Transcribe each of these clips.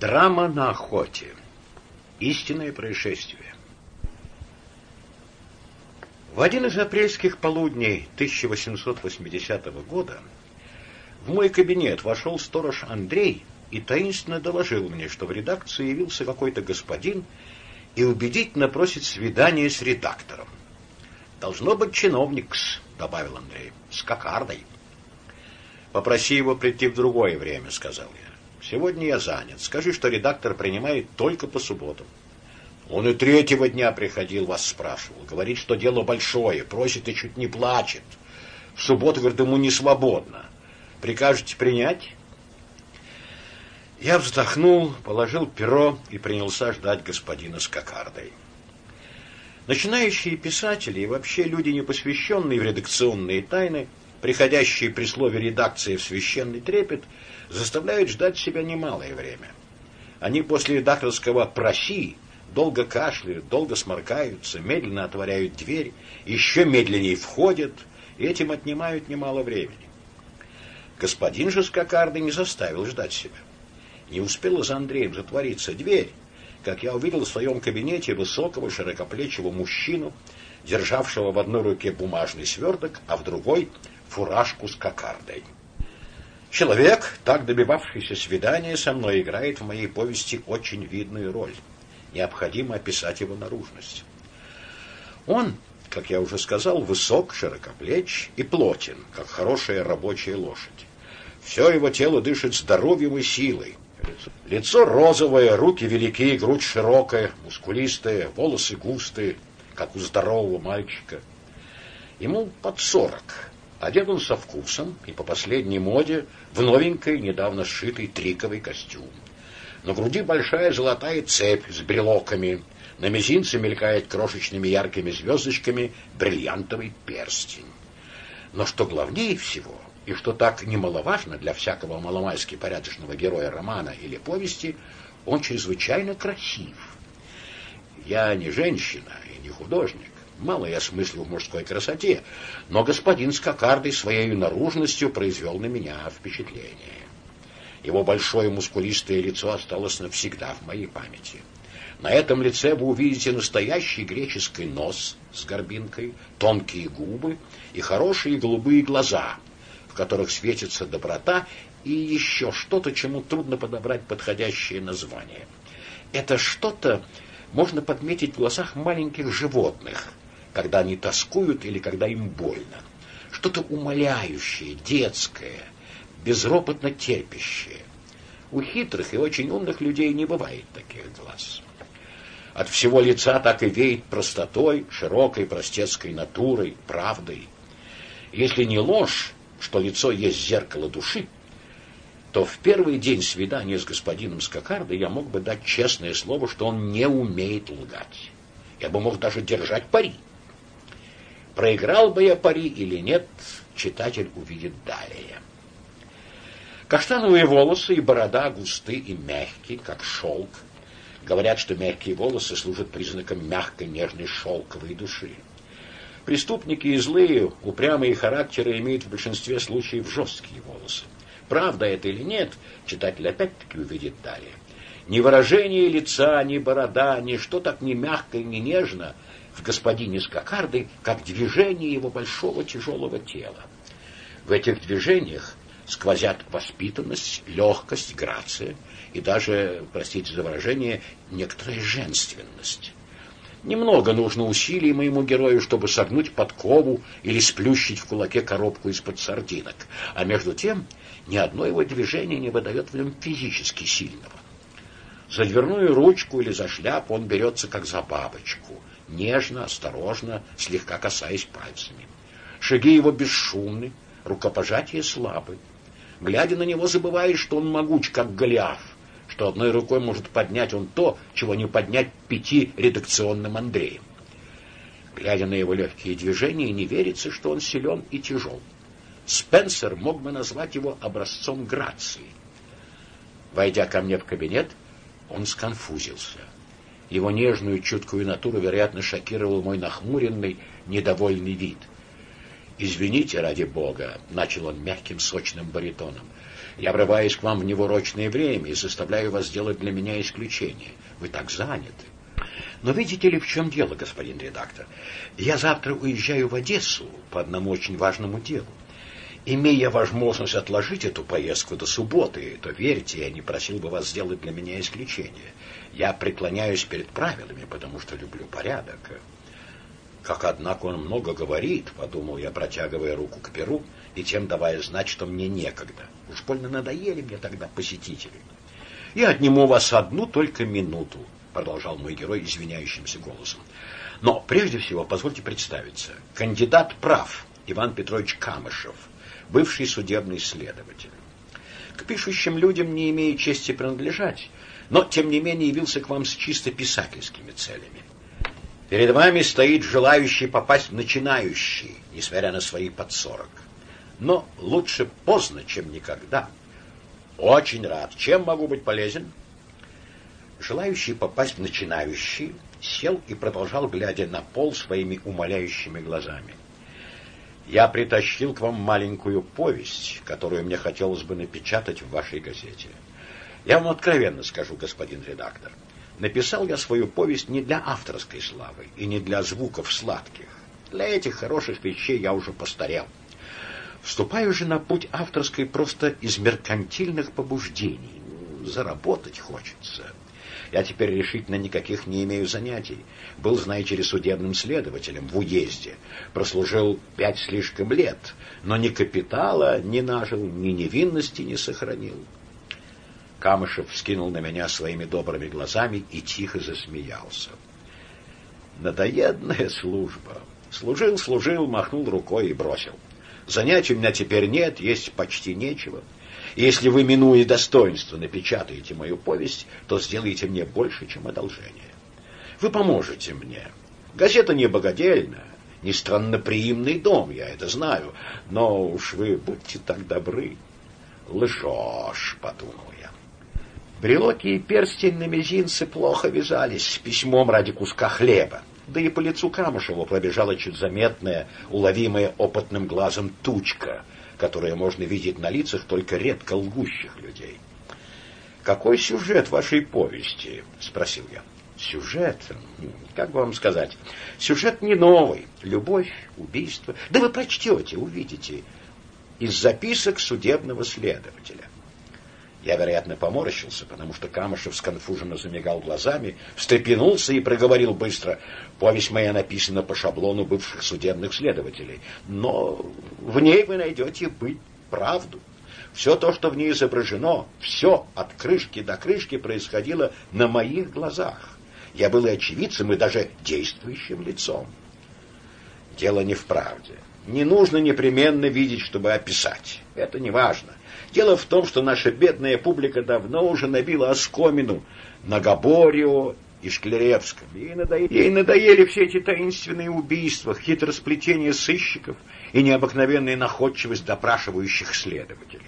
Драма на охоте. Истинное происшествие. В один из апрельских полудней 1880 года в мой кабинет вошел сторож Андрей и таинственно доложил мне, что в редакции явился какой-то господин и убедительно просит свидания с редактором. «Должно быть чиновник добавил Андрей, — «с кокардой». «Попроси его прийти в другое время», — сказал я. Сегодня я занят. Скажи, что редактор принимает только по субботам. Он и третьего дня приходил, вас спрашивал. Говорит, что дело большое, просит и чуть не плачет. В субботу, говорит, ему не свободно. Прикажете принять? Я вздохнул, положил перо и принялся ждать господина с кокардой. Начинающие писатели и вообще люди, не посвященные в редакционные тайны, приходящие при слове редакции в священный трепет, заставляют ждать себя немалое время. Они после редакторского «проси» долго кашляют, долго сморкаются, медленно отворяют дверь, еще медленнее входят, и этим отнимают немало времени. Господин же с кокардой не заставил ждать себя. Не успела за Андреем затвориться дверь, как я увидел в своем кабинете высокого широкоплечего мужчину, державшего в одной руке бумажный сверток, а в другой — фуражку с кокардой. Человек, так добивавшийся свидания со мной, играет в моей повести очень видную роль. Необходимо описать его наружность. Он, как я уже сказал, высок, широкоплеч и плотен, как хорошая рабочая лошадь. Все его тело дышит здоровьем и силой. Лицо розовое, руки великие, грудь широкая, мускулистая, волосы густые, как у здорового мальчика. Ему под сорок. Одет он со вкусом и по последней моде в новенький, недавно сшитый триковый костюм. На груди большая золотая цепь с брелоками, на мизинце мелькает крошечными яркими звездочками бриллиантовый перстень. Но что главнее всего, и что так немаловажно для всякого маломальски порядочного героя романа или повести, он чрезвычайно красив. Я не женщина и не художник, Мало я смыслю в мужской красоте, но господин с кокардой своей наружностью произвел на меня впечатление. Его большое мускулистое лицо осталось навсегда в моей памяти. На этом лице вы увидите настоящий греческий нос с горбинкой, тонкие губы и хорошие голубые глаза, в которых светится доброта и еще что-то, чему трудно подобрать подходящее название. Это что-то можно подметить в глазах маленьких животных, когда они тоскуют или когда им больно. Что-то умоляющее, детское, безропотно терпящее. У хитрых и очень умных людей не бывает таких глаз. От всего лица так и веет простотой, широкой простецкой натурой, правдой. Если не ложь, что лицо есть зеркало души, то в первый день свидания с господином Скакардой я мог бы дать честное слово, что он не умеет лгать. Я бы мог даже держать пари. Проиграл бы я пари или нет, читатель увидит далее. Каштановые волосы и борода густы и мягкие, как шелк. Говорят, что мягкие волосы служат признаком мягкой, нежной, шелковой души. Преступники и злые, упрямые характеры имеют в большинстве случаев жесткие волосы. Правда это или нет, читатель опять-таки увидит далее. Ни выражение лица, ни борода, ни что так не мягко и не нежно – в господине с кокардой, как движение его большого тяжелого тела. В этих движениях сквозят воспитанность, легкость, грация и даже, простите за выражение, некоторая женственность. Немного нужно усилий моему герою, чтобы согнуть подкову или сплющить в кулаке коробку из-под сардинок, а между тем ни одно его движение не выдает в нем физически сильного. За дверную ручку или за шляпу он берется как за бабочку, нежно, осторожно, слегка касаясь пальцами. Шаги его бесшумны, рукопожатия слабы. Глядя на него, забываешь, что он могуч, как Голиаф, что одной рукой может поднять он то, чего не поднять пяти редакционным Андреем. Глядя на его легкие движения, не верится, что он силен и тяжел. Спенсер мог бы назвать его образцом грации. Войдя ко мне в кабинет, он сконфузился. Его нежную, чуткую натуру, вероятно, шокировал мой нахмуренный, недовольный вид. «Извините, ради бога», — начал он мягким, сочным баритоном. Я врываюсь к вам в неурочное время и заставляю вас сделать для меня исключение. Вы так заняты. Но видите ли, в чем дело, господин редактор? Я завтра уезжаю в Одессу по одному очень важному делу. Имея возможность отложить эту поездку до субботы, то, верьте, я не просил бы вас сделать для меня исключение. Я преклоняюсь перед правилами, потому что люблю порядок. Как, однако, он много говорит, подумал я, протягивая руку к перу и тем давая знать, что мне некогда. Уж больно надоели мне тогда посетители. Я отниму вас одну только минуту, продолжал мой герой извиняющимся голосом. Но прежде всего позвольте представиться. Кандидат прав Иван Петрович Камышев, бывший судебный следователь. К пишущим людям не имею чести принадлежать, но тем не менее явился к вам с чисто писательскими целями. Перед вами стоит желающий попасть начинающий, несмотря на свои под сорок. Но лучше поздно, чем никогда. Очень рад. Чем могу быть полезен? Желающий попасть начинающий сел и продолжал, глядя на пол своими умоляющими глазами. Я притащил к вам маленькую повесть, которую мне хотелось бы напечатать в вашей газете. Я вам откровенно скажу, господин редактор. Написал я свою повесть не для авторской славы и не для звуков сладких. Для этих хороших вещей я уже постарел. Вступаю же на путь авторской просто из меркантильных побуждений. Заработать хочется. Я теперь решительно никаких не имею занятий. Был, знаете ли, судебным следователем в уезде. Прослужил пять слишком лет, но ни капитала не нажил, ни невинности не сохранил. Камышев вскинул на меня своими добрыми глазами и тихо засмеялся. Надоедная служба. Служил, служил, махнул рукой и бросил. Занятий у меня теперь нет, есть почти нечего. Если вы, минуя достоинство, напечатаете мою повесть, то сделаете мне больше, чем одолжение. Вы поможете мне. Газета не богадельная, не странноприимный дом, я это знаю, но уж вы будьте так добры. Лжешь, подумал. Брелоки и перстень на мизинце плохо вязались с письмом ради куска хлеба. Да и по лицу Камышева пробежала чуть заметная, уловимая опытным глазом тучка — которое можно видеть на лицах только редко лгущих людей. «Какой сюжет вашей повести?» — спросил я. «Сюжет? Как бы вам сказать? Сюжет не новый. Любовь, убийство. Да вы прочтете, увидите. Из записок судебного следователя. Я, вероятно, поморщился, потому что Камышев сконфуженно замигал глазами, встрепенулся и проговорил быстро. Повесть моя написана по шаблону бывших судебных следователей, но в ней вы найдете быть правду. Все то, что в ней изображено, все от крышки до крышки происходило на моих глазах. Я был и очевидцем, и даже действующим лицом. Дело не в правде. Не нужно непременно видеть, чтобы описать. Это не важно. Дело в том, что наша бедная публика давно уже набила оскомину на Габорио и Шклеревском. Ей надоели, ей надоели все эти таинственные убийства, хитросплетения сыщиков и необыкновенная находчивость допрашивающих следователей.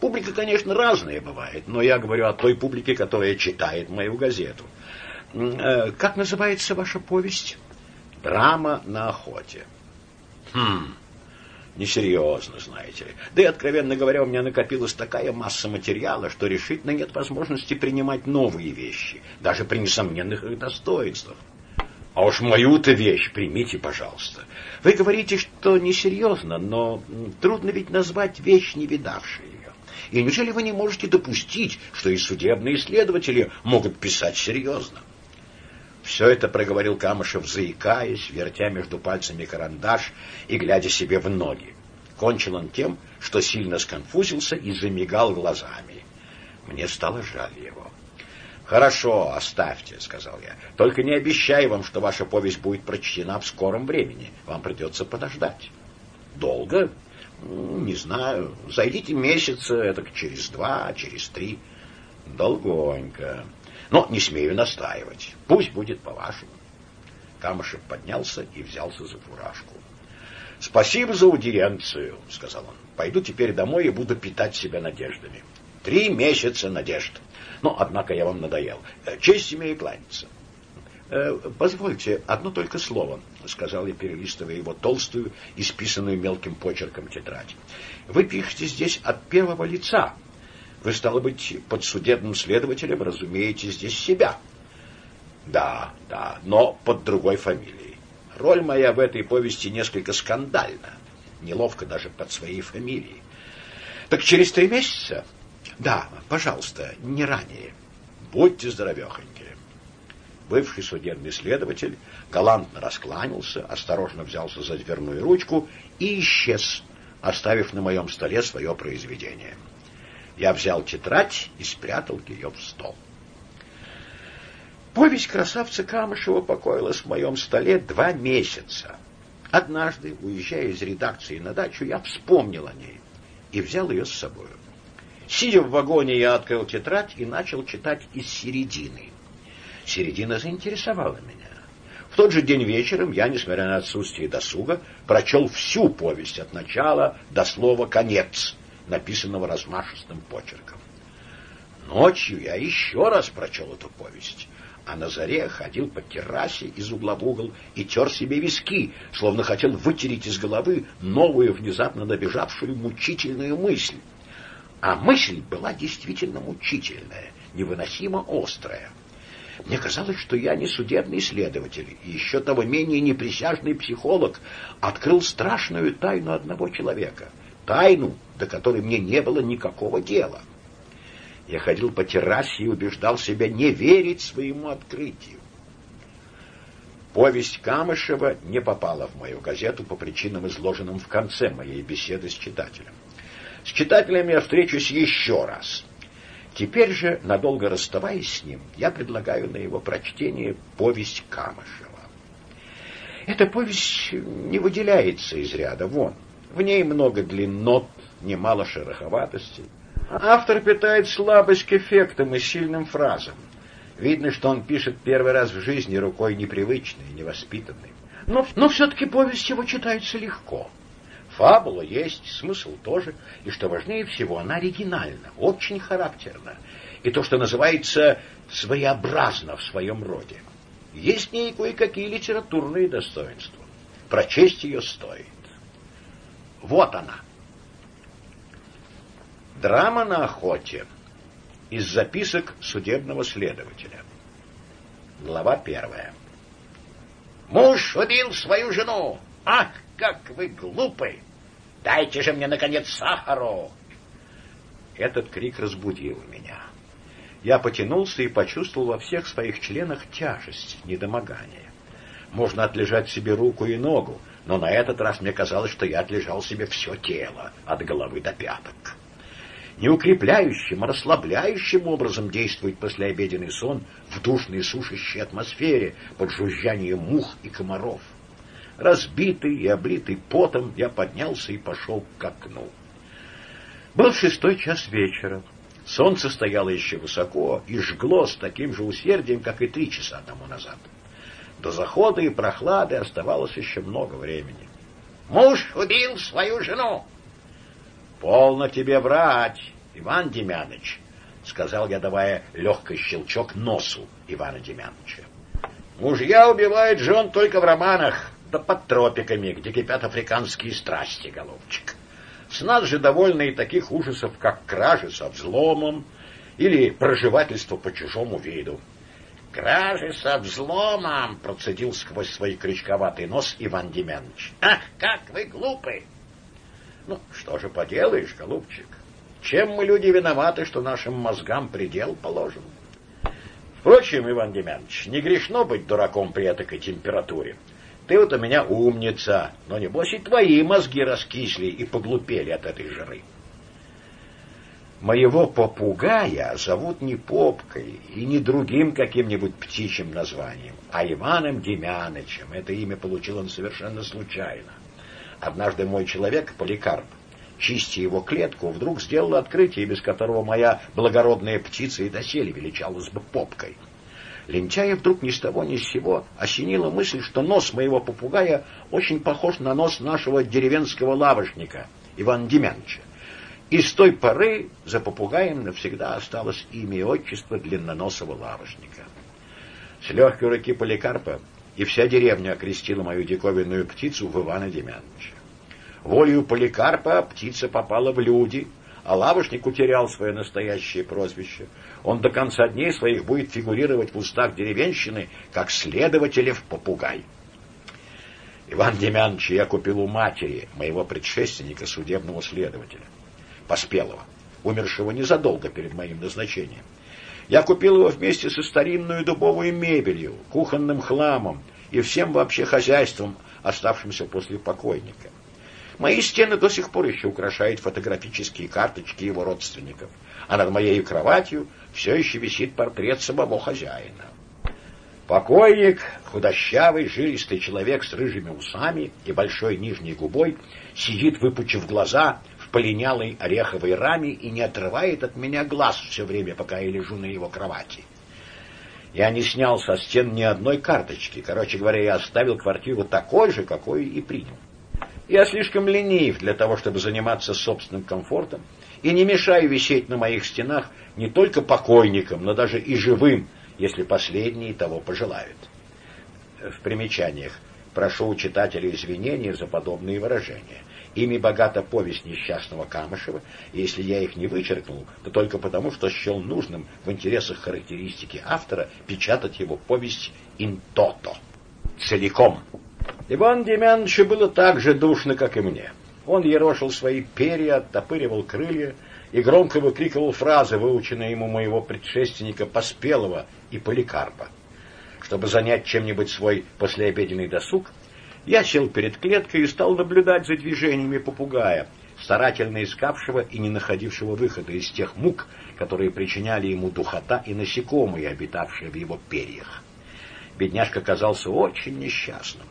Публика, конечно, разная бывает, но я говорю о той публике, которая читает мою газету. Э, как называется ваша повесть? Драма на охоте. Хм несерьезно, знаете ли. Да и, откровенно говоря, у меня накопилась такая масса материала, что решительно нет возможности принимать новые вещи, даже при несомненных их достоинствах. А уж мою-то вещь примите, пожалуйста. Вы говорите, что несерьезно, но трудно ведь назвать вещь, не видавшей ее. И неужели вы не можете допустить, что и судебные следователи могут писать серьезно? Все это проговорил Камышев, заикаясь, вертя между пальцами карандаш и глядя себе в ноги. Кончил он тем, что сильно сконфузился и замигал глазами. Мне стало жаль его. «Хорошо, оставьте», — сказал я. «Только не обещаю вам, что ваша повесть будет прочтена в скором времени. Вам придется подождать». «Долго?» «Не знаю. Зайдите месяца, это через два, через три». «Долгонько». Но не смею настаивать. Пусть будет по-вашему. Камышев поднялся и взялся за фуражку. «Спасибо за аудиенцию», — сказал он. «Пойду теперь домой и буду питать себя надеждами. Три месяца надежд. Но, однако, я вам надоел. Э, честь имею кланяться». «Э, «Позвольте, одно только слово», — сказал я, перелистывая его толстую, исписанную мелким почерком тетрадь. «Вы пишете здесь от первого лица, Вы, стало быть, подсудебным следователем разумеете здесь себя. Да, да, но под другой фамилией. Роль моя в этой повести несколько скандальна. Неловко даже под своей фамилией. Так через три месяца? Да, пожалуйста, не ранее. Будьте здоровехонькие. Бывший судебный следователь галантно раскланялся, осторожно взялся за дверную ручку и исчез, оставив на моем столе свое произведение. Я взял тетрадь и спрятал ее в стол. Повесть красавца Камышева покоилась в моем столе два месяца. Однажды, уезжая из редакции на дачу, я вспомнил о ней и взял ее с собой. Сидя в вагоне, я открыл тетрадь и начал читать из середины. Середина заинтересовала меня. В тот же день вечером я, несмотря на отсутствие досуга, прочел всю повесть от начала до слова «конец», написанного размашистым почерком. Ночью я еще раз прочел эту повесть, а на заре ходил по террасе из угла в угол и тер себе виски, словно хотел вытереть из головы новую, внезапно набежавшую мучительную мысль. А мысль была действительно мучительная, невыносимо острая. Мне казалось, что я не судебный следователь, и еще того менее неприсяжный психолог открыл страшную тайну одного человека. Тайну, до которой мне не было никакого дела. Я ходил по террасе и убеждал себя не верить своему открытию. Повесть Камышева не попала в мою газету по причинам, изложенным в конце моей беседы с читателем. С читателем я встречусь еще раз. Теперь же, надолго расставаясь с ним, я предлагаю на его прочтение повесть Камышева. Эта повесть не выделяется из ряда вон. В ней много длиннот, немало шероховатостей. Автор питает слабость к эффектам и сильным фразам. Видно, что он пишет первый раз в жизни рукой непривычной, невоспитанной. Но, но все-таки повесть его читается легко. Фабула есть, смысл тоже, и, что важнее всего, она оригинальна, очень характерна, и то, что называется своеобразно в своем роде. Есть в ней кое-какие литературные достоинства. Прочесть ее стоит. Вот она. Драма на охоте. Из записок судебного следователя. Глава первая. Муж убил свою жену. Ах, как вы глупый! Дайте же мне, наконец, сахару!» Этот крик разбудил меня. Я потянулся и почувствовал во всех своих членах тяжесть, недомогание. Можно отлежать себе руку и ногу, но на этот раз мне казалось, что я отлежал себе все тело, от головы до пяток. Неукрепляющим, а расслабляющим образом действует послеобеденный сон в душной сушащей атмосфере под жужжанием мух и комаров. Разбитый и облитый потом, я поднялся и пошел к окну. Был шестой час вечера. Солнце стояло еще высоко и жгло с таким же усердием, как и три часа тому назад. До захода и прохлады оставалось еще много времени. «Муж убил свою жену!» «Полно тебе врать, Иван Демяныч!» — сказал я, давая легкий щелчок носу Ивана Демяновича. «Мужья убивают жен только в романах, да под тропиками, где кипят африканские страсти, голубчик. С нас же довольно и таких ужасов, как кражи со взломом или проживательство по чужому виду. «Кражи со взломом!» — процедил сквозь свой крючковатый нос Иван Демянович. «Ах, как вы глупы!» «Ну, что же поделаешь, голубчик? Чем мы, люди, виноваты, что нашим мозгам предел положен?» Впрочем, Иван Демянович, не грешно быть дураком при этой температуре. Ты вот у меня умница, но небось и твои мозги раскисли и поглупели от этой жары. Моего попугая зовут не Попкой и не другим каким-нибудь птичьим названием, а Иваном Демянычем. Это имя получил он совершенно случайно. Однажды мой человек, Поликарп, чистя его клетку, вдруг сделал открытие, без которого моя благородная птица и доселе величалась бы Попкой — Лентяя вдруг ни с того ни с сего осенила мысль, что нос моего попугая очень похож на нос нашего деревенского лавочника Ивана Демяновича. И с той поры за попугаем навсегда осталось имя и отчество длинноносого лавочника. С легкой руки Поликарпа и вся деревня окрестила мою диковинную птицу в Ивана Демяновича. Волею Поликарпа птица попала в люди, а лавочник утерял свое настоящее прозвище. Он до конца дней своих будет фигурировать в устах деревенщины, как следователев попугай. Иван Демьянович я купил у матери, моего предшественника, судебного следователя, Поспелого, умершего незадолго перед моим назначением. Я купил его вместе со старинной дубовой мебелью, кухонным хламом и всем вообще хозяйством, оставшимся после покойника. Мои стены до сих пор еще украшают фотографические карточки его родственников, а над моей кроватью все еще висит портрет самого хозяина. Покойник, худощавый, жилистый человек с рыжими усами и большой нижней губой, сидит, выпучив глаза, в полинялой ореховой раме и не отрывает от меня глаз все время, пока я лежу на его кровати. Я не снял со стен ни одной карточки. Короче говоря, я оставил квартиру такой же, какой и принял. Я слишком ленив для того, чтобы заниматься собственным комфортом, и не мешаю висеть на моих стенах не только покойникам, но даже и живым, если последние того пожелают. В примечаниях прошу у читателя извинения за подобные выражения. Ими богата повесть несчастного Камышева, и если я их не вычеркнул, то только потому, что счел нужным в интересах характеристики автора печатать его повесть «Интото» целиком. Иван Демьяновичу было так же душно, как и мне. Он ерошил свои перья, оттопыривал крылья и громко выкрикивал фразы, выученные ему моего предшественника Поспелого и Поликарпа. Чтобы занять чем-нибудь свой послеобеденный досуг, я сел перед клеткой и стал наблюдать за движениями попугая, старательно искавшего и не находившего выхода из тех мук, которые причиняли ему духота и насекомые, обитавшие в его перьях. Бедняжка казался очень несчастным.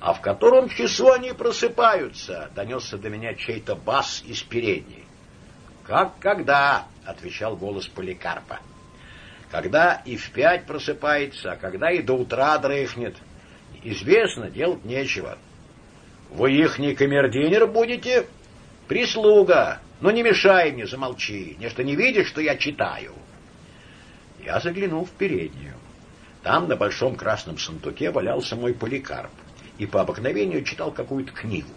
«А в котором часу они просыпаются?» — донесся до меня чей-то бас из передней. «Как когда?» — отвечал голос Поликарпа. «Когда и в пять просыпается, а когда и до утра дрыхнет. Известно, делать нечего. Вы ихний камердинер будете? Прислуга. Но не мешай мне, замолчи. Нечто не видишь, что я читаю?» Я заглянул в переднюю. Там на большом красном сундуке валялся мой поликарп и по обыкновению читал какую-то книгу.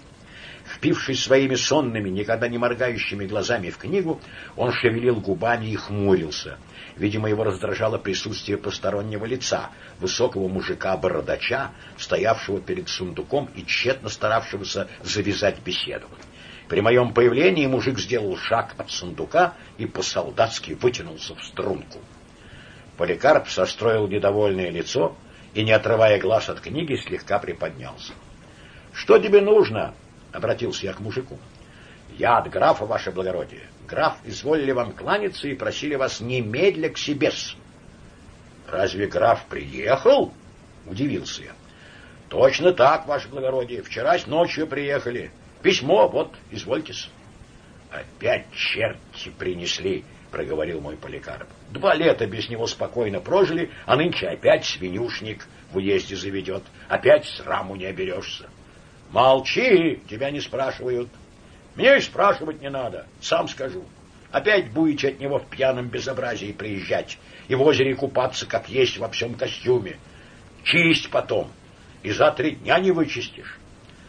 Впившись своими сонными, никогда не моргающими глазами в книгу, он шевелил губами и хмурился. Видимо, его раздражало присутствие постороннего лица, высокого мужика-бородача, стоявшего перед сундуком и тщетно старавшегося завязать беседу. При моем появлении мужик сделал шаг от сундука и по-солдатски вытянулся в струнку. Поликарп состроил недовольное лицо и, не отрывая глаз от книги, слегка приподнялся. — Что тебе нужно? — обратился я к мужику. — Я от графа, ваше благородие. Граф изволили вам кланяться и просили вас немедля к себе -с. — Разве граф приехал? — удивился я. — Точно так, ваше благородие. Вчера ночью приехали. Письмо, вот, извольте-с. — Опять черти принесли, проговорил мой поликарп. Два лета без него спокойно прожили, а нынче опять свинюшник в уезде заведет. Опять сраму не оберешься. Молчи, тебя не спрашивают. Мне и спрашивать не надо, сам скажу. Опять будете от него в пьяном безобразии приезжать и в озере купаться, как есть во всем костюме. Чисть потом, и за три дня не вычистишь.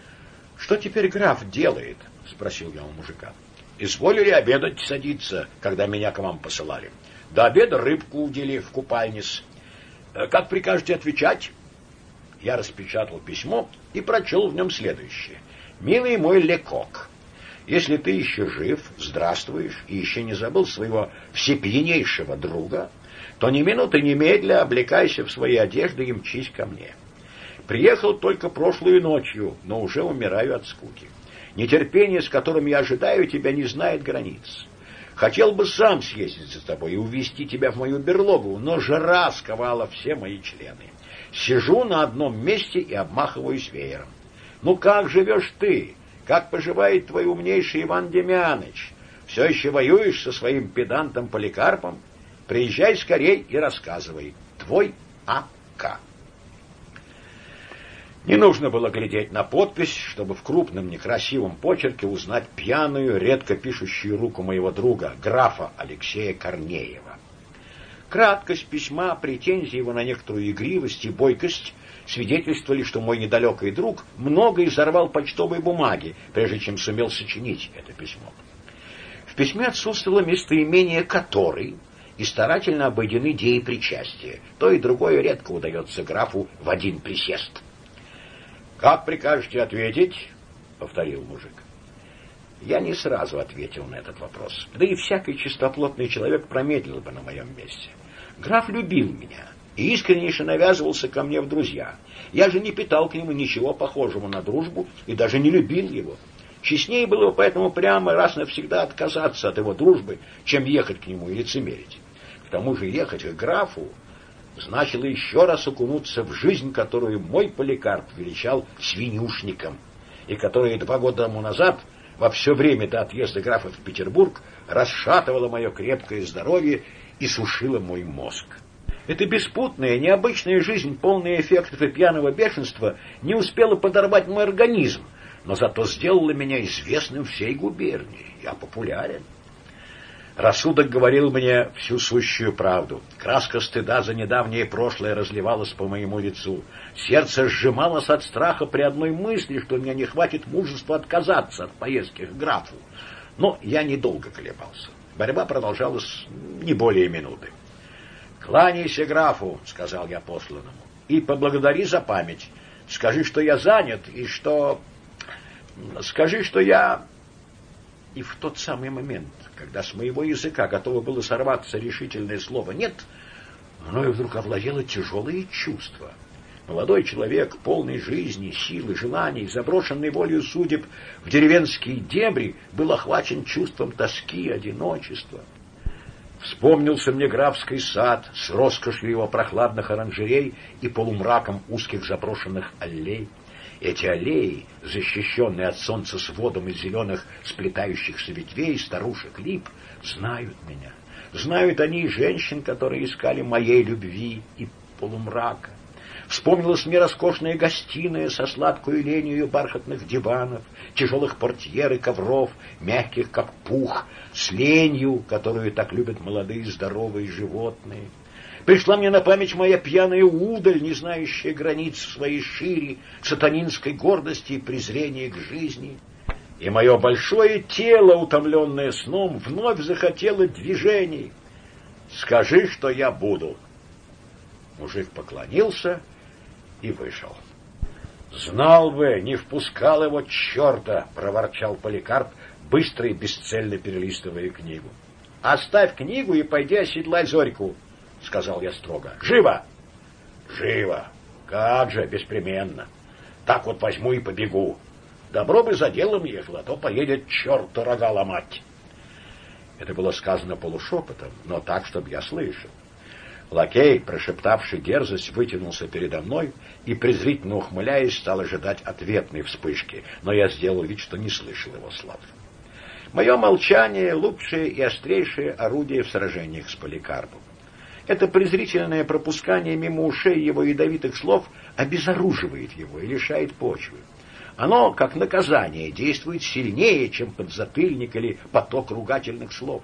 — Что теперь граф делает? — спросил я у мужика. Изволили обедать садиться, когда меня к вам посылали. До обеда рыбку удели в купальниц. Э, как прикажете отвечать? Я распечатал письмо и прочел в нем следующее. «Милый мой Лекок, если ты еще жив, здравствуешь и еще не забыл своего всепьянейшего друга, то ни минуты немедля облекайся в свои одежды и мчись ко мне. Приехал только прошлую ночью, но уже умираю от скуки. Нетерпение, с которым я ожидаю тебя, не знает границ. Хотел бы сам съездить за тобой и увезти тебя в мою берлогу, но жара сковала все мои члены. Сижу на одном месте и обмахиваюсь веером. Ну как живешь ты? Как поживает твой умнейший Иван Демьяныч? Все еще воюешь со своим педантом Поликарпом? Приезжай скорей и рассказывай. Твой А.К. Не нужно было глядеть на подпись, чтобы в крупном некрасивом почерке узнать пьяную, редко пишущую руку моего друга, графа Алексея Корнеева. Краткость письма, претензии его на некоторую игривость и бойкость свидетельствовали, что мой недалекий друг много изорвал почтовой бумаги, прежде чем сумел сочинить это письмо. В письме отсутствовало местоимение «который», и старательно обойдены идеи причастия. То и другое редко удается графу в один присест. «Как прикажете ответить?» — повторил мужик. Я не сразу ответил на этот вопрос. Да и всякий чистоплотный человек промедлил бы на моем месте. Граф любил меня и искреннейше навязывался ко мне в друзья. Я же не питал к нему ничего похожего на дружбу и даже не любил его. Честнее было бы поэтому прямо раз навсегда отказаться от его дружбы, чем ехать к нему и лицемерить. К тому же ехать к графу значило еще раз окунуться в жизнь, которую мой поликарп величал свинюшником, и которая два года тому назад, во все время до отъезда графа в Петербург, расшатывала мое крепкое здоровье и сушила мой мозг. Эта беспутная, необычная жизнь, полная эффектов и пьяного бешенства, не успела подорвать мой организм, но зато сделала меня известным всей губернии. Я популярен. Рассудок говорил мне всю сущую правду. Краска стыда за недавнее прошлое разливалась по моему лицу. Сердце сжималось от страха при одной мысли, что у меня не хватит мужества отказаться от поездки к графу. Но я недолго колебался. Борьба продолжалась не более минуты. «Кланяйся графу», — сказал я посланному, — «и поблагодари за память. Скажи, что я занят, и что... Скажи, что я...» И в тот самый момент, когда с моего языка готово было сорваться решительное слово «нет», мною вдруг овладело тяжелое чувство. Молодой человек, полный жизни, силы, желаний, заброшенный волею судеб в деревенские дебри, был охвачен чувством тоски одиночества. Вспомнился мне графский сад с роскошью его прохладных оранжерей и полумраком узких заброшенных аллей. Эти аллеи, защищенные от солнца сводом из зеленых сплетающихся ветвей старушек лип, знают меня. Знают они и женщин, которые искали моей любви и полумрака. Вспомнилась мне роскошная гостиная со сладкой ленью бархатных диванов, тяжелых портьер и ковров, мягких, как пух, с ленью, которую так любят молодые здоровые животные. Пришла мне на память моя пьяная удаль, не знающая границ своей шире, сатанинской гордости и презрения к жизни. И мое большое тело, утомленное сном, вновь захотело движений. Скажи, что я буду. Мужик поклонился и вышел. «Знал бы, не впускал его черта!» — проворчал Поликарп, быстро и бесцельно перелистывая книгу. «Оставь книгу и пойди оседлай Зорьку!» — сказал я строго. «Живо!» «Живо! Как же, беспременно! Так вот возьму и побегу. Добро бы за делом ехал, а то поедет черт рога ломать!» Это было сказано полушепотом, но так, чтобы я слышал. Лакей, прошептавший дерзость, вытянулся передо мной и, презрительно ухмыляясь, стал ожидать ответной вспышки, но я сделал вид, что не слышал его слов. Мое молчание — лучшее и острейшее орудие в сражениях с Поликарпом. Это презрительное пропускание мимо ушей его ядовитых слов обезоруживает его и лишает почвы. Оно, как наказание, действует сильнее, чем подзатыльник или поток ругательных слов.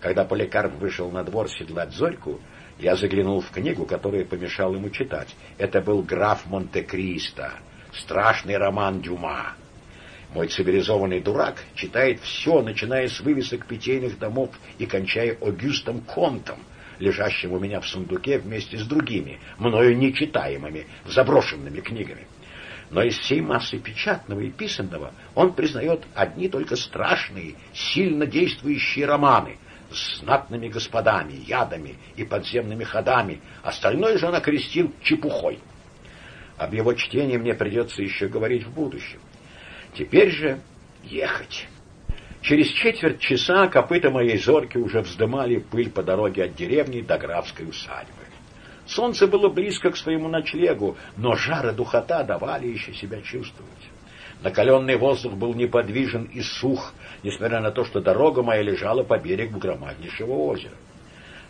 Когда Поликарп вышел на двор седлать Зорьку, я заглянул в книгу, которая помешала ему читать. Это был «Граф Монте-Кристо», страшный роман Дюма. Мой цивилизованный дурак читает все, начиная с вывесок питейных домов и кончая Огюстом Контом, лежащим у меня в сундуке вместе с другими, мною нечитаемыми, заброшенными книгами. Но из всей массы печатного и писанного он признает одни только страшные, сильно действующие романы знатными господами, ядами и подземными ходами, остальное же он окрестил чепухой. Об его чтении мне придется еще говорить в будущем. Теперь же ехать. Через четверть часа копыта моей зорки уже вздымали пыль по дороге от деревни до графской усадьбы. Солнце было близко к своему ночлегу, но жар и духота давали еще себя чувствовать. Накаленный воздух был неподвижен и сух, несмотря на то, что дорога моя лежала по берегу громаднейшего озера.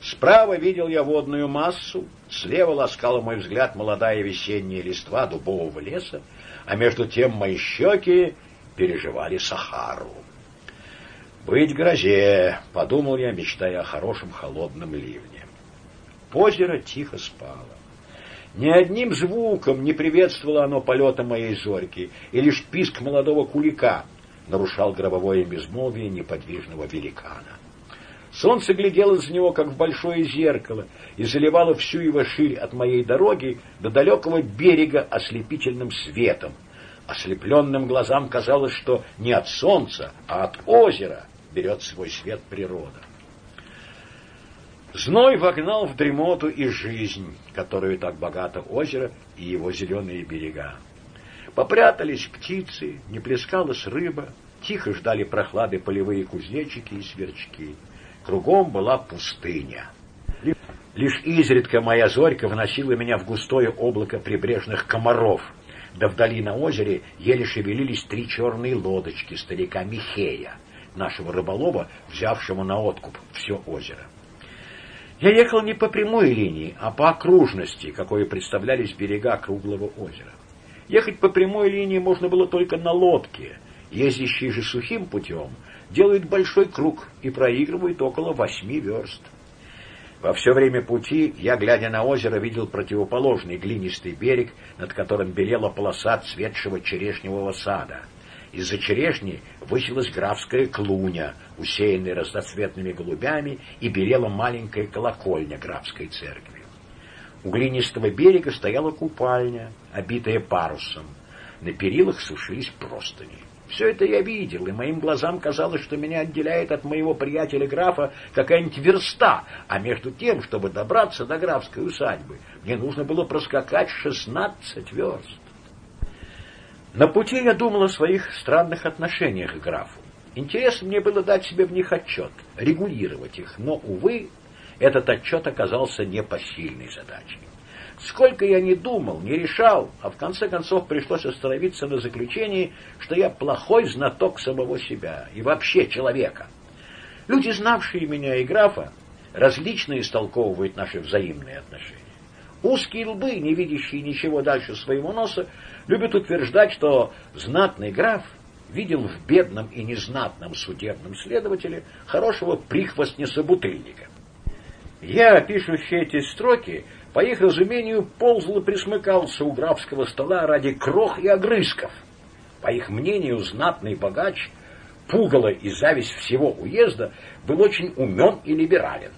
Справа видел я водную массу, слева ласкала мой взгляд молодая весенняя листва дубового леса, а между тем мои щеки переживали Сахару. «Быть грозе», — подумал я, мечтая о хорошем холодном ливне. Озеро тихо спало. Ни одним звуком не приветствовало оно полета моей зорьки, и лишь писк молодого кулика нарушал гробовое безмолвие неподвижного великана. Солнце глядело из него, как в большое зеркало, и заливало всю его ширь от моей дороги до далекого берега ослепительным светом. Ослепленным глазам казалось, что не от солнца, а от озера берет свой свет природа. Зной вогнал в дремоту и жизнь, которую так богато озеро и его зеленые берега. Попрятались птицы, не плескалась рыба, тихо ждали прохлады полевые кузнечики и сверчки. Кругом была пустыня. Лишь изредка моя зорька вносила меня в густое облако прибрежных комаров, да вдали на озере еле шевелились три черные лодочки старика Михея, нашего рыболова, взявшему на откуп все озеро. Я ехал не по прямой линии, а по окружности, какой представлялись берега круглого озера. Ехать по прямой линии можно было только на лодке. Ездящий же сухим путем делает большой круг и проигрывает около восьми верст. Во все время пути я, глядя на озеро, видел противоположный глинистый берег, над которым белела полоса цветшего черешневого сада. Из-за черешни высилась графская клуня, усеянная разноцветными голубями, и белела маленькая колокольня графской церкви. У глинистого берега стояла купальня, обитая парусом. На перилах сушились простыни. Все это я видел, и моим глазам казалось, что меня отделяет от моего приятеля графа какая-нибудь верста, а между тем, чтобы добраться до графской усадьбы, мне нужно было проскакать шестнадцать верст. На пути я думал о своих странных отношениях к графу. Интересно мне было дать себе в них отчет, регулировать их, но, увы, этот отчет оказался непосильной задачей. Сколько я не думал, не решал, а в конце концов пришлось остановиться на заключении, что я плохой знаток самого себя и вообще человека. Люди, знавшие меня и графа, различно истолковывают наши взаимные отношения. Узкие лбы, не видящие ничего дальше своего носа, любят утверждать, что знатный граф видел в бедном и незнатном судебном следователе хорошего прихвостня-собутыльника. Я, пишу все эти строки, по их разумению, ползал и присмыкался у графского стола ради крох и огрызков. По их мнению, знатный богач, пугало и зависть всего уезда, был очень умен и либерален.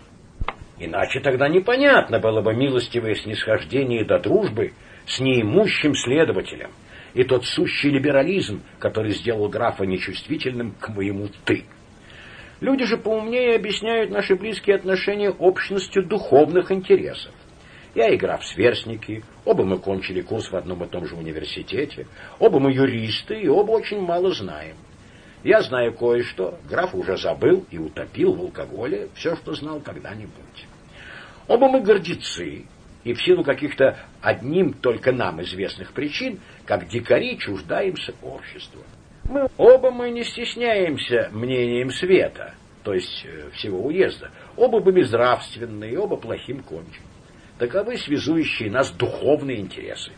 Иначе тогда непонятно было бы милостивое снисхождение до дружбы с неимущим следователем и тот сущий либерализм, который сделал графа нечувствительным к моему «ты». Люди же поумнее объясняют наши близкие отношения общностью духовных интересов. Я и граф сверстники, оба мы кончили курс в одном и том же университете, оба мы юристы и оба очень мало знаем. Я знаю кое-что, граф уже забыл и утопил в алкоголе все, что знал когда-нибудь. Оба мы гордецы, и в силу каких-то одним только нам известных причин, как дикари, чуждаемся общества. Мы оба мы не стесняемся мнением света, то есть э, всего уезда. Оба мы безнравственные, оба плохим кончим. Таковы связующие нас духовные интересы.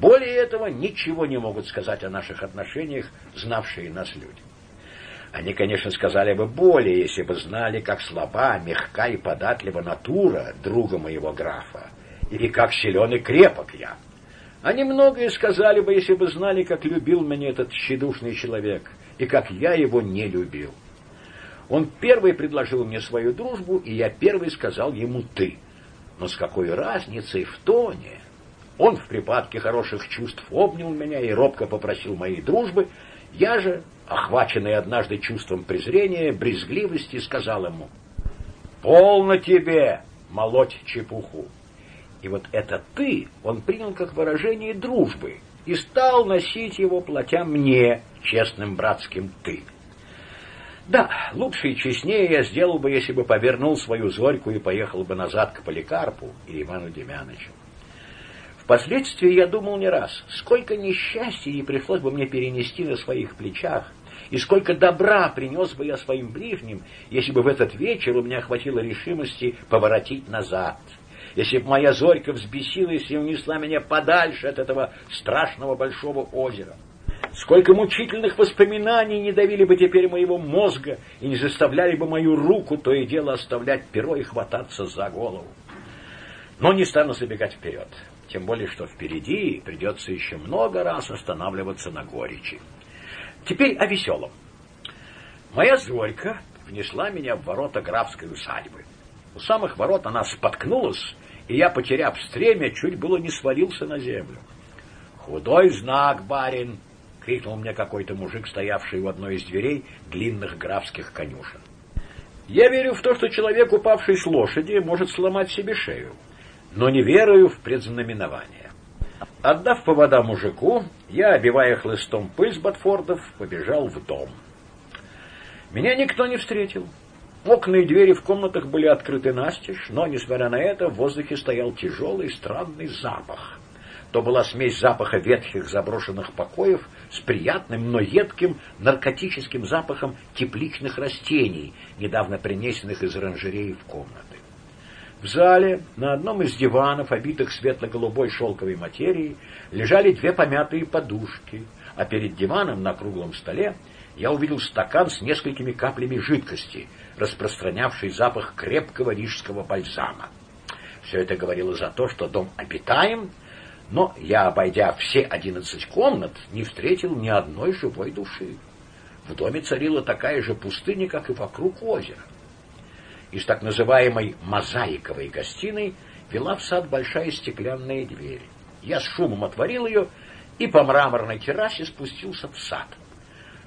Более этого ничего не могут сказать о наших отношениях знавшие нас люди. Они, конечно, сказали бы более, если бы знали, как слаба, мягка и податлива натура друга моего графа, или как силен и крепок я. Они многое сказали бы, если бы знали, как любил меня этот тщедушный человек, и как я его не любил. Он первый предложил мне свою дружбу, и я первый сказал ему «ты». Но с какой разницей в тоне? Он в припадке хороших чувств обнял меня и робко попросил моей дружбы. Я же, охваченный однажды чувством презрения, брезгливости, сказал ему, «Полно тебе молоть чепуху!» И вот это «ты» он принял как выражение дружбы и стал носить его, платя мне, честным братским «ты». Да, лучше и честнее я сделал бы, если бы повернул свою зорьку и поехал бы назад к Поликарпу и Ивану Демьяновичу. Впоследствии я думал не раз, сколько несчастья не пришлось бы мне перенести на своих плечах, и сколько добра принес бы я своим ближним, если бы в этот вечер у меня хватило решимости поворотить назад, если бы моя зорька взбесилась и унесла меня подальше от этого страшного большого озера. Сколько мучительных воспоминаний не давили бы теперь моего мозга и не заставляли бы мою руку то и дело оставлять перо и хвататься за голову. Но не стану забегать вперед, тем более, что впереди придется еще много раз останавливаться на горечи. Теперь о веселом. Моя Зорька внесла меня в ворота графской усадьбы. У самых ворот она споткнулась, и я, потеряв стремя, чуть было не свалился на землю. «Худой знак, барин!» — крикнул мне какой-то мужик, стоявший у одной из дверей длинных графских конюшен. Я верю в то, что человек, упавший с лошади, может сломать себе шею, но не верую в предзнаменование. Отдав повода мужику, я, обивая хлыстом пыль с Батфордов, побежал в дом. Меня никто не встретил. Окна и двери в комнатах были открыты настежь, но, несмотря на это, в воздухе стоял тяжелый странный запах. То была смесь запаха ветхих заброшенных покоев с приятным, но едким наркотическим запахом тепличных растений, недавно принесенных из оранжереи в комнаты. В зале на одном из диванов, обитых светло-голубой шелковой материей, лежали две помятые подушки, а перед диваном на круглом столе я увидел стакан с несколькими каплями жидкости, распространявший запах крепкого рижского бальзама. Все это говорило за то, что дом обитаем, но я, обойдя все одиннадцать комнат, не встретил ни одной живой души. В доме царила такая же пустыня, как и вокруг озера. Из так называемой мозаиковой гостиной вела в сад большая стеклянная дверь. Я с шумом отворил ее и по мраморной террасе спустился в сад.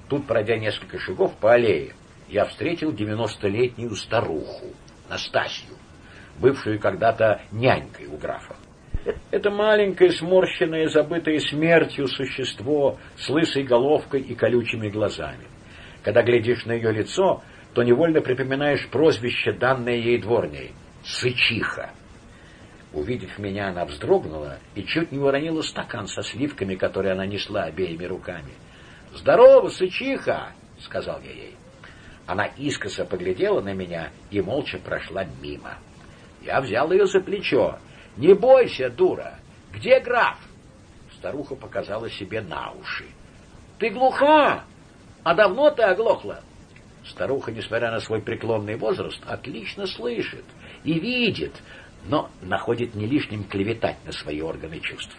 Тут, пройдя несколько шагов по аллее, я встретил девяностолетнюю старуху, Настасью, бывшую когда-то нянькой у графа. Это маленькое, сморщенное, забытое смертью существо с лысой головкой и колючими глазами. Когда глядишь на ее лицо, то невольно припоминаешь прозвище, данное ей дворней — Сычиха. Увидев меня, она вздрогнула и чуть не уронила стакан со сливками, который она несла обеими руками. — Здорово, Сычиха! — сказал я ей. Она искоса поглядела на меня и молча прошла мимо. Я взял ее за плечо. — Не бойся, дура! Где граф? Старуха показала себе на уши. — Ты глуха? А давно ты оглохла? Старуха, несмотря на свой преклонный возраст, отлично слышит и видит, но находит не лишним клеветать на свои органы чувств.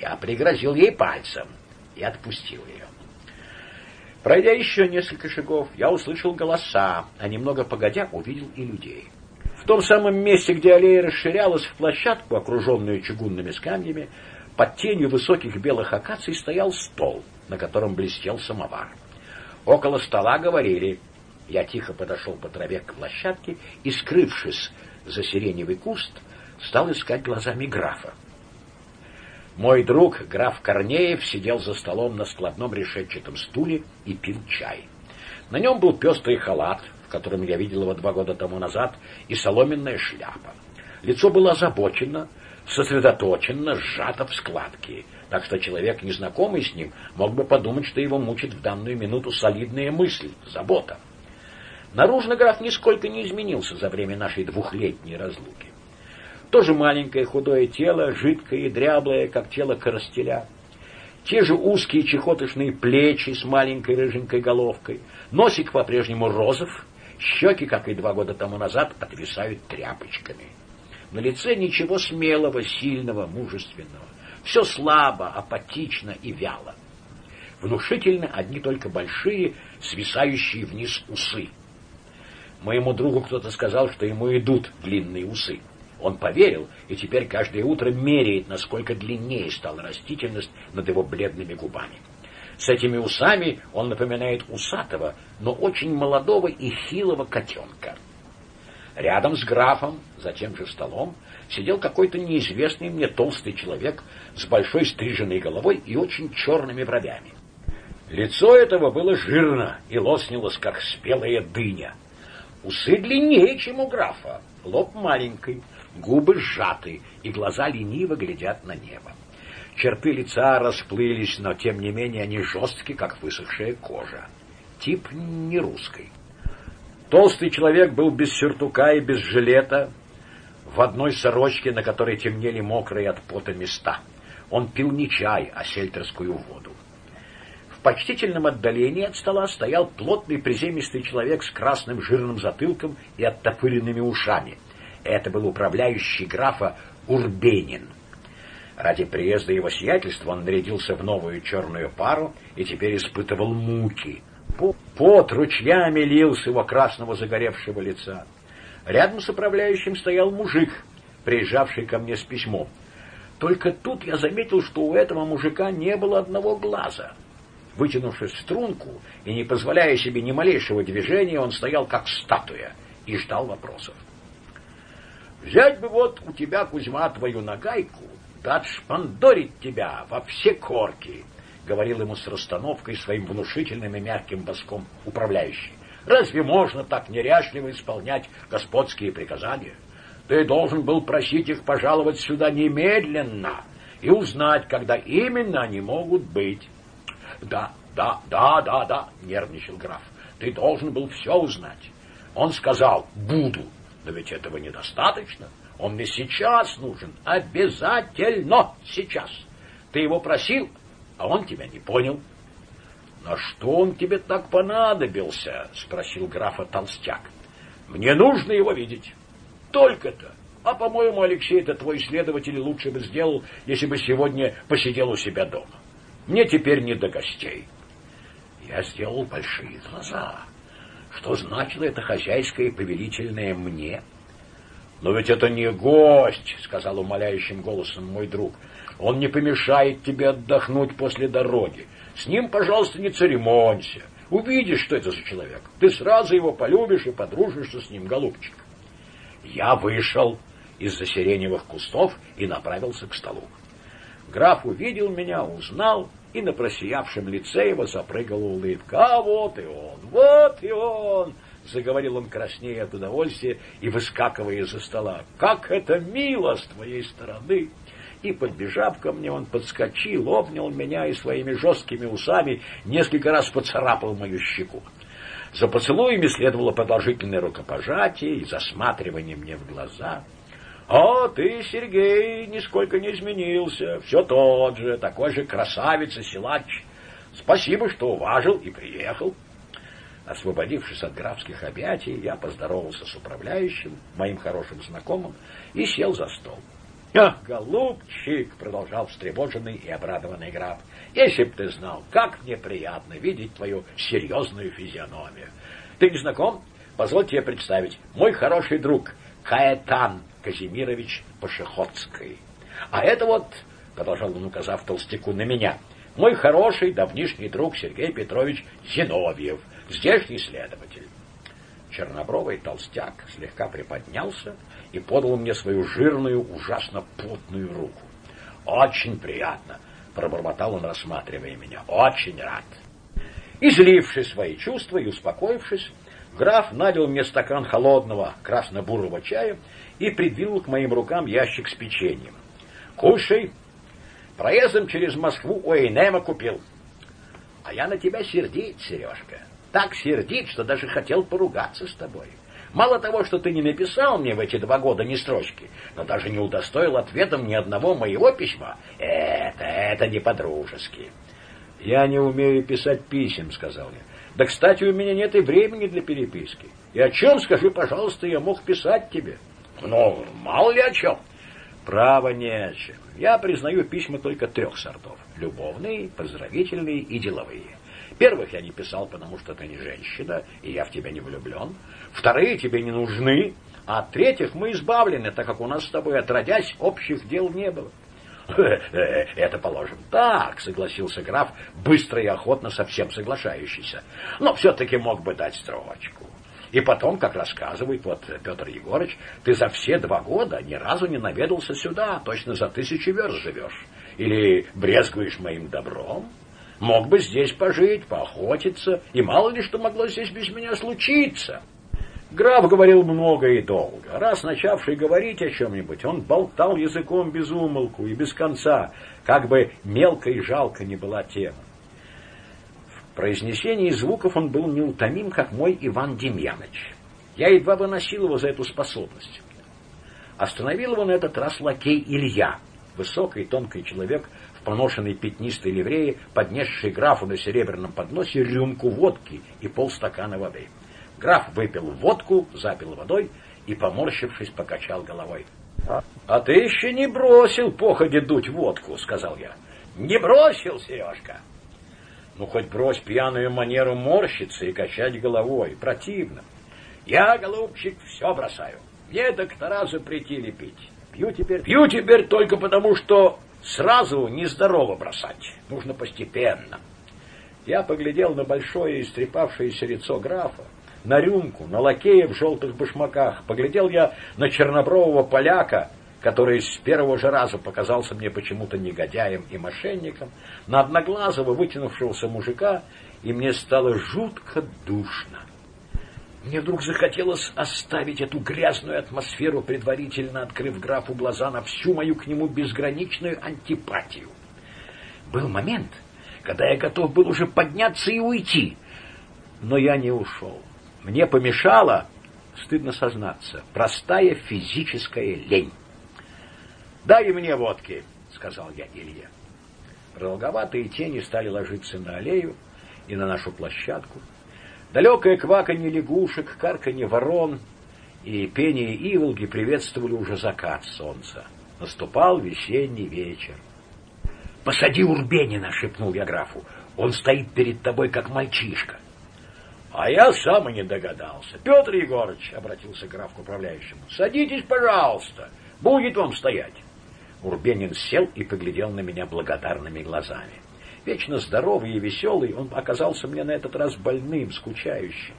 Я пригрозил ей пальцем и отпустил ее. Пройдя еще несколько шагов, я услышал голоса, а немного погодя увидел и людей. В том самом месте, где аллея расширялась в площадку, окруженную чугунными скамьями, под тенью высоких белых акаций стоял стол, на котором блестел самовар. Около стола говорили я тихо подошел по траве к площадке и, скрывшись за сиреневый куст, стал искать глазами графа. Мой друг, граф Корнеев, сидел за столом на складном решетчатом стуле и пил чай. На нем был пестрый халат, в котором я видел его два года тому назад, и соломенная шляпа. Лицо было озабочено, сосредоточенно, сжато в складки, так что человек, незнакомый с ним, мог бы подумать, что его мучит в данную минуту солидная мысль, забота. Наружно граф нисколько не изменился за время нашей двухлетней разлуки. Тоже маленькое худое тело, жидкое и дряблое, как тело коростеля. Те же узкие чехоточные плечи с маленькой рыженькой головкой. Носик по-прежнему розов, щеки, как и два года тому назад, отвисают тряпочками. На лице ничего смелого, сильного, мужественного. Все слабо, апатично и вяло. Внушительно одни только большие, свисающие вниз усы. Моему другу кто-то сказал, что ему идут длинные усы. Он поверил, и теперь каждое утро меряет, насколько длиннее стала растительность над его бледными губами. С этими усами он напоминает усатого, но очень молодого и хилого котенка. Рядом с графом, за тем же столом, сидел какой-то неизвестный мне толстый человек с большой стриженной головой и очень черными бровями. Лицо этого было жирно и лоснилось, как спелая дыня. Усы длиннее, чем у графа, лоб маленький, губы сжаты, и глаза лениво глядят на небо. Черты лица расплылись, но тем не менее они жесткие, как высохшая кожа. Тип не русский. Толстый человек был без сюртука и без жилета, в одной сорочке, на которой темнели мокрые от пота места. Он пил не чай, а сельтерскую воду почтительном отдалении от стола стоял плотный приземистый человек с красным жирным затылком и оттопыренными ушами. Это был управляющий графа Урбенин. Ради приезда его сиятельства он нарядился в новую черную пару и теперь испытывал муки. Пот ручьями лился его красного загоревшего лица. Рядом с управляющим стоял мужик, приезжавший ко мне с письмом. Только тут я заметил, что у этого мужика не было одного глаза. Вытянувшись в струнку и не позволяя себе ни малейшего движения, он стоял как статуя и ждал вопросов. «Взять бы вот у тебя, Кузьма, твою нагайку, да отшпандорить тебя во все корки», — говорил ему с расстановкой своим внушительным и мягким боском управляющий. «Разве можно так неряшливо исполнять господские приказания?» Ты должен был просить их пожаловать сюда немедленно и узнать, когда именно они могут быть. Да, да, да, да, да, нервничал граф. Ты должен был все узнать. Он сказал: "Буду". Но ведь этого недостаточно. Он мне сейчас нужен, обязательно сейчас. Ты его просил, а он тебя не понял. На что он тебе так понадобился? спросил графа Толстяк. Мне нужно его видеть. Только-то. А, по-моему, Алексей, это твой следователь лучше бы сделал, если бы сегодня посидел у себя дома. Мне теперь не до гостей. Я сделал большие глаза. Что значило это хозяйское и повелительное мне? Но ведь это не гость, сказал умоляющим голосом мой друг. Он не помешает тебе отдохнуть после дороги. С ним, пожалуйста, не церемонься. Увидишь, что это за человек. Ты сразу его полюбишь и подружишься с ним, голубчик. Я вышел из-за сиреневых кустов и направился к столу. Граф увидел меня, узнал, и на просиявшем лице его запрыгала улыбка. «А вот и он! Вот и он!» — заговорил он краснее от удовольствия и выскакивая из-за стола. «Как это мило с твоей стороны!» И, подбежав ко мне, он подскочил, обнял меня и своими жесткими усами несколько раз поцарапал мою щеку. За поцелуями следовало продолжительное рукопожатие и засматривание мне в глаза. «О, ты, Сергей, нисколько не изменился, все тот же, такой же красавец и силач. Спасибо, что уважил и приехал». Освободившись от графских объятий, я поздоровался с управляющим, моим хорошим знакомым, и сел за стол. «Ах, голубчик!» — продолжал встревоженный и обрадованный граф. «Если б ты знал, как мне приятно видеть твою серьезную физиономию. Ты не знаком? Позволь тебе представить. Мой хороший друг Каэтан Казимирович Пашеходский. А это вот, — продолжал он, указав толстяку на меня, — мой хороший давнишний друг Сергей Петрович Зиновьев, здешний следователь. Чернобровый толстяк слегка приподнялся и подал мне свою жирную, ужасно плотную руку. «Очень приятно!» — пробормотал он, рассматривая меня. «Очень рад!» Излившись свои чувства и успокоившись, граф налил мне стакан холодного красно-бурого чая и придвинул к моим рукам ящик с печеньем. «Кушай! Проездом через Москву у Эйнема купил. А я на тебя сердит, Сережка так сердит, что даже хотел поругаться с тобой. Мало того, что ты не написал мне в эти два года ни строчки, но даже не удостоил ответом ни одного моего письма. Это, это не по-дружески. Я не умею писать писем, сказал я. Да, кстати, у меня нет и времени для переписки. И о чем, скажи, пожалуйста, я мог писать тебе? Ну, мало ли о чем. Право не о чем. Я признаю письма только трех сортов. Любовные, поздравительные и деловые. Первых я не писал, потому что ты не женщина, и я в тебя не влюблен. Вторые тебе не нужны, а от третьих мы избавлены, так как у нас с тобой отродясь общих дел не было. Это положим так, согласился граф, быстро и охотно совсем соглашающийся. Но все-таки мог бы дать строчку. И потом, как рассказывает вот Петр Егорович, ты за все два года ни разу не наведался сюда, точно за тысячи верст живешь. Или брезгуешь моим добром? Мог бы здесь пожить, поохотиться, и мало ли что могло здесь без меня случиться. Граф говорил много и долго. Раз начавший говорить о чем-нибудь, он болтал языком без умолку и без конца, как бы мелко и жалко не была тема. В произнесении звуков он был неутомим, как мой Иван Демьяныч. Я едва выносил его за эту способность. Остановил его на этот раз лакей Илья, высокий тонкий человек поношенной пятнистой ливреи, поднесший графу на серебряном подносе рюмку водки и полстакана воды. Граф выпил водку, запил водой и, поморщившись, покачал головой. А ты еще не бросил походе дуть водку, сказал я. Не бросил, Сережка. Ну, хоть брось пьяную манеру морщиться и качать головой. Противно. Я, голубчик, все бросаю. Мне доктора запретили пить. Пью теперь, пью теперь только потому, что сразу нездорово бросать. Нужно постепенно. Я поглядел на большое истрепавшееся лицо графа, на рюмку, на лакея в желтых башмаках. Поглядел я на чернобрового поляка, который с первого же раза показался мне почему-то негодяем и мошенником, на одноглазого вытянувшегося мужика, и мне стало жутко душно. Мне вдруг захотелось оставить эту грязную атмосферу, предварительно открыв графу глаза на всю мою к нему безграничную антипатию. Был момент, когда я готов был уже подняться и уйти, но я не ушел. Мне помешала, стыдно сознаться, простая физическая лень. «Дай мне водки», — сказал я Илье. Продолговатые тени стали ложиться на аллею и на нашу площадку. Далекое кваканье лягушек, карканье ворон и пение иволги приветствовали уже закат солнца. Наступал весенний вечер. «Посади Урбенина!» — шепнул я графу. «Он стоит перед тобой, как мальчишка». А я сам и не догадался. Петр Егорович, — обратился к управляющему, — садитесь, пожалуйста, будет вам стоять. Урбенин сел и поглядел на меня благодарными глазами. Вечно здоровый и веселый, он оказался мне на этот раз больным, скучающим.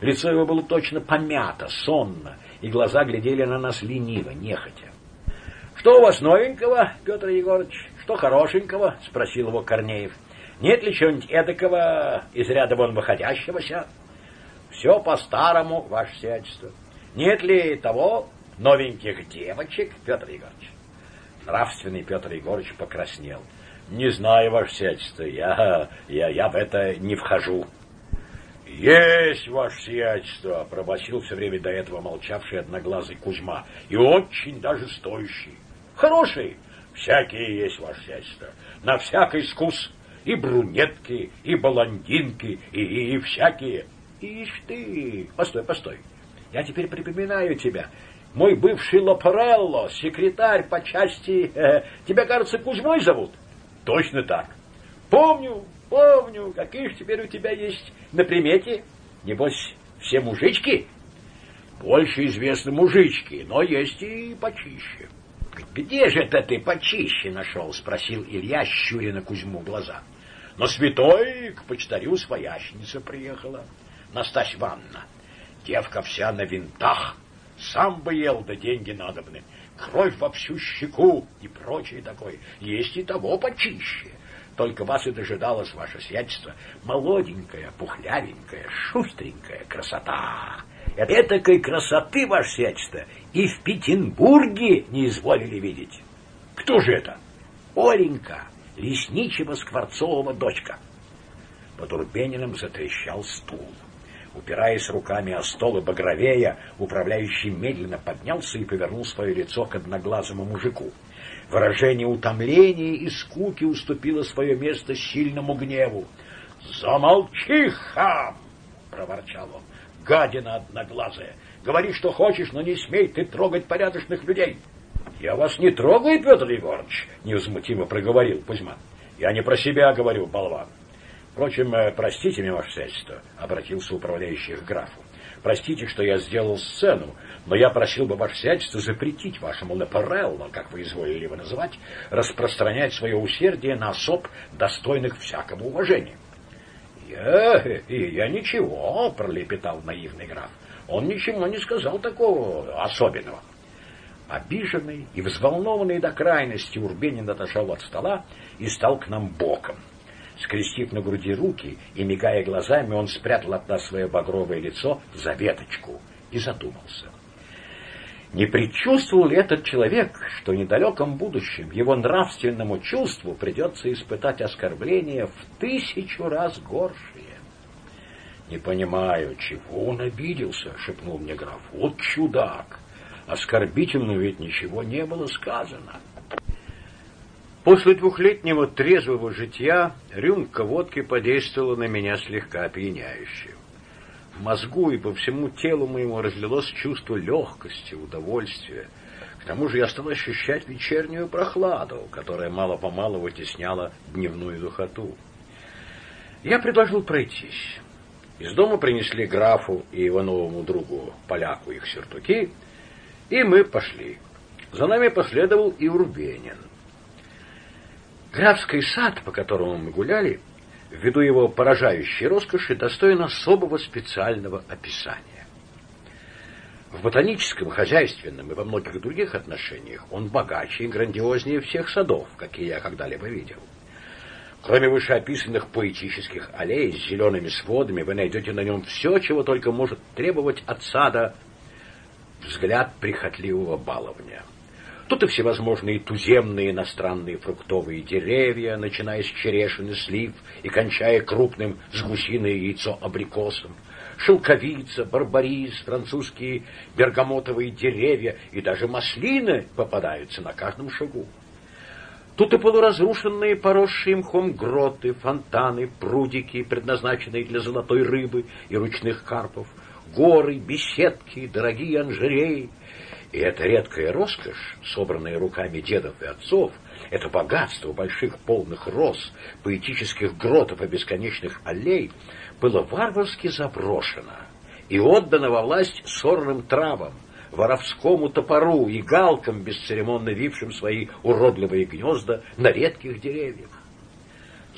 Лицо его было точно помято, сонно, и глаза глядели на нас лениво, нехотя. — Что у вас новенького, Петр Егорович? Что хорошенького? — спросил его Корнеев. — Нет ли чего-нибудь эдакого из ряда вон выходящегося? — Все по-старому, ваше сиятельство. Нет ли того новеньких девочек, Петр Егорович? Нравственный Петр Егорович покраснел. Не знаю, ваше сиятельство, я, я, я в это не вхожу. Есть, ваше сиятельство, пробасил все время до этого молчавший одноглазый Кузьма, и очень даже стоящий. Хороший, всякие есть, ваше сиятельство, на всякий вкус, и брюнетки, и блондинки, и, и, и всякие. Ишь ты, постой, постой, я теперь припоминаю тебя, мой бывший Лапарелло, секретарь по части... Э, тебя, кажется, Кузьмой зовут? Точно так. Помню, помню. Какие же теперь у тебя есть на примете? Небось, все мужички? Больше известны мужички, но есть и почище. Где же это ты почище нашел? Спросил Илья, щуря на Кузьму глаза. Но святой к почтарю своячница приехала. Настасья Ивановна. Девка вся на винтах, сам бы ел, да деньги надобны. Кровь во всю щеку и прочее такое. Есть и того почище. Только вас и дожидалось, ваше сиятельство, молоденькая, пухлявенькая, шустренькая красота. Этакой красоты, ваше сиятельство, и в Петербурге не изволили видеть. Кто же это? Оленька, лесничего Скворцового дочка. Под Урбениным затрещал стул. Упираясь руками о стол и багровея, управляющий медленно поднялся и повернул свое лицо к одноглазому мужику. Выражение утомления и скуки уступило свое место сильному гневу. «Замолчи, хам!» — проворчал он. «Гадина одноглазая! Говори, что хочешь, но не смей ты трогать порядочных людей!» «Я вас не трогаю, Петр Егорович!» — невозмутимо проговорил Кузьма. «Я не про себя говорю, болван. Впрочем, э, простите меня, ваше сельство, обратился управляющий к графу. Простите, что я сделал сцену, но я просил бы ваше сельство запретить вашему Лепарелло, как вы изволили его называть, распространять свое усердие на особ, достойных всякого уважения. Я, я ничего, пролепетал наивный граф. Он ничего не сказал такого особенного. Обиженный и взволнованный до крайности Урбенин отошел от стола и стал к нам боком. Скрестив на груди руки и мигая глазами, он спрятал от нас свое багровое лицо за веточку и задумался. Не предчувствовал ли этот человек, что в недалеком будущем его нравственному чувству придется испытать оскорбление в тысячу раз горшие? «Не понимаю, чего он обиделся?» — шепнул мне граф. «Вот чудак! Оскорбительно ведь ничего не было сказано». После двухлетнего трезвого житья рюмка водки подействовала на меня слегка опьяняюще. В мозгу и по всему телу моему разлилось чувство легкости, удовольствия, К тому же я стал ощущать вечернюю прохладу, которая мало-помалу вытесняла дневную духоту. Я предложил пройтись. Из дома принесли графу и его новому другу, поляку, их сюртуки, и мы пошли. За нами последовал и Урбенин. Графский сад, по которому мы гуляли, ввиду его поражающей роскоши, достоин особого специального описания. В ботаническом, хозяйственном и во многих других отношениях он богаче и грандиознее всех садов, какие я когда-либо видел. Кроме вышеописанных поэтических аллей с зелеными сводами, вы найдете на нем все, чего только может требовать от сада взгляд прихотливого баловня. Тут и всевозможные туземные иностранные фруктовые деревья, начиная с черешины, слив и кончая крупным с гусиное яйцо абрикосом, шелковица, барбарис, французские бергамотовые деревья и даже маслины попадаются на каждом шагу. Тут и полуразрушенные, поросшие мхом гроты, фонтаны, прудики, предназначенные для золотой рыбы и ручных карпов, горы, беседки, дорогие оранжереи. И эта редкая роскошь, собранная руками дедов и отцов, это богатство больших полных роз, поэтических гротов и бесконечных аллей, было варварски заброшено и отдано во власть сорным травам, воровскому топору и галкам, бесцеремонно вившим свои уродливые гнезда на редких деревьях.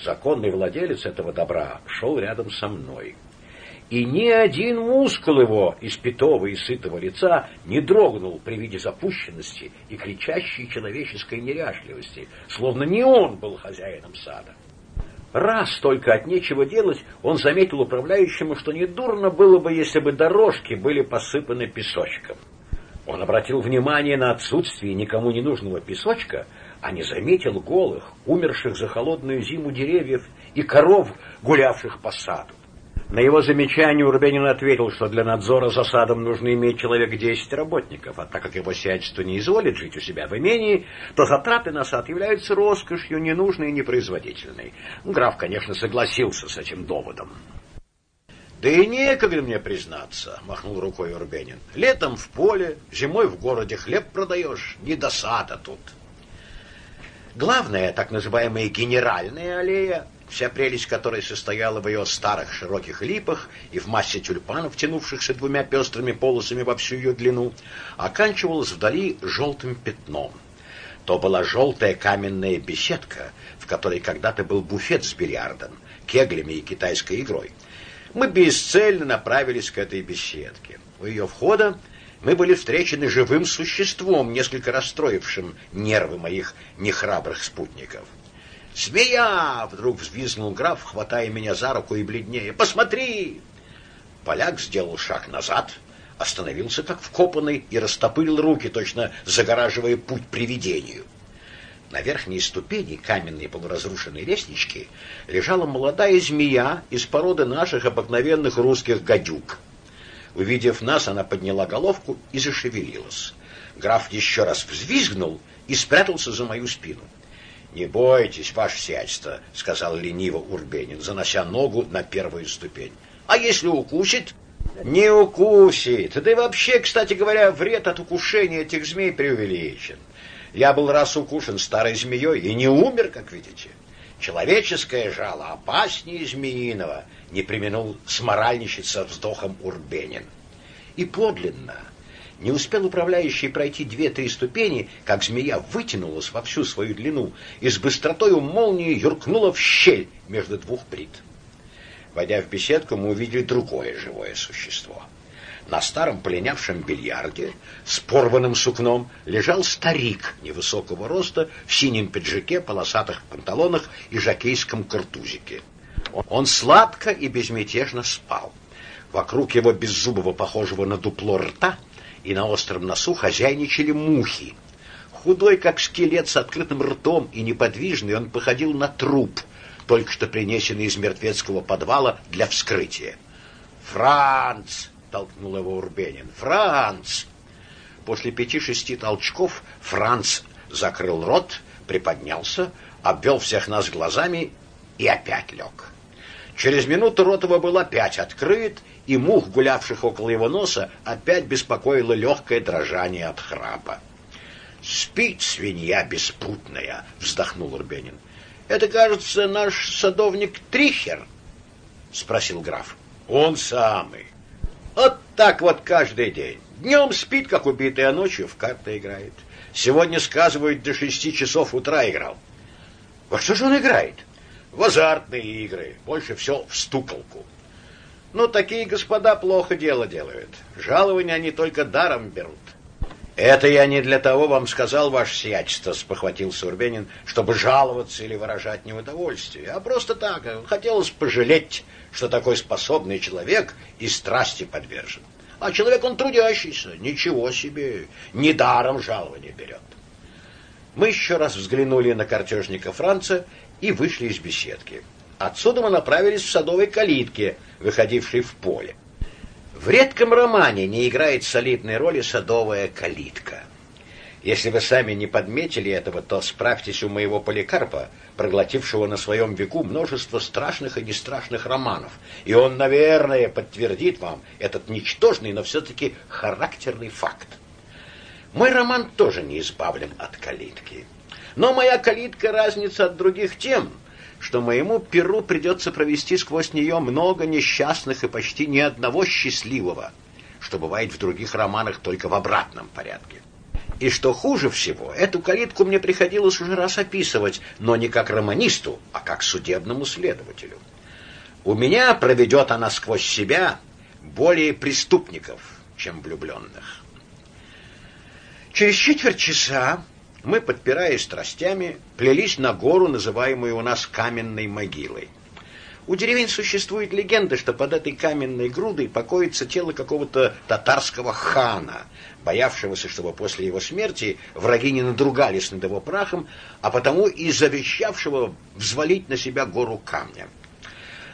Законный владелец этого добра шел рядом со мной — и ни один мускул его испитого и сытого лица не дрогнул при виде запущенности и кричащей человеческой неряшливости, словно не он был хозяином сада. Раз только от нечего делать, он заметил управляющему, что недурно было бы, если бы дорожки были посыпаны песочком. Он обратил внимание на отсутствие никому не нужного песочка, а не заметил голых, умерших за холодную зиму деревьев и коров, гулявших по саду. На его замечание Урбенин ответил, что для надзора за садом нужно иметь человек 10 работников, а так как его сиятельство не изволит жить у себя в имении, то затраты на сад являются роскошью, ненужной и непроизводительной. Граф, конечно, согласился с этим доводом. «Да и некогда мне признаться», — махнул рукой Урбенин. «Летом в поле, зимой в городе хлеб продаешь, не до сада тут». Главная, так называемая генеральная аллея, вся прелесть которой состояла в ее старых широких липах и в массе тюльпанов, тянувшихся двумя пестрыми полосами во всю ее длину, оканчивалась вдали желтым пятном. То была желтая каменная беседка, в которой когда-то был буфет с бильярдом, кеглями и китайской игрой. Мы бесцельно направились к этой беседке. У ее входа мы были встречены живым существом, несколько расстроившим нервы моих нехрабрых спутников. «Змея!» — вдруг взвизгнул граф, хватая меня за руку и бледнее. «Посмотри!» Поляк сделал шаг назад, остановился как вкопанный и растопырил руки, точно загораживая путь привидению. На верхней ступени каменной полуразрушенной лестнички лежала молодая змея из породы наших обыкновенных русских гадюк. Увидев нас, она подняла головку и зашевелилась. Граф еще раз взвизгнул и спрятался за мою спину. «Не бойтесь, ваше сиятельство», — сказал лениво Урбенин, занося ногу на первую ступень. «А если укусит?» «Не укусит. Да и вообще, кстати говоря, вред от укушения этих змей преувеличен. Я был раз укушен старой змеей и не умер, как видите. Человеческое жало опаснее змеиного», — не применил сморальничать со вздохом Урбенин. И подлинно не успел управляющий пройти две-три ступени, как змея вытянулась во всю свою длину и с быстротою молнии юркнула в щель между двух брит. Войдя в беседку, мы увидели другое живое существо. На старом полинявшем бильярде с порванным сукном лежал старик невысокого роста в синем пиджаке, полосатых панталонах и жакейском картузике. Он сладко и безмятежно спал. Вокруг его беззубого, похожего на дупло рта, и на остром носу хозяйничали мухи. Худой, как скелет, с открытым ртом и неподвижный, он походил на труп, только что принесенный из мертвецкого подвала для вскрытия. «Франц!» — толкнул его Урбенин. «Франц!» После пяти-шести толчков Франц закрыл рот, приподнялся, обвел всех нас глазами и опять лег. Через минуту рот его был опять открыт, и мух, гулявших около его носа, опять беспокоило легкое дрожание от храпа. Спит свинья беспутная, вздохнул Урбенин. Это, кажется, наш садовник Трихер, спросил граф. Он самый. Вот так вот каждый день. Днем спит, как убитый, а ночью в карты играет. Сегодня, сказывают, до шести часов утра играл. Во что же он играет? В азартные игры. Больше все в стуколку. Ну, такие господа плохо дело делают. Жалования они только даром берут. Это я не для того вам сказал, ваше сиятельство, спохватился Урбенин, чтобы жаловаться или выражать неудовольствие, а просто так, хотелось пожалеть, что такой способный человек и страсти подвержен. А человек он трудящийся, ничего себе, недаром жалование берет. Мы еще раз взглянули на картежника Франца и вышли из беседки. Отсюда мы направились в садовой калитке, выходившей в поле. В редком романе не играет солидной роли садовая калитка. Если вы сами не подметили этого, то справьтесь у моего Поликарпа, проглотившего на своем веку множество страшных и нестрашных романов, и он, наверное, подтвердит вам этот ничтожный, но все-таки характерный факт. Мой роман тоже не избавлен от калитки. Но моя калитка разница от других тем, что моему перу придется провести сквозь нее много несчастных и почти ни одного счастливого, что бывает в других романах только в обратном порядке. И что хуже всего, эту калитку мне приходилось уже раз описывать, но не как романисту, а как судебному следователю. У меня проведет она сквозь себя более преступников, чем влюбленных. Через четверть часа мы, подпираясь страстями, плелись на гору, называемую у нас каменной могилой. У деревень существует легенда, что под этой каменной грудой покоится тело какого-то татарского хана, боявшегося, чтобы после его смерти враги не надругались над его прахом, а потому и завещавшего взвалить на себя гору камня.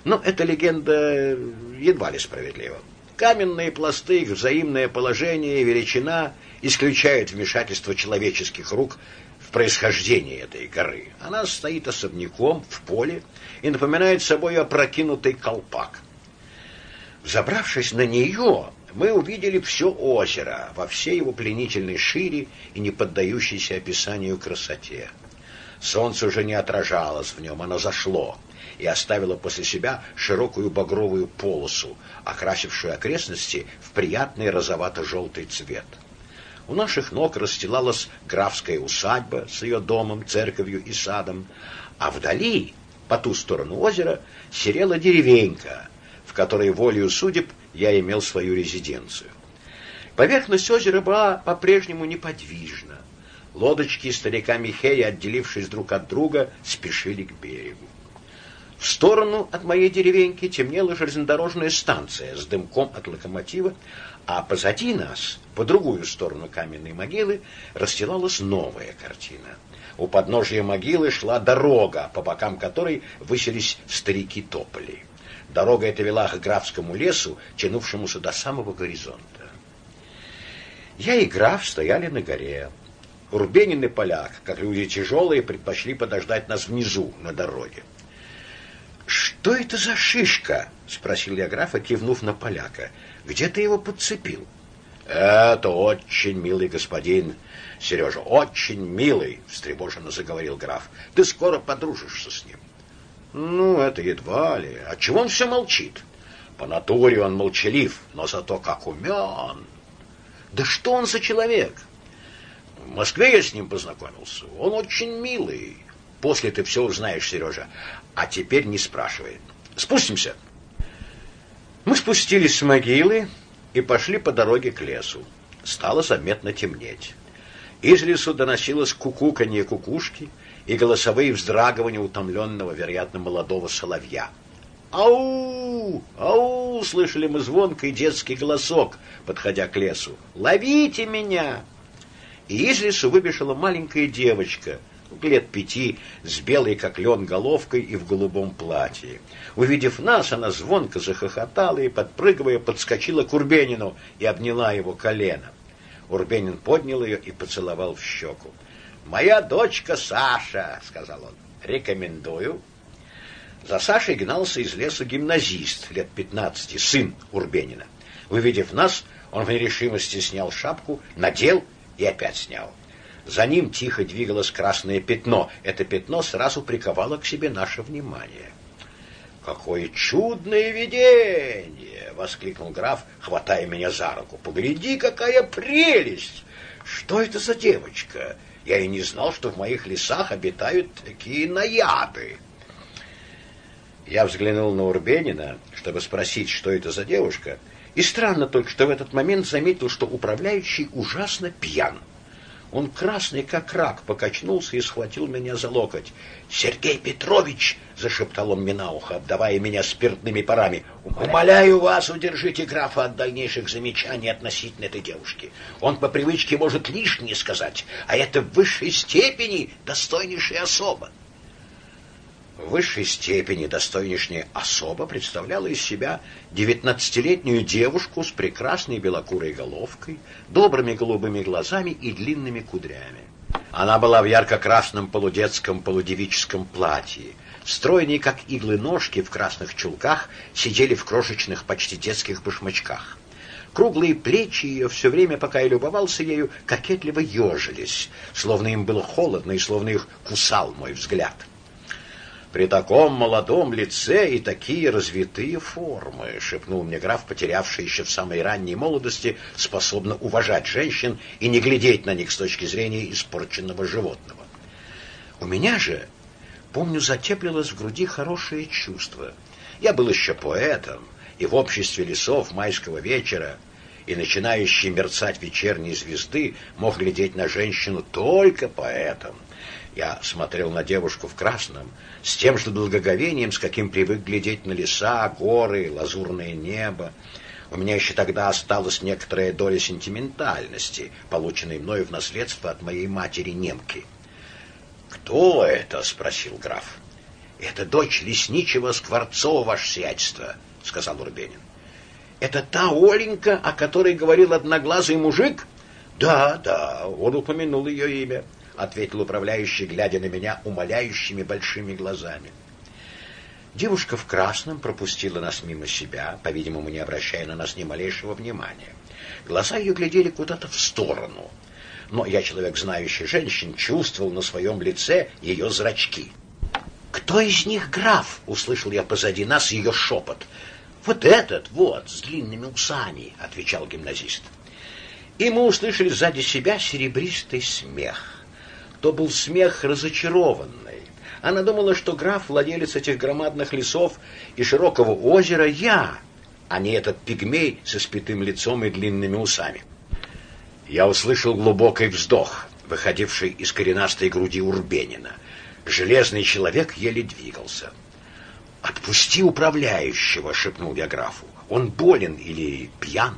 Но эта легенда едва ли справедлива. Каменные пласты, их взаимное положение величина исключают вмешательство человеческих рук в происхождение этой горы. Она стоит особняком в поле и напоминает собой опрокинутый колпак. Забравшись на нее, мы увидели все озеро во всей его пленительной шире и не поддающейся описанию красоте. Солнце уже не отражалось в нем, оно зашло и оставила после себя широкую багровую полосу, окрасившую окрестности в приятный розовато-желтый цвет. У наших ног расстилалась графская усадьба с ее домом, церковью и садом, а вдали, по ту сторону озера, серела деревенька, в которой волею судеб я имел свою резиденцию. Поверхность озера была по-прежнему неподвижна. Лодочки старика Михея, отделившись друг от друга, спешили к берегу. В сторону от моей деревеньки темнела железнодорожная станция с дымком от локомотива, а позади нас, по другую сторону каменной могилы, расстилалась новая картина. У подножия могилы шла дорога, по бокам которой высились старики-тополи. Дорога эта вела к графскому лесу, тянувшемуся до самого горизонта. Я и граф стояли на горе. Урбенин и поляк, как люди тяжелые, предпочли подождать нас внизу, на дороге. «Что это за шишка?» — спросил я графа, кивнув на поляка. «Где ты его подцепил?» «Это очень милый господин, Сережа, очень милый», — встревоженно заговорил граф. «Ты скоро подружишься с ним». «Ну, это едва ли. А чего он все молчит?» «По натуре он молчалив, но зато как умен». «Да что он за человек?» «В Москве я с ним познакомился. Он очень милый». После ты все узнаешь, Сережа. А теперь не спрашивай. Спустимся. Мы спустились с могилы и пошли по дороге к лесу. Стало заметно темнеть. Из лесу доносилось кукуканье кукушки и голосовые вздрагивания утомленного, вероятно, молодого соловья. «Ау! Ау!» — слышали мы звонкий детский голосок, подходя к лесу. «Ловите меня!» И из лесу выбежала маленькая девочка — лет пяти, с белой, как лен, головкой и в голубом платье. Увидев нас, она звонко захохотала и, подпрыгивая, подскочила к Урбенину и обняла его колено. Урбенин поднял ее и поцеловал в щеку. «Моя дочка Саша», — сказал он, — «рекомендую». За Сашей гнался из леса гимназист лет пятнадцати, сын Урбенина. Увидев нас, он в нерешимости снял шапку, надел и опять снял. За ним тихо двигалось красное пятно. Это пятно сразу приковало к себе наше внимание. «Какое чудное видение!» — воскликнул граф, хватая меня за руку. «Погляди, какая прелесть! Что это за девочка? Я и не знал, что в моих лесах обитают такие наяды!» Я взглянул на Урбенина, чтобы спросить, что это за девушка, и странно только, что в этот момент заметил, что управляющий ужасно пьян. Он красный, как рак, покачнулся и схватил меня за локоть. «Сергей Петрович!» — зашептал он мне на ухо, обдавая меня спиртными парами. «Умоляю вас, удержите графа от дальнейших замечаний относительно этой девушки. Он по привычке может лишнее сказать, а это в высшей степени достойнейшая особа в высшей степени достойнейшняя особа представляла из себя девятнадцатилетнюю девушку с прекрасной белокурой головкой, добрыми голубыми глазами и длинными кудрями. Она была в ярко-красном полудетском полудевическом платье. Стройные, как иглы ножки в красных чулках, сидели в крошечных, почти детских башмачках. Круглые плечи ее все время, пока я любовался ею, кокетливо ежились, словно им было холодно и словно их кусал мой взгляд. При таком молодом лице и такие развитые формы, шепнул мне граф, потерявший еще в самой ранней молодости, способно уважать женщин и не глядеть на них с точки зрения испорченного животного. У меня же, помню, затеплилось в груди хорошее чувство. Я был еще поэтом, и в обществе лесов майского вечера и начинающей мерцать вечерней звезды мог глядеть на женщину только поэтом. Я смотрел на девушку в красном, с тем же благоговением, с каким привык глядеть на леса, горы, лазурное небо. У меня еще тогда осталась некоторая доля сентиментальности, полученной мною в наследство от моей матери-немки. «Кто это?» — спросил граф. «Это дочь лесничего Скворцова, ваше сиятельство», — сказал Урбенин. «Это та Оленька, о которой говорил одноглазый мужик?» «Да, да, он упомянул ее имя» ответил управляющий, глядя на меня умоляющими большими глазами. Девушка в красном пропустила нас мимо себя, по-видимому, не обращая на нас ни малейшего внимания. Глаза ее глядели куда-то в сторону. Но я, человек знающий женщин, чувствовал на своем лице ее зрачки. «Кто из них граф?» — услышал я позади нас ее шепот. «Вот этот, вот, с длинными усами», — отвечал гимназист. И мы услышали сзади себя серебристый смех то был смех разочарованный. Она думала, что граф, владелец этих громадных лесов и широкого озера, я, а не этот пигмей со спитым лицом и длинными усами. Я услышал глубокий вздох, выходивший из коренастой груди Урбенина. Железный человек еле двигался. «Отпусти управляющего!» — шепнул я графу. «Он болен или пьян?»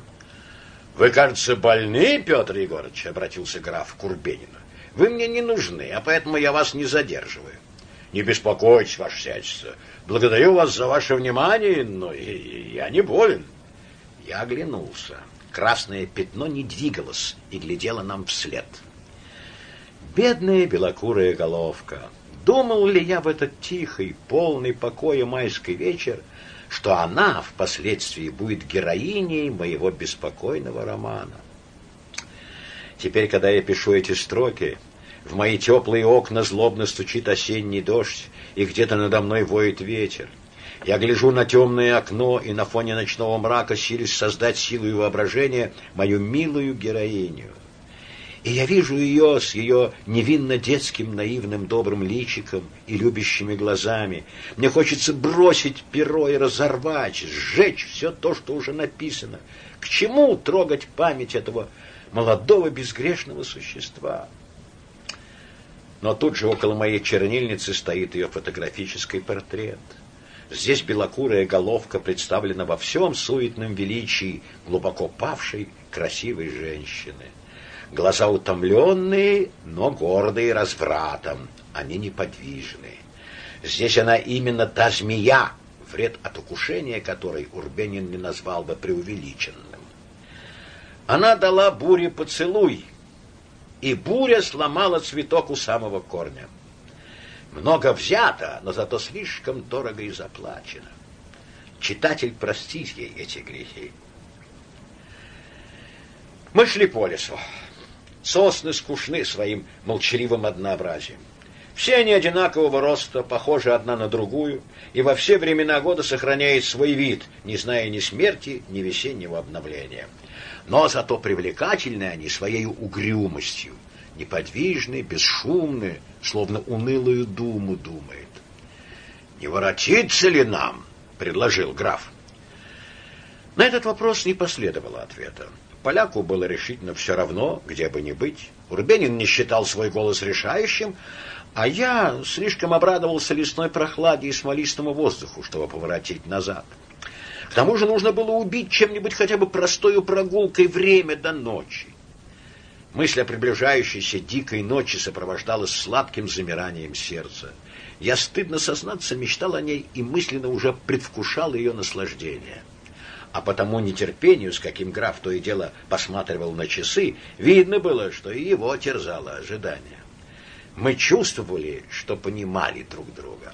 «Вы, кажется, больны, Петр Егорович?» — обратился граф к Урбенину. Вы мне не нужны, а поэтому я вас не задерживаю. Не беспокойтесь, ваше сядьство. Благодарю вас за ваше внимание, но я не болен. Я оглянулся. Красное пятно не двигалось и глядело нам вслед. Бедная белокурая головка. Думал ли я в этот тихий, полный покоя майский вечер, что она впоследствии будет героиней моего беспокойного романа? Теперь, когда я пишу эти строки, в мои теплые окна злобно стучит осенний дождь, и где-то надо мной воет ветер. Я гляжу на темное окно и на фоне ночного мрака силюсь создать силу и воображение мою милую героиню. И я вижу ее с ее невинно детским, наивным, добрым личиком и любящими глазами. Мне хочется бросить перо и разорвать, сжечь все то, что уже написано. К чему трогать память этого молодого безгрешного существа. Но тут же около моей чернильницы стоит ее фотографический портрет. Здесь белокурая головка представлена во всем суетном величии глубоко павшей красивой женщины. Глаза утомленные, но гордые развратом, они неподвижны. Здесь она именно та змея, вред от укушения которой Урбенин не назвал бы преувеличенным. Она дала буре поцелуй, и буря сломала цветок у самого корня. Много взято, но зато слишком дорого и заплачено. Читатель простит ей эти грехи. Мы шли по лесу. Сосны скучны своим молчаливым однообразием. Все они одинакового роста, похожи одна на другую, и во все времена года сохраняют свой вид, не зная ни смерти, ни весеннего обновления. Но зато привлекательны они своей угрюмостью, неподвижны, бесшумны, словно унылую думу думает. «Не воротиться ли нам?» — предложил граф. На этот вопрос не последовало ответа. Поляку было решительно все равно, где бы ни быть. Урбенин не считал свой голос решающим, а я слишком обрадовался лесной прохладе и смолистому воздуху, чтобы поворотить назад. К тому же нужно было убить чем-нибудь хотя бы простою прогулкой время до ночи. Мысль о приближающейся дикой ночи сопровождалась сладким замиранием сердца. Я, стыдно сознаться, мечтал о ней и мысленно уже предвкушал ее наслаждение. А потому нетерпению, с каким граф то и дело посматривал на часы, видно было, что и его терзало ожидание. Мы чувствовали, что понимали друг друга.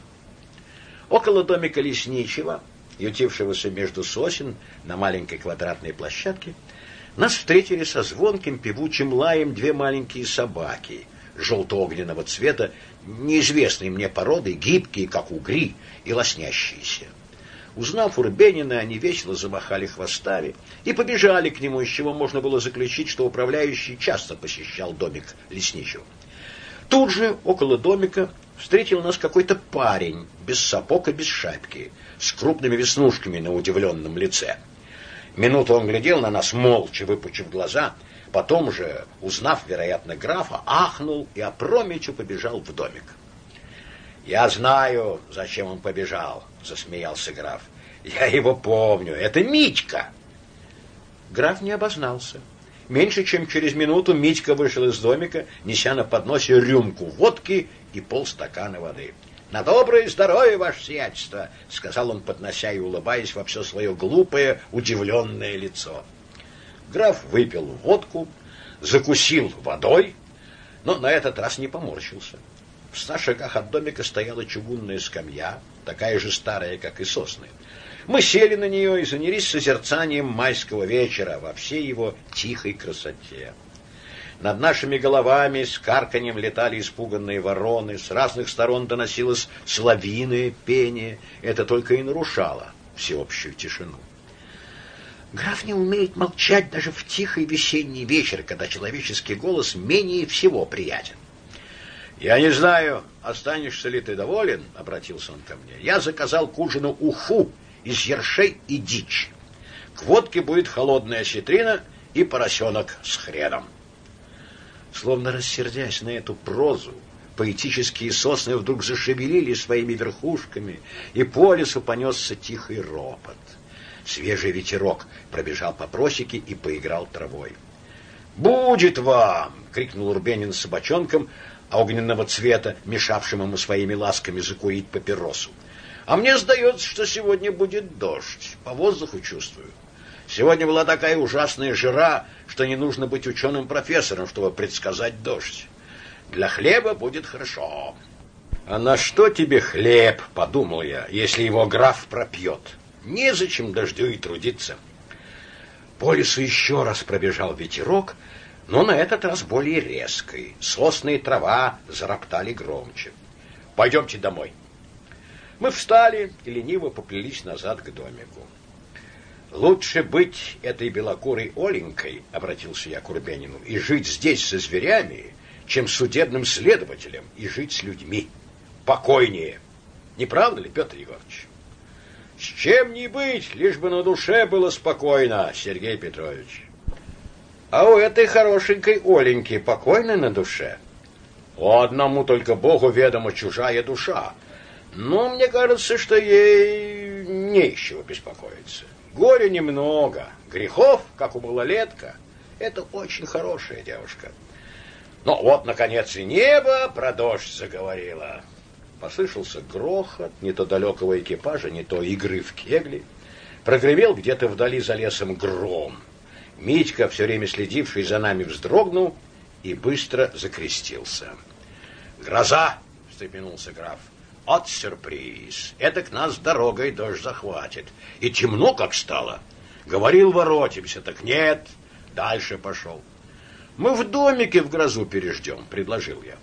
Около домика лесничего, ютившегося между сосен на маленькой квадратной площадке, нас встретили со звонким певучим лаем две маленькие собаки желто-огненного цвета, неизвестной мне породы, гибкие, как угри, и лоснящиеся. Узнав Урбенина, они весело замахали хвостами и побежали к нему, из чего можно было заключить, что управляющий часто посещал домик лесничего. Тут же, около домика, встретил нас какой-то парень, без сапог и без шапки, с крупными веснушками на удивленном лице. Минуту он глядел на нас, молча выпучив глаза, потом же, узнав, вероятно, графа, ахнул и опрометью побежал в домик. «Я знаю, зачем он побежал», — засмеялся граф. «Я его помню. Это Митька!» Граф не обознался. Меньше чем через минуту Митька вышел из домика, неся на подносе рюмку водки и полстакана воды. «На доброе здоровье, ваше сиятельство!» — сказал он, поднося и улыбаясь во все свое глупое, удивленное лицо. Граф выпил водку, закусил водой, но на этот раз не поморщился. В ста шагах от домика стояла чугунная скамья, такая же старая, как и сосны. Мы сели на нее и занялись созерцанием майского вечера во всей его тихой красоте. Над нашими головами с карканьем летали испуганные вороны, с разных сторон доносилось славиное пение. Это только и нарушало всеобщую тишину. Граф не умеет молчать даже в тихий весенний вечер, когда человеческий голос менее всего приятен. «Я не знаю, останешься ли ты доволен?» — обратился он ко мне. «Я заказал к ужину уху из ершей и дичь. К водке будет холодная осетрина и поросенок с хреном. Словно рассердясь на эту прозу, поэтические сосны вдруг зашевелили своими верхушками, и по лесу понесся тихий ропот. Свежий ветерок пробежал по просеке и поиграл травой. «Будет вам!» — крикнул Урбенин собачонком огненного цвета, мешавшим ему своими ласками закурить папиросу. А мне сдается, что сегодня будет дождь. По воздуху чувствую. Сегодня была такая ужасная жара, что не нужно быть ученым-профессором, чтобы предсказать дождь. Для хлеба будет хорошо. А на что тебе хлеб, подумал я, если его граф пропьет? Незачем дождю и трудиться. По лесу еще раз пробежал ветерок, но на этот раз более резкий. Сосны и трава зароптали громче. Пойдемте домой. Мы встали и лениво поплелись назад к домику. «Лучше быть этой белокурой Оленькой, — обратился я к Урбенину, — и жить здесь со зверями, чем судебным следователем и жить с людьми. Покойнее. Не правда ли, Петр Егорович?» «С чем не быть, лишь бы на душе было спокойно, Сергей Петрович». «А у этой хорошенькой Оленьки покойно на душе?» «О одному только Богу ведомо чужая душа, но мне кажется, что ей не из чего беспокоиться. Горя немного, грехов, как у малолетка. Это очень хорошая девушка. Но вот, наконец, и небо про дождь заговорило. Послышался грохот не то далекого экипажа, не то игры в кегли. Прогревел где-то вдали за лесом гром. Митька, все время следивший за нами, вздрогнул и быстро закрестился. «Гроза!» — встрепенулся граф. От сюрприз. Это к нас дорогой дождь захватит. И темно как стало. Говорил, воротимся, так нет. Дальше пошел. Мы в домике в грозу переждем, предложил я.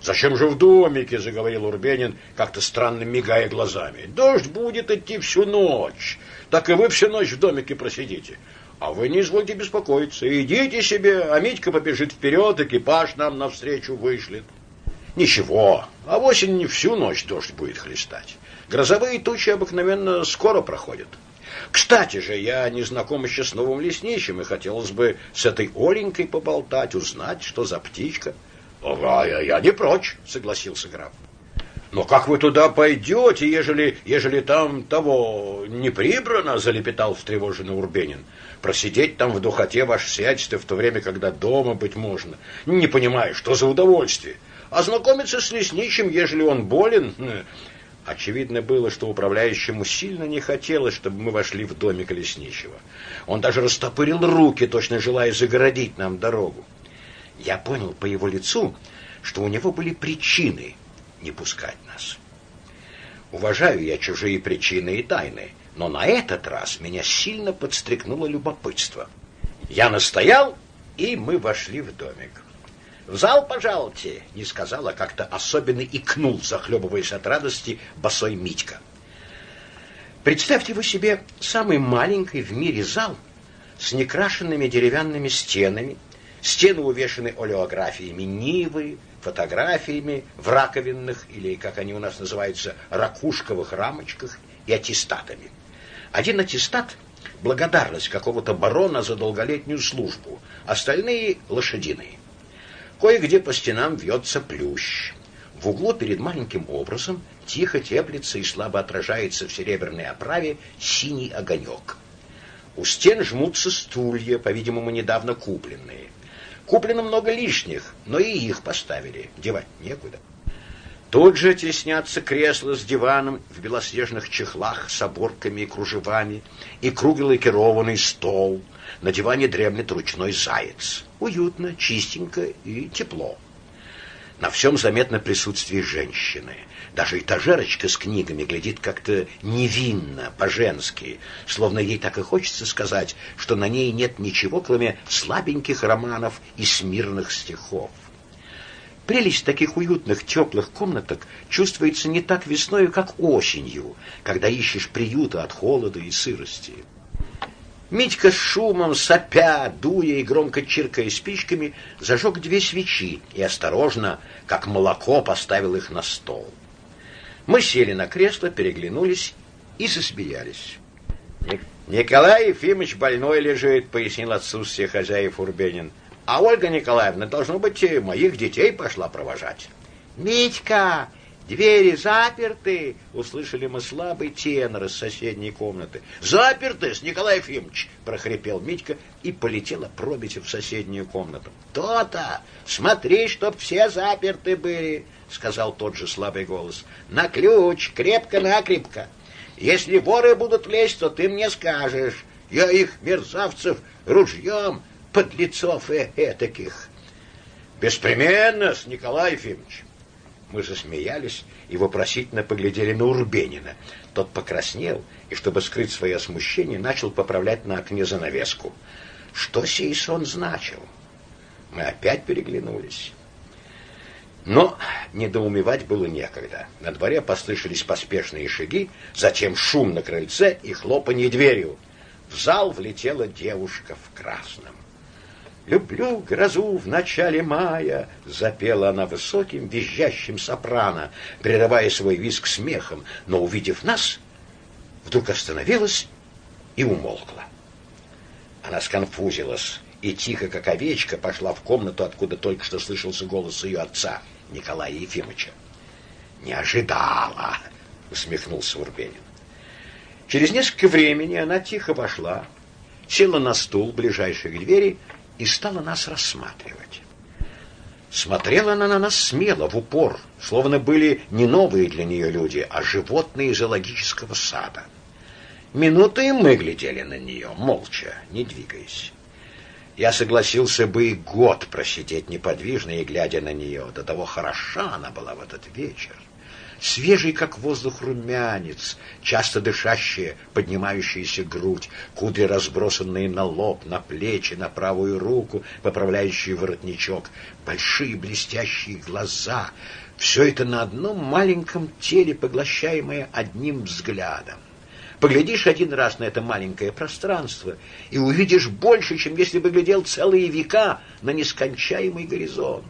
Зачем же в домике, заговорил Урбенин, как-то странно мигая глазами. Дождь будет идти всю ночь. Так и вы всю ночь в домике просидите. А вы не извольте беспокоиться. Идите себе, а Митька побежит вперед, экипаж нам навстречу вышлет. Ничего, а в осень не всю ночь дождь будет хлестать. Грозовые тучи обыкновенно скоро проходят. Кстати же, я не знаком еще с новым лесничим, и хотелось бы с этой Оленькой поболтать, узнать, что за птичка. — Ага, я, я не прочь, — согласился граф. — Но как вы туда пойдете, ежели, ежели там того не прибрано, — залепетал встревоженный Урбенин. — Просидеть там в духоте ваше сиятельство в то время, когда дома быть можно. Не понимаю, что за удовольствие. А знакомиться с лесничим, ежели он болен, Очевидно было, что управляющему сильно не хотелось, чтобы мы вошли в домик лесничего. Он даже растопырил руки, точно желая загородить нам дорогу. Я понял по его лицу, что у него были причины не пускать нас. Уважаю я чужие причины и тайны, но на этот раз меня сильно подстрекнуло любопытство. Я настоял, и мы вошли в домик. «В зал, пожалуйте!» — не сказала, как-то особенно икнул, захлебываясь от радости, босой Митька. Представьте вы себе самый маленький в мире зал с некрашенными деревянными стенами, стены увешаны олеографиями Нивы, фотографиями в раковинных, или, как они у нас называются, ракушковых рамочках и аттестатами. Один аттестат — благодарность какого-то барона за долголетнюю службу, остальные — лошадиные. Кое-где по стенам вьется плющ. В углу перед маленьким образом тихо теплится и слабо отражается в серебряной оправе синий огонек. У стен жмутся стулья, по-видимому, недавно купленные. Куплено много лишних, но и их поставили, девать некуда. Тут же теснятся кресла с диваном в белоснежных чехлах с оборками и кружевами и круглый лакированный стол. На диване дремлет ручной заяц. Уютно, чистенько и тепло. На всем заметно присутствие женщины. Даже этажерочка с книгами глядит как-то невинно, по-женски, словно ей так и хочется сказать, что на ней нет ничего, кроме слабеньких романов и смирных стихов. Прелесть таких уютных, теплых комнаток чувствуется не так весною, как осенью, когда ищешь приюта от холода и сырости. Митька с шумом, сопя, дуя и громко чиркая спичками, зажег две свечи и осторожно, как молоко, поставил их на стол. Мы сели на кресло, переглянулись и засмеялись. «Николай Ефимович больной лежит», — пояснил отсутствие хозяев Урбенин. А Ольга Николаевна, должно быть, моих детей пошла провожать. «Митька, двери заперты!» — услышали мы слабый тенор из соседней комнаты. «Заперты, с Николай Ефимович!» — прохрипел Митька и полетела пробить в соседнюю комнату. «То-то! Смотри, чтоб все заперты были!» — сказал тот же слабый голос. «На ключ, крепко-накрепко! Если воры будут лезть, то ты мне скажешь. Я их, мерзавцев, ружьем подлецов и этаких. Беспременно, с Николай Ефимович. Мы засмеялись и вопросительно поглядели на Урбенина. Тот покраснел и, чтобы скрыть свое смущение, начал поправлять на окне занавеску. Что сей сон значил? Мы опять переглянулись. Но недоумевать было некогда. На дворе послышались поспешные шаги, затем шум на крыльце и хлопанье дверью. В зал влетела девушка в красном. «Люблю грозу в начале мая», — запела она высоким, визжащим сопрано, прерывая свой визг смехом, но, увидев нас, вдруг остановилась и умолкла. Она сконфузилась и тихо, как овечка, пошла в комнату, откуда только что слышался голос ее отца, Николая Ефимовича. «Не ожидала!» — усмехнулся Урбенин. Через несколько времени она тихо вошла, села на стул, ближайший к двери, и стала нас рассматривать. Смотрела она на нас смело, в упор, словно были не новые для нее люди, а животные зоологического сада. Минуты мы глядели на нее, молча, не двигаясь. Я согласился бы и год просидеть неподвижно и глядя на нее. До того хороша она была в этот вечер. Свежий, как воздух, румянец, часто дышащая, поднимающаяся грудь, кудри, разбросанные на лоб, на плечи, на правую руку, поправляющий воротничок, большие блестящие глаза — все это на одном маленьком теле, поглощаемое одним взглядом. Поглядишь один раз на это маленькое пространство и увидишь больше, чем если бы глядел целые века на нескончаемый горизонт.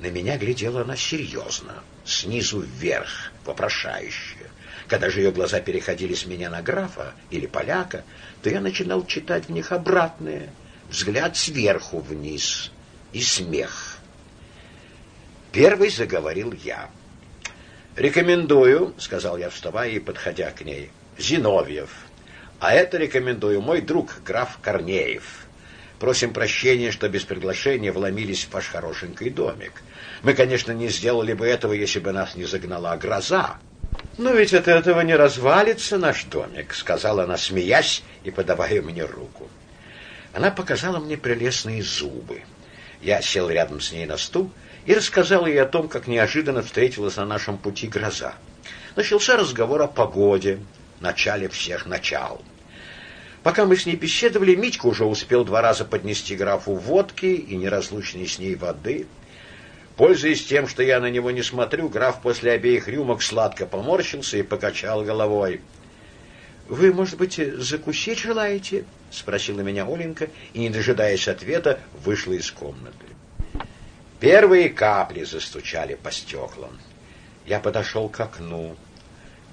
На меня глядела она серьезно, снизу вверх, вопрошающе. Когда же ее глаза переходили с меня на графа или поляка, то я начинал читать в них обратное, взгляд сверху вниз и смех. Первый заговорил я. «Рекомендую», — сказал я, вставая и подходя к ней, — «Зиновьев. А это рекомендую мой друг граф Корнеев. Просим прощения, что без приглашения вломились в ваш хорошенький домик. Мы, конечно, не сделали бы этого, если бы нас не загнала гроза. Но ведь от этого не развалится наш домик», — сказала она, смеясь и подавая мне руку. Она показала мне прелестные зубы. Я сел рядом с ней на стул и рассказал ей о том, как неожиданно встретилась на нашем пути гроза. Начался разговор о погоде, начале всех начал. Пока мы с ней беседовали, Митька уже успел два раза поднести графу водки и неразлучной с ней воды. Пользуясь тем, что я на него не смотрю, граф после обеих рюмок сладко поморщился и покачал головой. «Вы, может быть, закусить желаете?» — спросила меня Оленька, и, не дожидаясь ответа, вышла из комнаты. Первые капли застучали по стеклам. Я подошел к окну.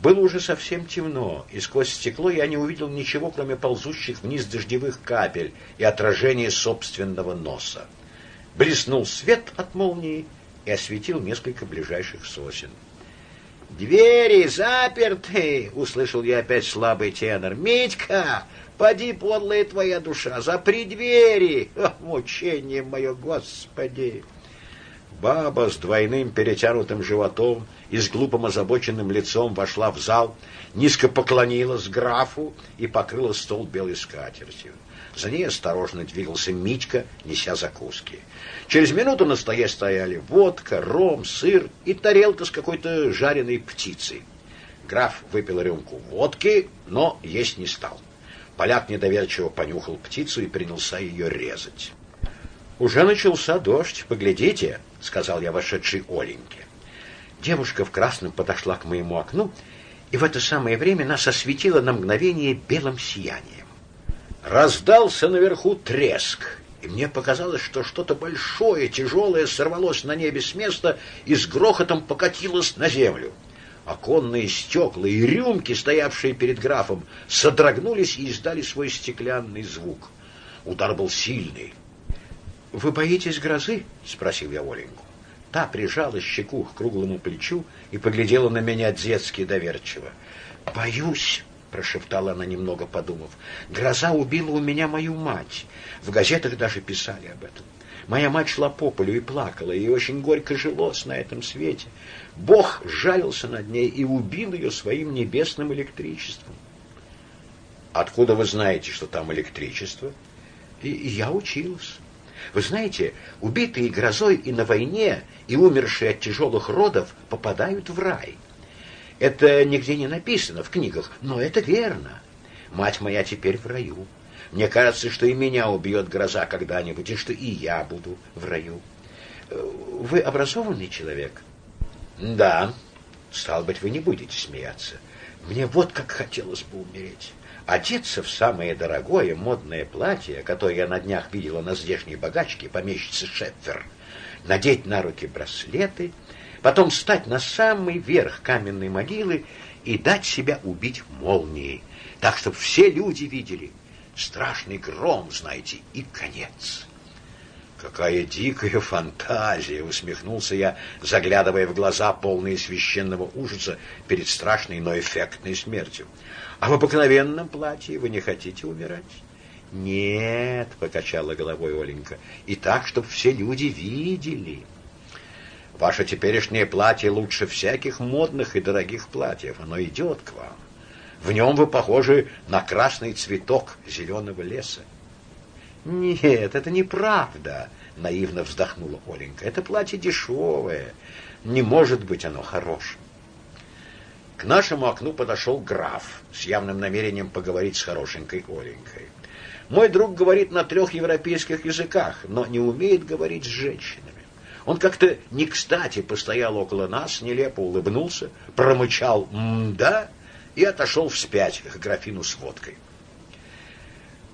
Было уже совсем темно, и сквозь стекло я не увидел ничего, кроме ползущих вниз дождевых капель и отражения собственного носа. Блеснул свет от молнии и осветил несколько ближайших сосен. «Двери заперты!» — услышал я опять слабый тенор. «Митька, поди, подлая твоя душа, запри двери! О, мучение мое, Господи!» Баба с двойным перетянутым животом и с глупым озабоченным лицом вошла в зал, низко поклонилась графу и покрыла стол белой скатертью. За ней осторожно двигался Митька, неся закуски. Через минуту на столе стояли водка, ром, сыр и тарелка с какой-то жареной птицей. Граф выпил рюмку водки, но есть не стал. Поляк недоверчиво понюхал птицу и принялся ее резать. «Уже начался дождь, поглядите», — сказал я вошедшей Оленьке. Девушка в красном подошла к моему окну, и в это самое время нас осветило на мгновение белым сиянием. Раздался наверху треск, и мне показалось, что что-то большое, тяжелое сорвалось на небе с места и с грохотом покатилось на землю. Оконные стекла и рюмки, стоявшие перед графом, содрогнулись и издали свой стеклянный звук. Удар был сильный, «Вы боитесь грозы?» — спросил я Оленьку. Та прижала щеку к круглому плечу и поглядела на меня детски доверчиво. «Боюсь», — прошептала она, немного подумав. «Гроза убила у меня мою мать. В газетах даже писали об этом. Моя мать шла по полю и плакала, и очень горько жилось на этом свете. Бог жалился над ней и убил ее своим небесным электричеством». «Откуда вы знаете, что там электричество?» и «Я училась». Вы знаете, убитые грозой и на войне, и умершие от тяжелых родов попадают в рай. Это нигде не написано в книгах, но это верно. Мать моя теперь в раю. Мне кажется, что и меня убьет гроза когда-нибудь, и что и я буду в раю. Вы образованный человек? Да. Стал быть, вы не будете смеяться. Мне вот как хотелось бы умереть одеться в самое дорогое модное платье, которое я на днях видела на здешней богачке, помещице Шепфер, надеть на руки браслеты, потом встать на самый верх каменной могилы и дать себя убить молнией, так, чтобы все люди видели. Страшный гром, знаете, и конец. Какая дикая фантазия, усмехнулся я, заглядывая в глаза, полные священного ужаса перед страшной, но эффектной смертью. А в обыкновенном платье вы не хотите умирать? Нет, покачала головой Оленька. И так, чтобы все люди видели. Ваше теперешнее платье лучше всяких модных и дорогих платьев. Оно идет к вам. В нем вы похожи на красный цветок зеленого леса. Нет, это неправда, наивно вздохнула Оленька. Это платье дешевое. не может быть оно хорошим. К нашему окну подошел граф с явным намерением поговорить с хорошенькой Оленькой. Мой друг говорит на трех европейских языках, но не умеет говорить с женщинами. Он как-то не кстати постоял около нас, нелепо улыбнулся, промычал «м-да» и отошел вспять к графину с водкой.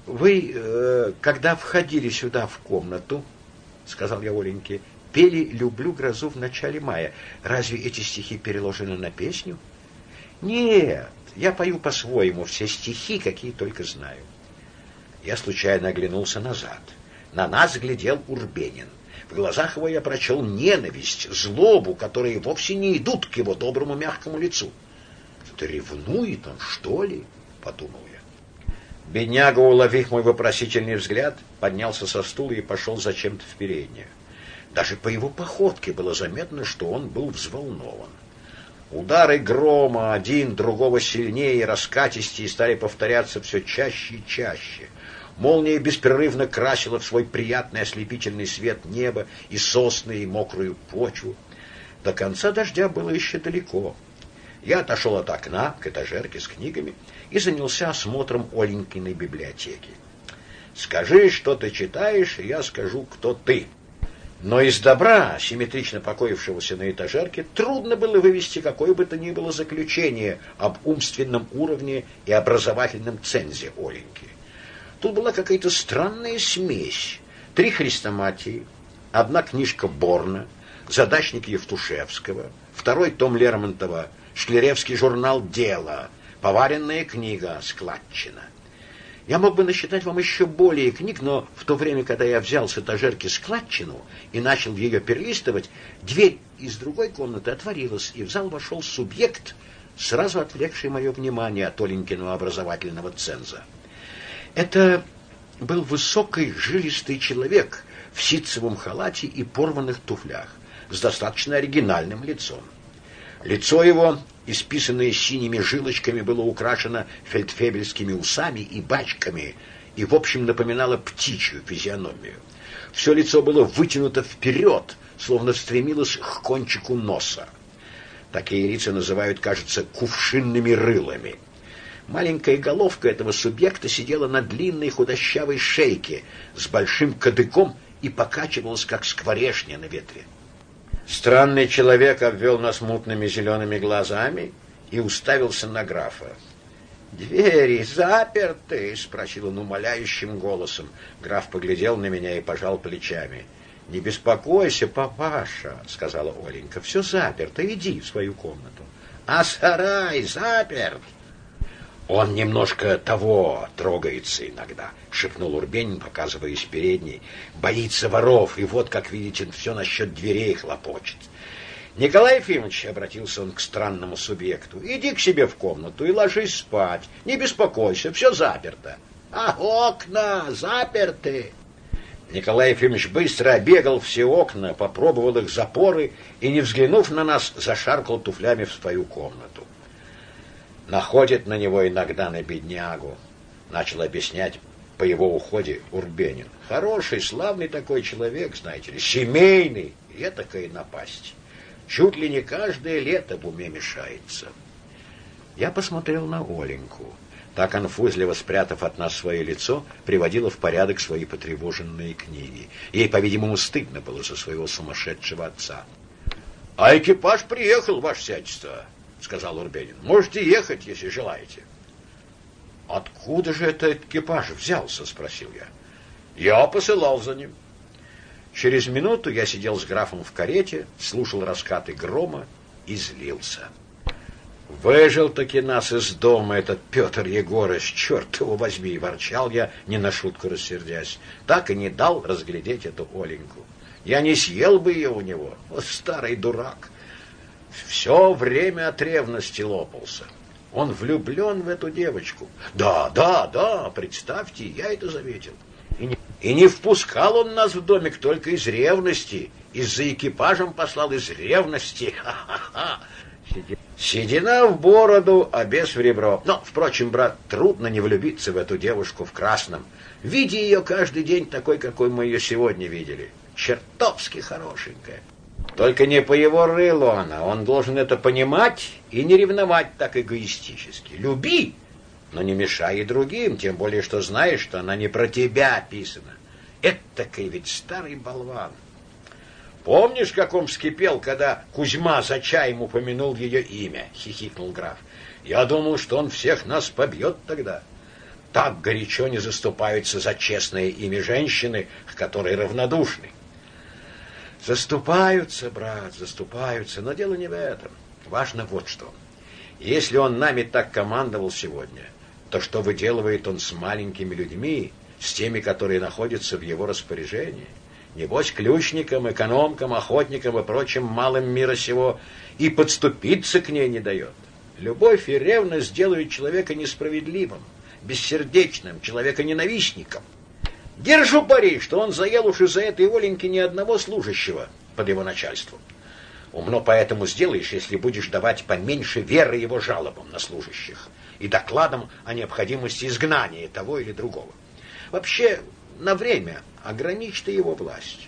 «Вы, э, когда входили сюда в комнату, — сказал я Оленьке, — пели «Люблю грозу в начале мая». Разве эти стихи переложены на песню?» «Нет, я пою по-своему все стихи, какие только знаю». Я случайно оглянулся назад. На нас глядел Урбенин. В глазах его я прочел ненависть, злобу, которые вовсе не идут к его доброму мягкому лицу. «Что-то ревнует он, что ли?» — подумал я. Бедняга, уловив мой вопросительный взгляд, поднялся со стула и пошел зачем-то в переднюю. Даже по его походке было заметно, что он был взволнован. Удары грома один другого сильнее и раскатистее стали повторяться все чаще и чаще. Молния беспрерывно красила в свой приятный ослепительный свет небо и сосны, и мокрую почву. До конца дождя было еще далеко. Я отошел от окна к этажерке с книгами и занялся осмотром Оленькиной библиотеки. «Скажи, что ты читаешь, и я скажу, кто ты». Но из добра, симметрично покоившегося на этажерке, трудно было вывести какое бы то ни было заключение об умственном уровне и образовательном цензе Оленьки. Тут была какая-то странная смесь. Три хрестоматии, одна книжка Борна, задачник Евтушевского, второй том Лермонтова, шлеревский журнал «Дело», поваренная книга «Складчина». Я мог бы насчитать вам еще более книг, но в то время, когда я взял с этажерки складчину и начал ее перелистывать, дверь из другой комнаты отворилась, и в зал вошел субъект, сразу отвлекший мое внимание от Оленькиного образовательного ценза. Это был высокий, жилистый человек в ситцевом халате и порванных туфлях, с достаточно оригинальным лицом. Лицо его, исписанное синими жилочками, было украшено фельдфебельскими усами и бачками и, в общем, напоминало птичью физиономию. Все лицо было вытянуто вперед, словно стремилось к кончику носа. Такие лица называют, кажется, кувшинными рылами – Маленькая головка этого субъекта сидела на длинной худощавой шейке с большим кадыком и покачивалась, как скворешня на ветре. Странный человек обвел нас мутными зелеными глазами и уставился на графа. «Двери заперты?» — спросил он умоляющим голосом. Граф поглядел на меня и пожал плечами. «Не беспокойся, папаша», — сказала Оленька. «Все заперто, иди в свою комнату». «А сарай заперт?» Он немножко того трогается иногда, шепнул Урбенин, показываясь передней. Боится воров, и вот, как видите, все насчет дверей хлопочет. Николай Ефимович, обратился он к странному субъекту, иди к себе в комнату и ложись спать. Не беспокойся, все заперто. А окна заперты. Николай Ефимович быстро обегал все окна, попробовал их запоры и, не взглянув на нас, зашаркал туфлями в свою комнату находит на него иногда на беднягу, начал объяснять по его уходе Урбенин. Хороший, славный такой человек, знаете ли, семейный, и такая напасть. Чуть ли не каждое лето в уме мешается. Я посмотрел на Оленьку. Так конфузливо спрятав от нас свое лицо, приводила в порядок свои потревоженные книги. Ей, по-видимому, стыдно было за своего сумасшедшего отца. — А экипаж приехал, ваше сядьство, — сказал Урбенин. «Можете ехать, если желаете». «Откуда же этот экипаж взялся?» — спросил я. «Я посылал за ним». Через минуту я сидел с графом в карете, слушал раскаты грома и злился. Выжил-таки нас из дома этот Петр Егорыч, черт его возьми, ворчал я, не на шутку рассердясь. Так и не дал разглядеть эту Оленьку. Я не съел бы ее у него, вот старый дурак все время от ревности лопался. Он влюблен в эту девочку. Да, да, да, представьте, я это заметил. И не, и не впускал он нас в домик только из ревности. Из-за экипажем послал из ревности. Седина в бороду, а без в ребро. Но, впрочем, брат, трудно не влюбиться в эту девушку в красном. Видя ее каждый день такой, какой мы ее сегодня видели. Чертовски хорошенькая. Только не по его рылу она. Он должен это понимать и не ревновать так эгоистически. Люби, но не мешай и другим, тем более, что знаешь, что она не про тебя писана. Это-кой ведь старый болван. Помнишь, как он вскипел, когда Кузьма за чаем упомянул ее имя? Хихикнул граф. Я думал, что он всех нас побьет тогда. Так горячо не заступаются за честное имя женщины, к которой равнодушны. Заступаются, брат, заступаются, но дело не в этом. Важно вот что. Если он нами так командовал сегодня, то что выделывает он с маленькими людьми, с теми, которые находятся в его распоряжении? Небось, ключникам, экономкам, охотникам и прочим малым мира сего и подступиться к ней не дает. Любовь и ревность делают человека несправедливым, бессердечным, человека ненавистником. Держу пари, что он заел уж из-за этой Оленьки ни одного служащего под его начальством. Умно поэтому сделаешь, если будешь давать поменьше веры его жалобам на служащих и докладам о необходимости изгнания того или другого. Вообще, на время ограничьте его власть.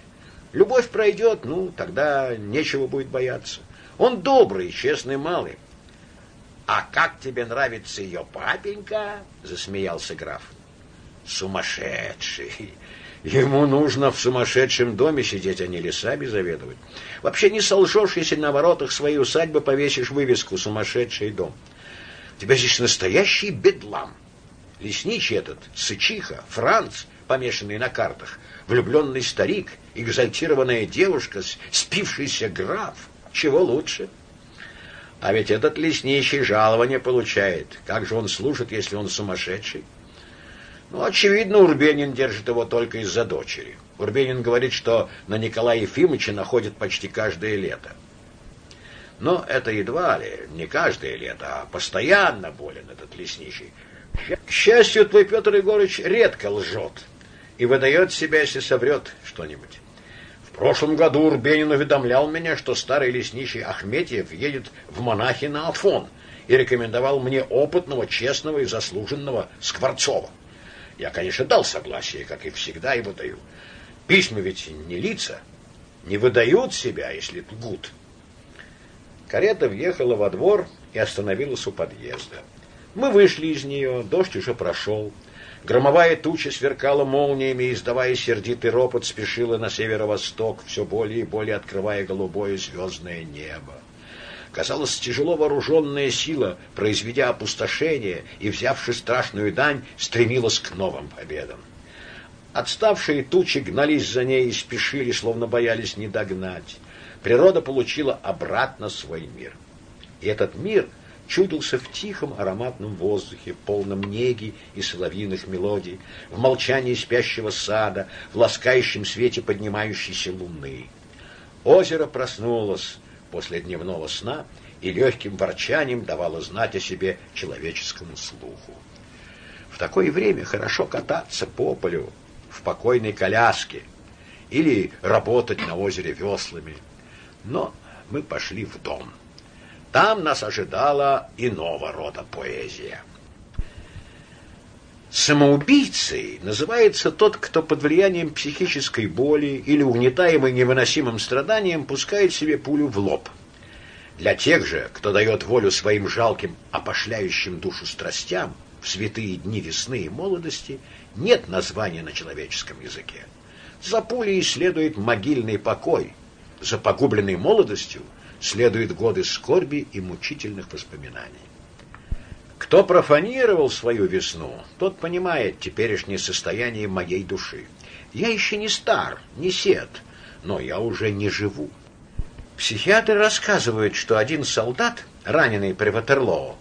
Любовь пройдет, ну, тогда нечего будет бояться. Он добрый, честный малый. А как тебе нравится ее папенька? засмеялся граф. Сумасшедший. Ему нужно в сумасшедшем доме сидеть, а не лесами заведовать. Вообще не солжешь, если на воротах своей усадьбы повесишь вывеску «Сумасшедший дом». У тебя здесь настоящий бедлам. Лесничий этот, Сычиха, Франц, помешанный на картах, влюбленный старик, экзальтированная девушка, спившийся граф. Чего лучше? А ведь этот лесничий жалование получает. Как же он служит, если он сумасшедший? Ну, очевидно, Урбенин держит его только из-за дочери. Урбенин говорит, что на Николая Ефимовича находит почти каждое лето. Но это едва ли, не каждое лето, а постоянно болен этот лесничий. К счастью, твой Петр Егорович редко лжет и выдает себя, если соврет что-нибудь. В прошлом году Урбенин уведомлял меня, что старый лесничий Ахметьев едет в монахи на Афон и рекомендовал мне опытного, честного и заслуженного Скворцова. Я, конечно, дал согласие, как и всегда его даю. Письма ведь не лица, не выдают себя, если лгут. Карета въехала во двор и остановилась у подъезда. Мы вышли из нее, дождь уже прошел. Громовая туча сверкала молниями, издавая сердитый ропот, спешила на северо-восток, все более и более открывая голубое звездное небо. Казалось, тяжело вооруженная сила, произведя опустошение и взявши страшную дань, стремилась к новым победам. Отставшие тучи гнались за ней и спешили, словно боялись не догнать. Природа получила обратно свой мир. И этот мир чудился в тихом ароматном воздухе, полном неги и соловьиных мелодий, в молчании спящего сада, в ласкающем свете поднимающейся луны. Озеро проснулось, после дневного сна и легким ворчанием давала знать о себе человеческому слуху. В такое время хорошо кататься по полю в покойной коляске или работать на озере веслами. Но мы пошли в дом. Там нас ожидала иного рода поэзия. Самоубийцей называется тот, кто под влиянием психической боли или угнетаемый невыносимым страданием пускает себе пулю в лоб. Для тех же, кто дает волю своим жалким, опошляющим душу страстям в святые дни весны и молодости, нет названия на человеческом языке. За пулей следует могильный покой, за погубленной молодостью следуют годы скорби и мучительных воспоминаний. Кто профанировал свою весну, тот понимает теперешнее состояние моей души. Я еще не стар, не сед, но я уже не живу. Психиатры рассказывают, что один солдат, раненый при Ватерлоо,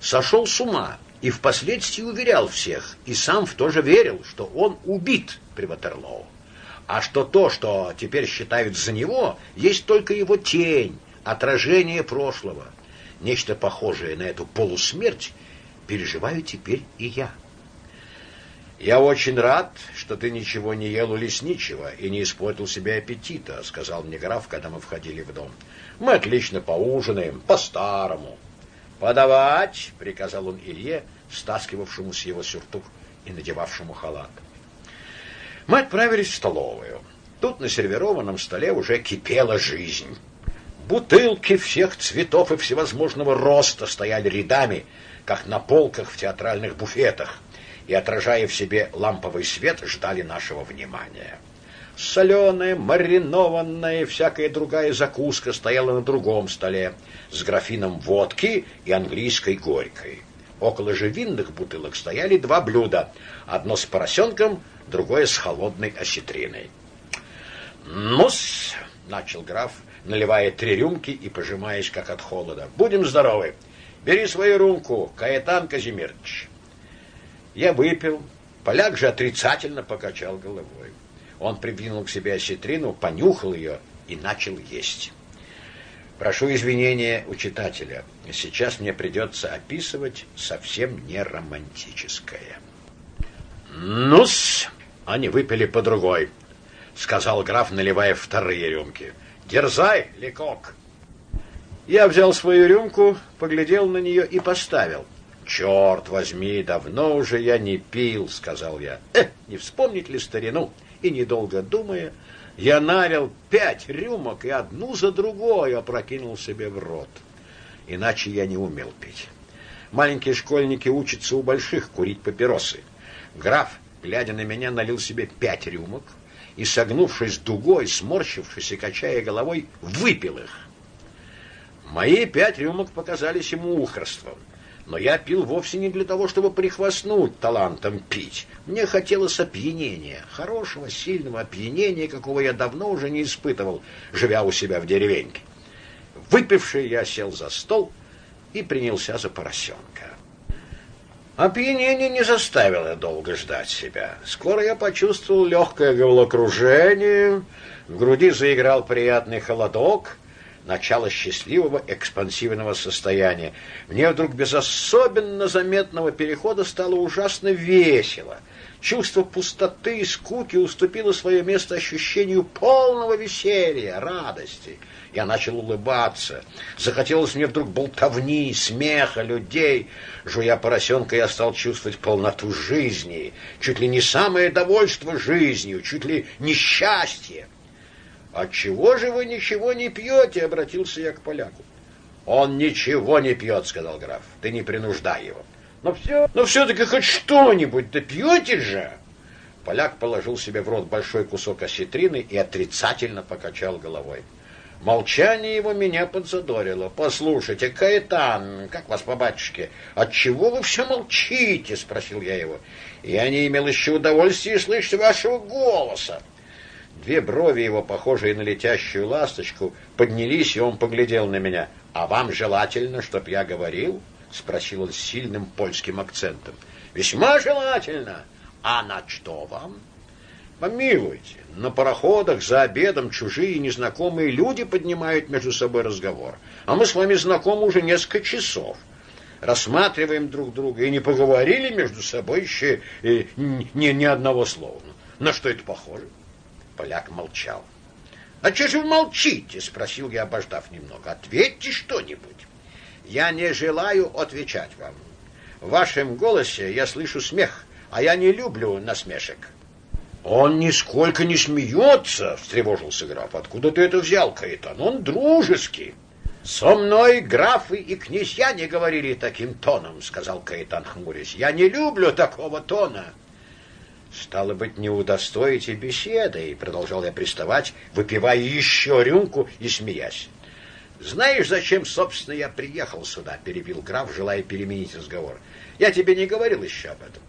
сошел с ума и впоследствии уверял всех, и сам в то же верил, что он убит при Ватерлоо. А что то, что теперь считают за него, есть только его тень, отражение прошлого – Нечто похожее на эту полусмерть переживаю теперь и я. «Я очень рад, что ты ничего не ел у лесничего и не испортил себе аппетита», — сказал мне граф, когда мы входили в дом. «Мы отлично поужинаем, по-старому». «Подавать!» — приказал он Илье, стаскивавшему с его сюртук и надевавшему халат. Мы отправились в столовую. Тут на сервированном столе уже кипела жизнь. Бутылки всех цветов и всевозможного роста стояли рядами, как на полках в театральных буфетах, и, отражая в себе ламповый свет, ждали нашего внимания. Соленая, маринованная и всякая другая закуска стояла на другом столе с графином водки и английской горькой. Около же винных бутылок стояли два блюда, одно с поросенком, другое с холодной осетриной. «Ну-с», — начал граф, наливая три рюмки и пожимаясь, как от холода. «Будем здоровы. Бери свою рюмку, Каэтан Казимирович». Я выпил, поляк же отрицательно покачал головой. Он придвинул к себе осетрину, понюхал ее и начал есть. Прошу извинения у читателя. Сейчас мне придется описывать совсем не романтическое. Ну-с, они выпили по другой, сказал граф, наливая вторые рюмки. Дерзай, Лекок. Я взял свою рюмку, поглядел на нее и поставил. Черт возьми, давно уже я не пил, сказал я. Э, не вспомнить ли старину? И недолго думая, я налил пять рюмок и одну за другой опрокинул себе в рот. Иначе я не умел пить. Маленькие школьники учатся у больших курить папиросы. Граф, глядя на меня, налил себе пять рюмок и, согнувшись дугой, сморщившись и качая головой, выпил их. Мои пять рюмок показались ему ухорством. Но я пил вовсе не для того, чтобы прихвастнуть талантом пить. Мне хотелось опьянения, хорошего, сильного опьянения, какого я давно уже не испытывал, живя у себя в деревеньке. Выпивший, я сел за стол и принялся за поросенка. Опьянение не заставило долго ждать себя. Скоро я почувствовал легкое головокружение, в груди заиграл приятный холодок — начало счастливого экспансивного состояния. Мне вдруг без особенно заметного перехода стало ужасно весело. Чувство пустоты и скуки уступило свое место ощущению полного веселья, радости. Я начал улыбаться. Захотелось мне вдруг болтовни, смеха, людей. Жуя поросенка, я стал чувствовать полноту жизни, чуть ли не самое довольство жизнью, чуть ли не счастье. «Отчего же вы ничего не пьете?» — обратился я к поляку. «Он ничего не пьет», — сказал граф. «Ты не принуждай его». «Но все, но все-таки хоть что-нибудь, да пьете же!» Поляк положил себе в рот большой кусок осетрины и отрицательно покачал головой. Молчание его меня подзадорило. «Послушайте, Каэтан, как вас по батюшке? Отчего вы все молчите?» — спросил я его. «Я не имел еще удовольствия слышать вашего голоса». Две брови его, похожие на летящую ласточку, поднялись, и он поглядел на меня. «А вам желательно, чтоб я говорил?» — спросил он с сильным польским акцентом. «Весьма желательно. А на что вам?» «Помилуйте, на пароходах за обедом чужие незнакомые люди поднимают между собой разговор, а мы с вами знакомы уже несколько часов. Рассматриваем друг друга и не поговорили между собой еще э, ни, ни одного слова. На что это похоже?» Поляк молчал. «А что же вы молчите?» — спросил я, обождав немного. «Ответьте что-нибудь». «Я не желаю отвечать вам. В вашем голосе я слышу смех, а я не люблю насмешек». «Он нисколько не смеется!» — встревожился граф. «Откуда ты это взял, Каэтан? Он дружеский!» «Со мной графы и князья не говорили таким тоном», — сказал Каэтан, хмурясь. «Я не люблю такого тона». Стало быть, не удостоите беседы, и продолжал я приставать, выпивая еще рюмку и смеясь. Знаешь, зачем, собственно, я приехал сюда, перебил граф, желая переменить разговор. Я тебе не говорил еще об этом.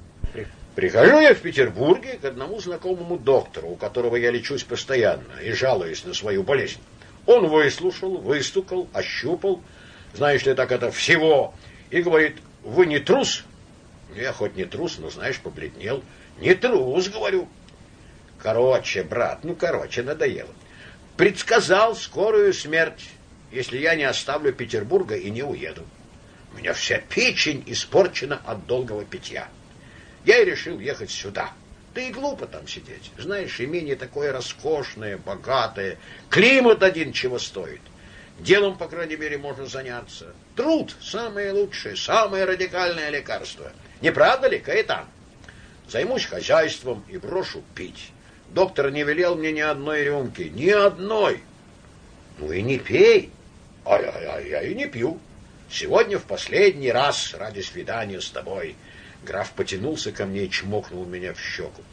Прихожу я в Петербурге к одному знакомому доктору, у которого я лечусь постоянно и жалуюсь на свою болезнь. Он выслушал, выстукал, ощупал, знаешь ли, так это всего, и говорит, вы не трус? Я хоть не трус, но, знаешь, побледнел. Не трус, говорю. Короче, брат, ну, короче, надоело. Предсказал скорую смерть, если я не оставлю Петербурга и не уеду. У меня вся печень испорчена от долгого питья. Я и решил ехать сюда. Да и глупо там сидеть. Знаешь, имение такое роскошное, богатое. Климат один чего стоит. Делом, по крайней мере, можно заняться. Труд – самое лучшее, самое радикальное лекарство. Не правда ли, Каэтан? Займусь хозяйством и брошу пить. Доктор не велел мне ни одной рюмки, ни одной. Ну и не пей. А я, я, я и не пью. Сегодня в последний раз ради свидания с тобой. Граф потянулся ко мне и чмокнул меня в щеку.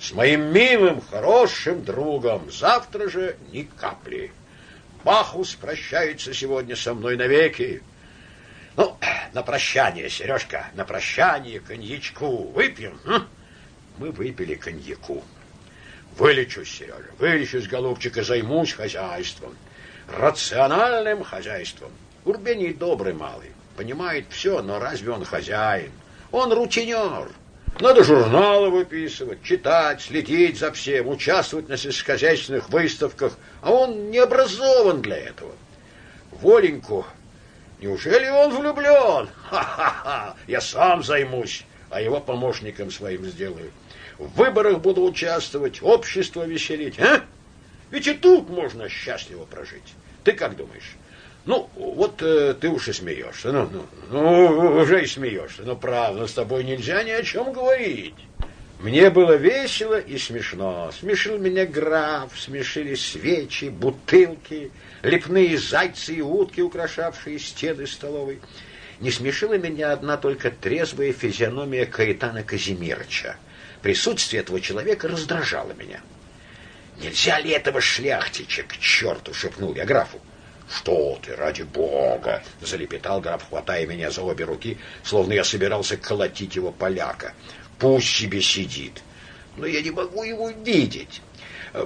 С моим милым, хорошим другом. Завтра же ни капли. Бахус прощается сегодня со мной навеки. Ну, на прощание, Сережка, на прощание коньячку выпьем. М? Мы выпили коньяку. Вылечусь, Сережа, вылечусь, голубчик, и займусь хозяйством. Рациональным хозяйством. Урбений добрый малый, понимает все, но разве он хозяин? Он рутинер. Надо журналы выписывать, читать, следить за всем, участвовать на сельскохозяйственных выставках, а он не образован для этого. Воленьку, неужели он влюблен? Ха-ха-ха, я сам займусь, а его помощником своим сделаю. В выборах буду участвовать, общество веселить, а? Ведь и тут можно счастливо прожить. Ты как думаешь? Ну, вот э, ты уж и смеешься. Ну, ну, ну, уже и смеешься. Но правда, с тобой нельзя ни о чем говорить. Мне было весело и смешно. Смешил меня граф, смешили свечи, бутылки, лепные зайцы и утки, украшавшие стены столовой. Не смешила меня одна только трезвая физиономия Каэтана Казимирча. Присутствие этого человека раздражало меня. «Нельзя ли этого шляхтича к черту?» — шепнул я графу. «Что ты, ради бога!» — залепетал граф, хватая меня за обе руки, словно я собирался колотить его поляка. «Пусть себе сидит, но я не могу его видеть».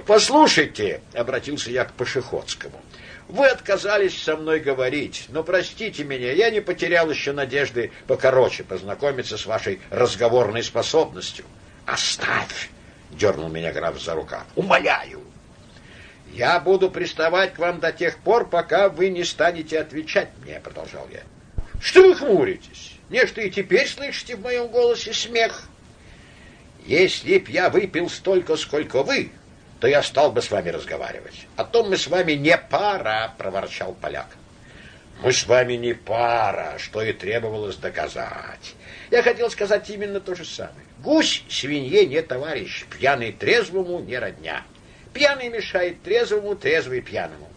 «Послушайте», — обратился я к Пашеходскому, — «вы отказались со мной говорить, но простите меня, я не потерял еще надежды покороче познакомиться с вашей разговорной способностью». «Оставь!» — дернул меня граф за рукав. «Умоляю!» «Я буду приставать к вам до тех пор, пока вы не станете отвечать мне», — продолжал я. «Что вы хмуритесь? Не что и теперь слышите в моем голосе смех. Если б я выпил столько, сколько вы, то я стал бы с вами разговаривать. О том мы с вами не пара», — проворчал поляк. «Мы с вами не пара, что и требовалось доказать. Я хотел сказать именно то же самое. Гусь свинье не товарищ, пьяный трезвому не родня». Пьяный мешает трезвому, трезвый пьяному.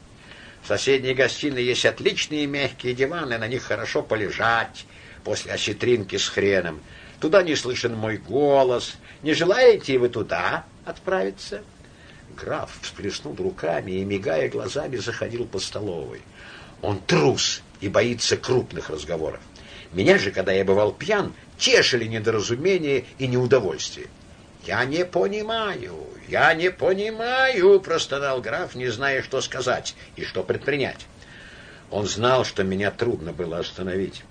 В соседней гостиной есть отличные мягкие диваны, на них хорошо полежать после осетринки с хреном. Туда не слышен мой голос. Не желаете вы туда отправиться? Граф всплеснул руками и, мигая глазами, заходил по столовой. Он трус и боится крупных разговоров. Меня же, когда я бывал пьян, тешили недоразумение и неудовольствие. «Я не понимаю, я не понимаю», — простонал граф, не зная, что сказать и что предпринять. Он знал, что меня трудно было остановить.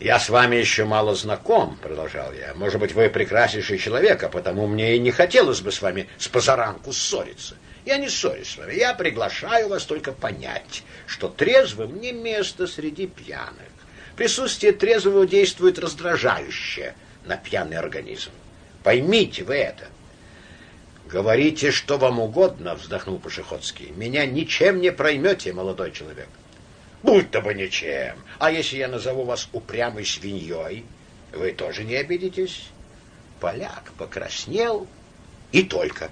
«Я с вами еще мало знаком», — продолжал я. «Может быть, вы прекраснейший человек, а потому мне и не хотелось бы с вами с позаранку ссориться. Я не ссорюсь с вами, я приглашаю вас только понять, что трезвым не место среди пьяных. Присутствие трезвого действует раздражающе на пьяный организм. Поймите вы это. Говорите, что вам угодно, вздохнул Пашеходский. Меня ничем не проймете, молодой человек. Будь-то бы ничем. А если я назову вас упрямой свиньей, вы тоже не обидитесь? Поляк покраснел и только.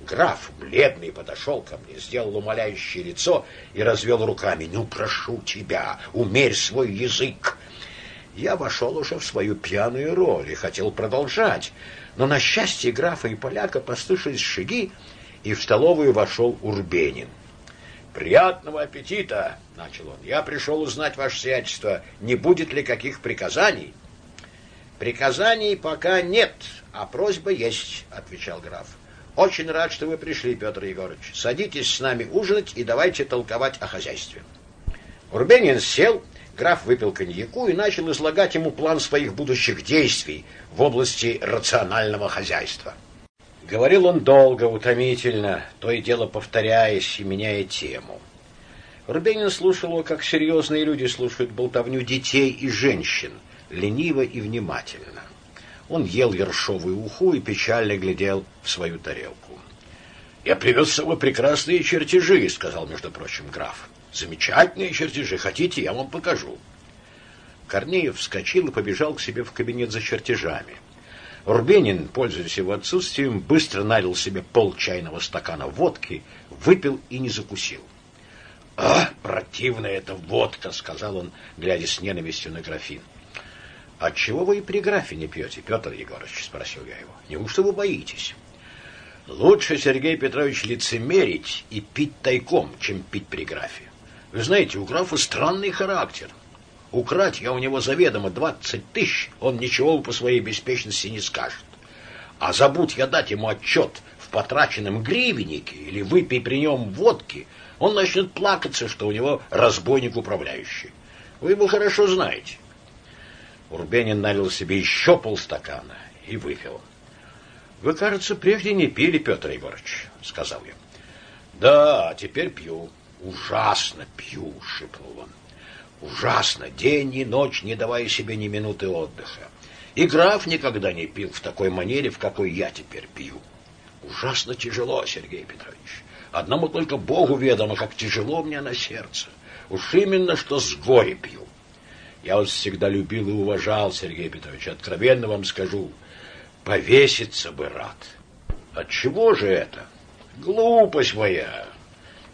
Граф, бледный, подошел ко мне, сделал умоляющее лицо и развел руками. «Ну, прошу тебя, умерь свой язык. Я вошел уже в свою пьяную роль и хотел продолжать, но на счастье графа и поляка послышались шаги, и в столовую вошел Урбенин. «Приятного аппетита!» — начал он. «Я пришел узнать, ваше сиятельство, не будет ли каких приказаний?» «Приказаний пока нет, а просьба есть», — отвечал граф. «Очень рад, что вы пришли, Петр Егорович. Садитесь с нами ужинать и давайте толковать о хозяйстве». Урбенин сел Граф выпил коньяку и начал излагать ему план своих будущих действий в области рационального хозяйства. Говорил он долго, утомительно, то и дело повторяясь и меняя тему. Рубенин слушал его, как серьезные люди слушают болтовню детей и женщин, лениво и внимательно. Он ел ершовую уху и печально глядел в свою тарелку. «Я привез с собой прекрасные чертежи», — сказал, между прочим, граф. Замечательные чертежи. Хотите, я вам покажу. Корнеев вскочил и побежал к себе в кабинет за чертежами. Урбенин, пользуясь его отсутствием, быстро налил себе пол чайного стакана водки, выпил и не закусил. «А, противная эта водка!» — сказал он, глядя с ненавистью на графин. «Отчего вы и при графе не пьете, Петр Егорович?» — спросил я его. «Неужто вы боитесь?» «Лучше, Сергей Петрович, лицемерить и пить тайком, чем пить при графе. Вы знаете, у графа странный характер. Украть я у него заведомо двадцать тысяч, он ничего по своей беспечности не скажет. А забудь я дать ему отчет в потраченном гривеннике или выпей при нем водки, он начнет плакаться, что у него разбойник управляющий. Вы его хорошо знаете. Урбенин налил себе еще полстакана и выпил. — Вы, кажется, прежде не пили, Петр Егорович, — сказал я. — Да, теперь пью. Ужасно пью, — шепнул он. Ужасно, день и ночь, не давая себе ни минуты отдыха. И граф никогда не пил в такой манере, в какой я теперь пью. Ужасно тяжело, Сергей Петрович. Одному только Богу ведомо, как тяжело мне на сердце. Уж именно, что с горя пью. Я вас всегда любил и уважал, Сергей Петрович. Откровенно вам скажу, повеситься бы рад. От чего же это? Глупость моя.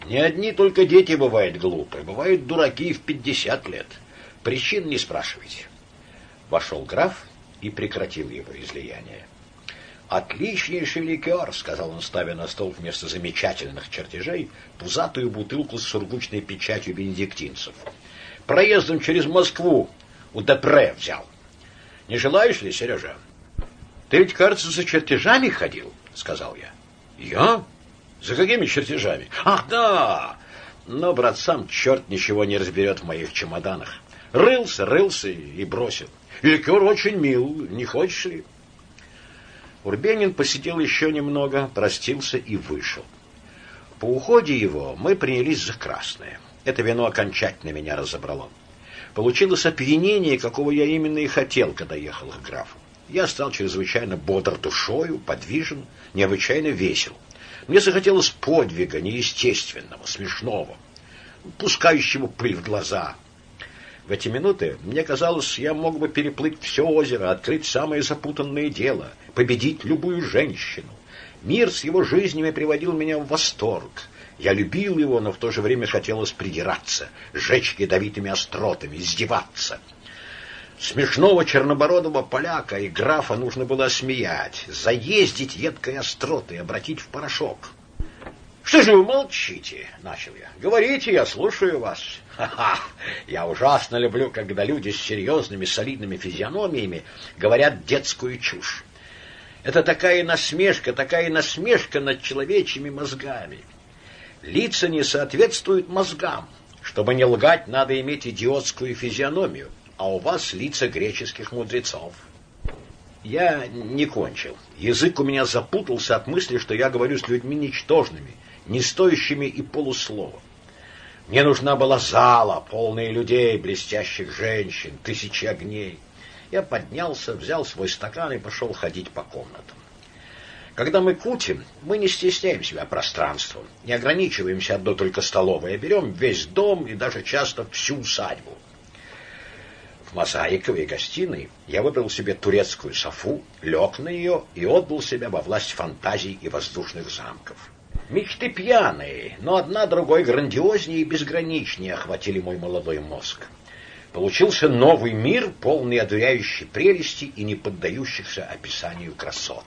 Не одни только дети бывают глупые, бывают дураки в пятьдесят лет. Причин не спрашивайте. Вошел граф и прекратил его излияние. «Отличнейший ликер», — сказал он, ставя на стол вместо замечательных чертежей пузатую бутылку с сургучной печатью бенедиктинцев. «Проездом через Москву у Депре взял. Не желаешь ли, Сережа?» «Ты ведь, кажется, за чертежами ходил», — сказал я. «Я? За какими чертежами? Ах, да! Но, брат, сам черт ничего не разберет в моих чемоданах. Рылся, рылся и бросил. Ликер очень мил, не хочешь ли? Урбенин посидел еще немного, простился и вышел. По уходе его мы принялись за красное. Это вино окончательно меня разобрало. Получилось опьянение, какого я именно и хотел, когда ехал к графу. Я стал чрезвычайно бодр душою, подвижен, необычайно весел. Мне захотелось подвига неестественного, смешного, пускающего пыль в глаза. В эти минуты мне казалось, я мог бы переплыть все озеро, открыть самое запутанное дело, победить любую женщину. Мир с его жизнями приводил меня в восторг. Я любил его, но в то же время хотелось придираться, жечь ядовитыми остротами, издеваться — Смешного чернобородого поляка и графа нужно было смеять, заездить едкой остротой, обратить в порошок. «Что же вы молчите?» — начал я. «Говорите, я слушаю вас». «Ха-ха! Я ужасно люблю, когда люди с серьезными солидными физиономиями говорят детскую чушь. Это такая насмешка, такая насмешка над человечьими мозгами. Лица не соответствуют мозгам. Чтобы не лгать, надо иметь идиотскую физиономию а у вас лица греческих мудрецов. Я не кончил. Язык у меня запутался от мысли, что я говорю с людьми ничтожными, не стоящими и полуслова. Мне нужна была зала, полная людей, блестящих женщин, тысячи огней. Я поднялся, взял свой стакан и пошел ходить по комнатам. Когда мы кутим, мы не стесняем себя пространством, не ограничиваемся одной только столовой, а берем весь дом и даже часто всю усадьбу мозаиковой гостиной я выбрал себе турецкую софу, лег на нее и отдал себя во власть фантазий и воздушных замков. Мечты пьяные, но одна другой грандиознее и безграничнее охватили мой молодой мозг. Получился новый мир, полный одуряющей прелести и не поддающихся описанию красот.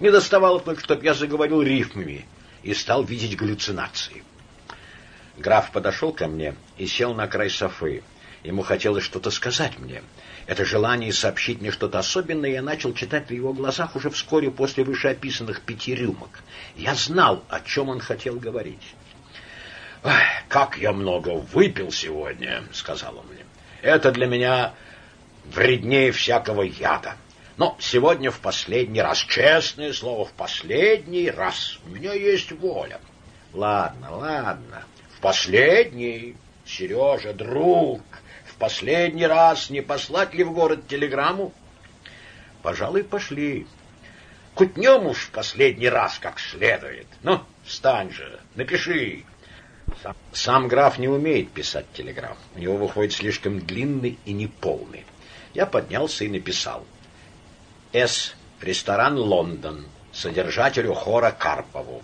Не доставало только, чтобы я заговорил рифмами и стал видеть галлюцинации. Граф подошел ко мне и сел на край софы. Ему хотелось что-то сказать мне. Это желание сообщить мне что-то особенное я начал читать в его глазах уже вскоре после вышеописанных пяти рюмок. Я знал, о чем он хотел говорить. «Как я много выпил сегодня», — сказал он мне. «Это для меня вреднее всякого яда. Но сегодня в последний раз, честное слово, в последний раз. У меня есть воля». «Ладно, ладно, в последний, Сережа, друг» последний раз не послать ли в город телеграмму? Пожалуй, пошли. Кутнем уж в последний раз как следует. Ну, встань же, напиши. Сам, сам граф не умеет писать телеграмм. У него выходит слишком длинный и неполный. Я поднялся и написал. С. ресторан «Лондон», содержателю хора Карпову.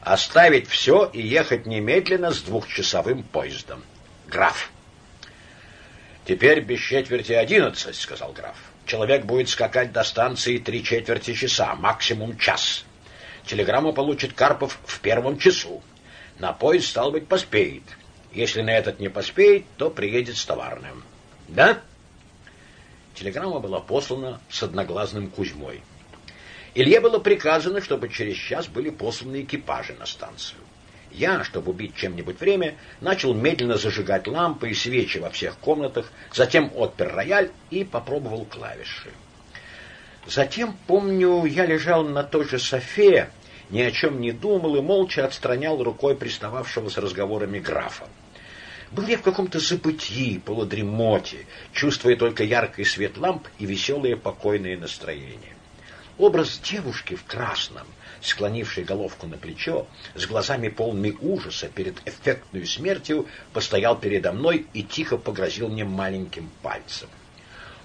Оставить все и ехать немедленно с двухчасовым поездом. Граф. Теперь без четверти одиннадцать, сказал граф. Человек будет скакать до станции три четверти часа, максимум час. Телеграмму получит Карпов в первом часу. На поезд, стал быть, поспеет. Если на этот не поспеет, то приедет с товарным. Да? Телеграмма была послана с одноглазным Кузьмой. Илье было приказано, чтобы через час были посланы экипажи на станцию. Я, чтобы убить чем-нибудь время, начал медленно зажигать лампы и свечи во всех комнатах, затем отпер рояль и попробовал клавиши. Затем, помню, я лежал на той же софе, ни о чем не думал и молча отстранял рукой пристававшего с разговорами графа. Был я в каком-то забытии, полудремоте, чувствуя только яркий свет ламп и веселое покойное настроение. Образ девушки в красном, склонившей головку на плечо, с глазами полными ужаса перед эффектной смертью, постоял передо мной и тихо погрозил мне маленьким пальцем.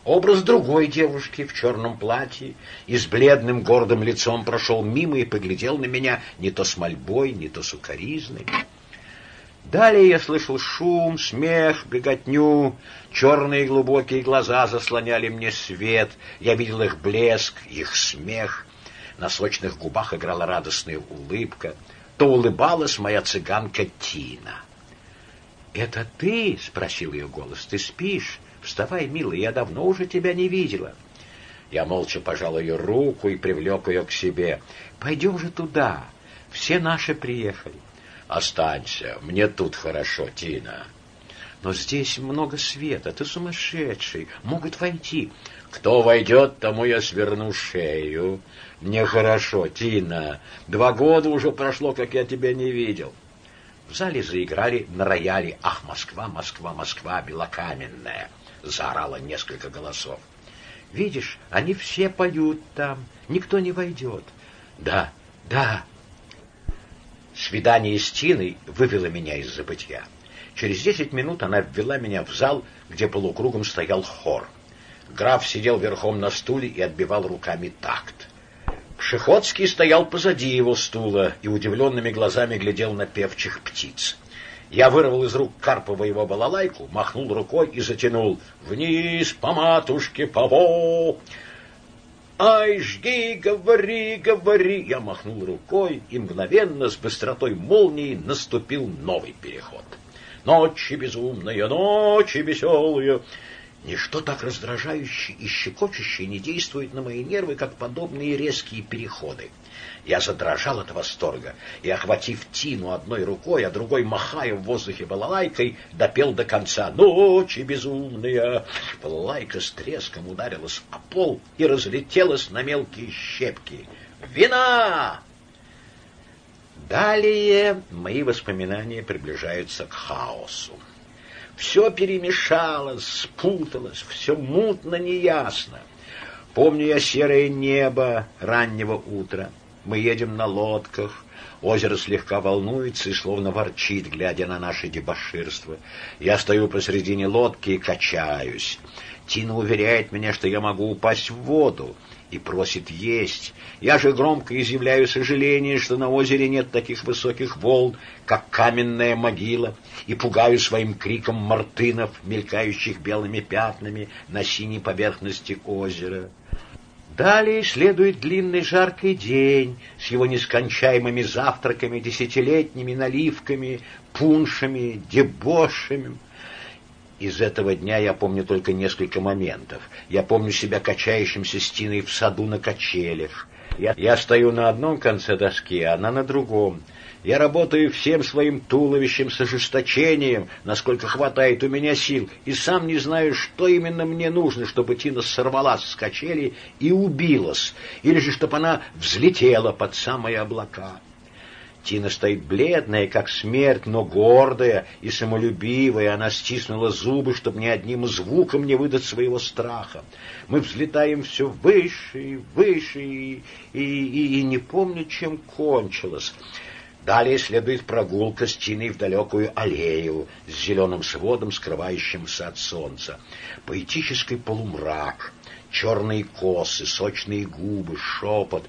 Образ другой девушки в черном платье и с бледным гордым лицом прошел мимо и поглядел на меня не то с мольбой, не то с укоризной. Далее я слышал шум, смех, беготню. Черные глубокие глаза заслоняли мне свет. Я видел их блеск, их смех. На сочных губах играла радостная улыбка. То улыбалась моя цыганка Тина. «Это ты?» — спросил ее голос. «Ты спишь? Вставай, милый, я давно уже тебя не видела». Я молча пожал ее руку и привлек ее к себе. «Пойдем же туда. Все наши приехали. Останься, мне тут хорошо, Тина. Но здесь много света, ты сумасшедший, могут войти. Кто войдет, тому я сверну шею. Мне хорошо, Тина. Два года уже прошло, как я тебя не видел. В зале заиграли на рояле «Ах, Москва, Москва, Москва, белокаменная!» Заорало несколько голосов. «Видишь, они все поют там, никто не войдет». «Да, да, Свидание с Тиной вывело меня из забытья. Через десять минут она ввела меня в зал, где полукругом стоял хор. Граф сидел верхом на стуле и отбивал руками такт. Пшеходский стоял позади его стула и удивленными глазами глядел на певчих птиц. Я вырвал из рук Карпова его балалайку, махнул рукой и затянул «Вниз по матушке, по во!» «Ай, жги, говори, говори!» Я махнул рукой, и мгновенно, с быстротой молнии, наступил новый переход. «Ночи безумные, ночи веселые!» Ничто так раздражающее и щекочущее не действует на мои нервы, как подобные резкие переходы. Я задрожал от восторга и, охватив Тину одной рукой, а другой махая в воздухе балалайкой, допел до конца «Ночи безумные!». Балалайка с треском ударилась о пол и разлетелась на мелкие щепки. «Вина!» Далее мои воспоминания приближаются к хаосу. Все перемешалось, спуталось, все мутно, неясно. Помню я серое небо раннего утра. Мы едем на лодках. Озеро слегка волнуется и словно ворчит, глядя на наше дебоширство. Я стою посредине лодки и качаюсь. Тина уверяет меня, что я могу упасть в воду, и просит есть. Я же громко изъявляю сожаление, что на озере нет таких высоких волн, как каменная могила, и пугаю своим криком мартынов, мелькающих белыми пятнами на синей поверхности озера. Далее следует длинный жаркий день с его нескончаемыми завтраками, десятилетними наливками, пуншами, дебошами. Из этого дня я помню только несколько моментов. Я помню себя качающимся стеной в саду на качелях. Я, я стою на одном конце доски, а она на другом. Я работаю всем своим туловищем с ожесточением, насколько хватает у меня сил, и сам не знаю, что именно мне нужно, чтобы Тина сорвалась с качели и убилась, или же чтобы она взлетела под самые облака. Тина стоит бледная, как смерть, но гордая и самолюбивая. Она стиснула зубы, чтобы ни одним звуком не выдать своего страха. Мы взлетаем все выше и выше, и, и, и, и не помню, чем кончилось. Далее следует прогулка с Тиной в далекую аллею с зеленым сводом, скрывающимся от солнца. Поэтический полумрак, черные косы, сочные губы, шепот.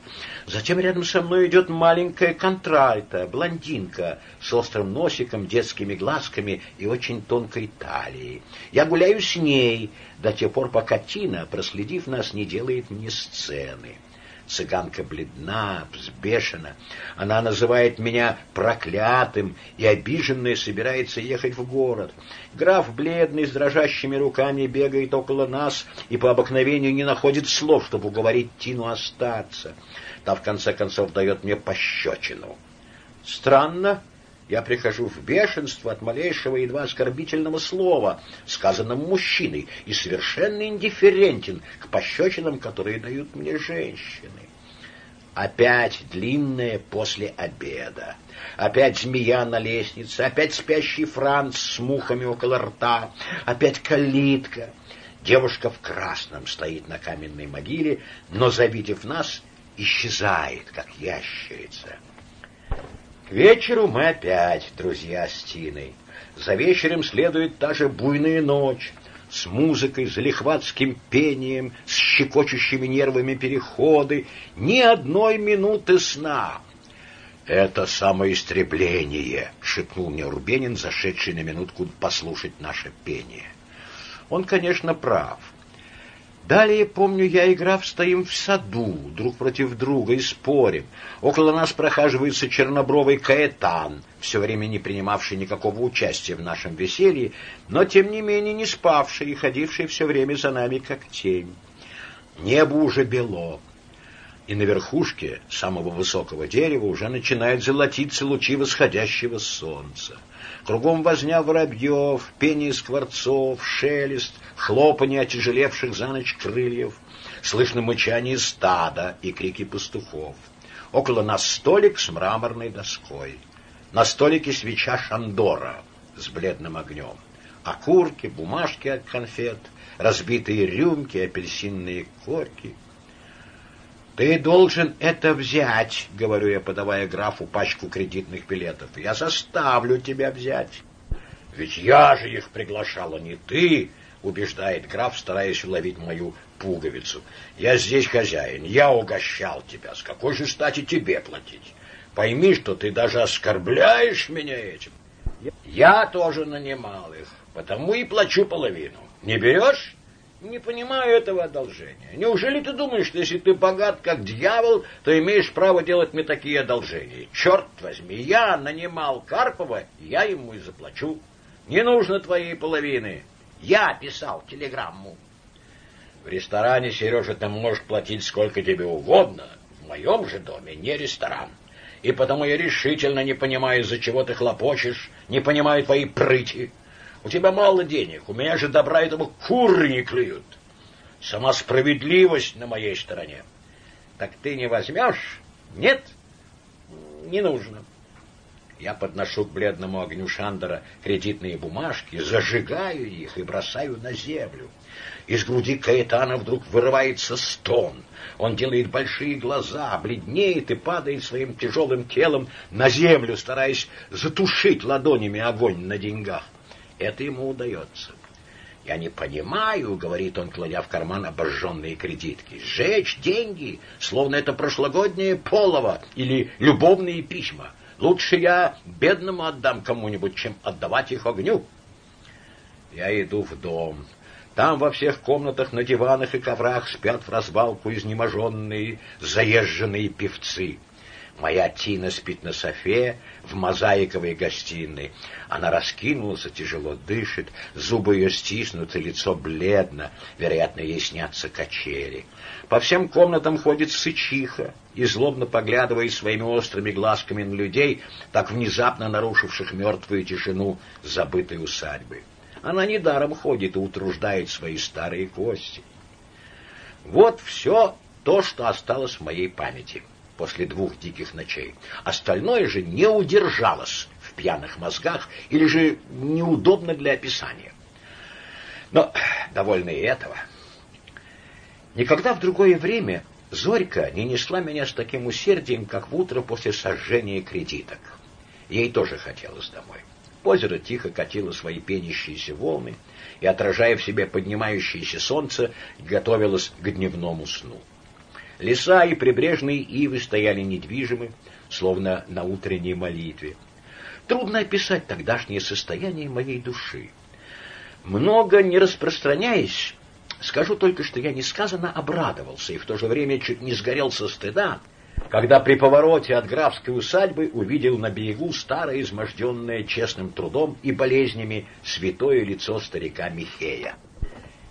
Затем рядом со мной идет маленькая контральта, блондинка с острым носиком, детскими глазками и очень тонкой талией. Я гуляю с ней до тех пор, пока Тина, проследив нас, не делает мне сцены. Цыганка бледна, взбешена. Она называет меня проклятым и обиженная собирается ехать в город. Граф, бледный, с дрожащими руками, бегает около нас и по обыкновению не находит слов, чтобы уговорить Тину остаться. Та, в конце концов, дает мне пощечину. Странно, я прихожу в бешенство от малейшего едва оскорбительного слова, сказанного мужчиной, и совершенно индифферентен к пощечинам, которые дают мне женщины. Опять длинное после обеда. Опять змея на лестнице, опять спящий Франц с мухами около рта, опять калитка. Девушка в красном стоит на каменной могиле, но, завидев нас, исчезает, как ящерица. К вечеру мы опять друзья с Тиной. За вечером следует та же буйная ночь с музыкой, залихватским пением, с щекочущими нервами переходы, ни одной минуты сна. «Это самоистребление», — шепнул мне Урбенин, зашедший на минутку послушать наше пение. Он, конечно, прав. Далее, помню, я и граф стоим в саду, друг против друга, и спорим. Около нас прохаживается чернобровый каэтан, все время не принимавший никакого участия в нашем веселье, но, тем не менее, не спавший и ходивший все время за нами, как тень. Небо уже бело, и на верхушке самого высокого дерева уже начинают золотиться лучи восходящего солнца. Кругом возня воробьев, пение скворцов, шелест, хлопанье отяжелевших за ночь крыльев, слышно мычание стада и крики пастухов. Около нас столик с мраморной доской. На столике свеча шандора с бледным огнем. Окурки, бумажки от конфет, разбитые рюмки, апельсинные корки — «Ты должен это взять», — говорю я, подавая графу пачку кредитных билетов. «Я заставлю тебя взять». «Ведь я же их приглашал, а не ты», — убеждает граф, стараясь уловить мою пуговицу. «Я здесь хозяин, я угощал тебя. С какой же стати тебе платить? Пойми, что ты даже оскорбляешь меня этим. Я тоже нанимал их, потому и плачу половину. Не берешь?» Не понимаю этого одолжения. Неужели ты думаешь, что если ты богат как дьявол, то имеешь право делать мне такие одолжения? Черт возьми, я нанимал Карпова, я ему и заплачу. Не нужно твоей половины. Я писал телеграмму. В ресторане, Сережа, ты можешь платить сколько тебе угодно. В моем же доме не ресторан. И потому я решительно не понимаю, из-за чего ты хлопочешь, не понимаю твоей прыти. У тебя мало денег, у меня же добра этого куры не клюют. Сама справедливость на моей стороне. Так ты не возьмешь? Нет? Не нужно. Я подношу к бледному огню Шандера кредитные бумажки, зажигаю их и бросаю на землю. Из груди Каэтана вдруг вырывается стон. Он делает большие глаза, бледнеет и падает своим тяжелым телом на землю, стараясь затушить ладонями огонь на деньгах. Это ему удается. «Я не понимаю», — говорит он, кладя в карман обожженные кредитки, «сжечь деньги, словно это прошлогоднее полово или любовные письма. Лучше я бедному отдам кому-нибудь, чем отдавать их огню». Я иду в дом. Там во всех комнатах на диванах и коврах спят в развалку изнеможенные, заезженные певцы. Моя Тина спит на софе в мозаиковой гостиной. Она раскинулась тяжело дышит, зубы ее стиснуты, лицо бледно, вероятно, ей снятся качели. По всем комнатам ходит сычиха и, злобно поглядывая своими острыми глазками на людей, так внезапно нарушивших мертвую тишину забытой усадьбы. Она недаром ходит и утруждает свои старые кости. Вот все то, что осталось в моей памяти после двух диких ночей. Остальное же не удержалось в пьяных мозгах или же неудобно для описания. Но довольно и этого. Никогда в другое время Зорька не несла меня с таким усердием, как в утро после сожжения кредиток. Ей тоже хотелось домой. Озеро тихо катило свои пенящиеся волны и, отражая в себе поднимающееся солнце, готовилось к дневному сну. Леса и прибрежные ивы стояли недвижимы, словно на утренней молитве. Трудно описать тогдашнее состояние моей души. Много не распространяясь, скажу только, что я несказанно обрадовался и в то же время чуть не сгорел со стыда, когда при повороте от графской усадьбы увидел на берегу старое изможденное честным трудом и болезнями святое лицо старика Михея.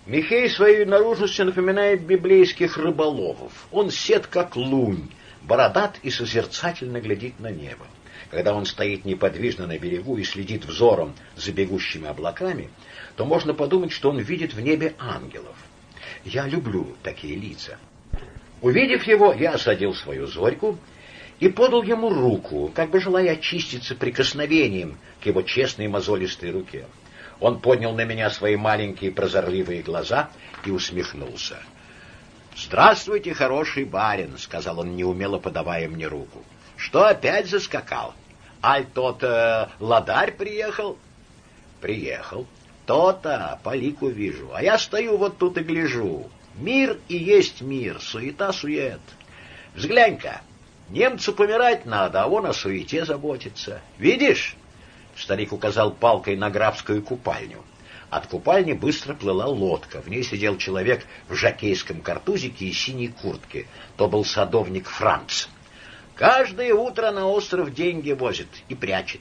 Михей своей наружностью напоминает библейских рыболовов. Он сед как лунь, бородат и созерцательно глядит на небо. Когда он стоит неподвижно на берегу и следит взором за бегущими облаками, то можно подумать, что он видит в небе ангелов. Я люблю такие лица. Увидев его, я осадил свою зорьку и подал ему руку, как бы желая очиститься прикосновением к его честной мозолистой руке. Он поднял на меня свои маленькие прозорливые глаза и усмехнулся. «Здравствуйте, хороший барин», — сказал он, неумело подавая мне руку. «Что опять заскакал? Аль тот э, ладарь приехал?» «Приехал. То-то, по лику вижу. А я стою вот тут и гляжу. Мир и есть мир, суета-сует. Взглянь-ка, немцу помирать надо, а он о суете заботится. Видишь?» Старик указал палкой на графскую купальню. От купальни быстро плыла лодка. В ней сидел человек в жакейском картузике и синей куртке. То был садовник Франц. Каждое утро на остров деньги возит и прячет.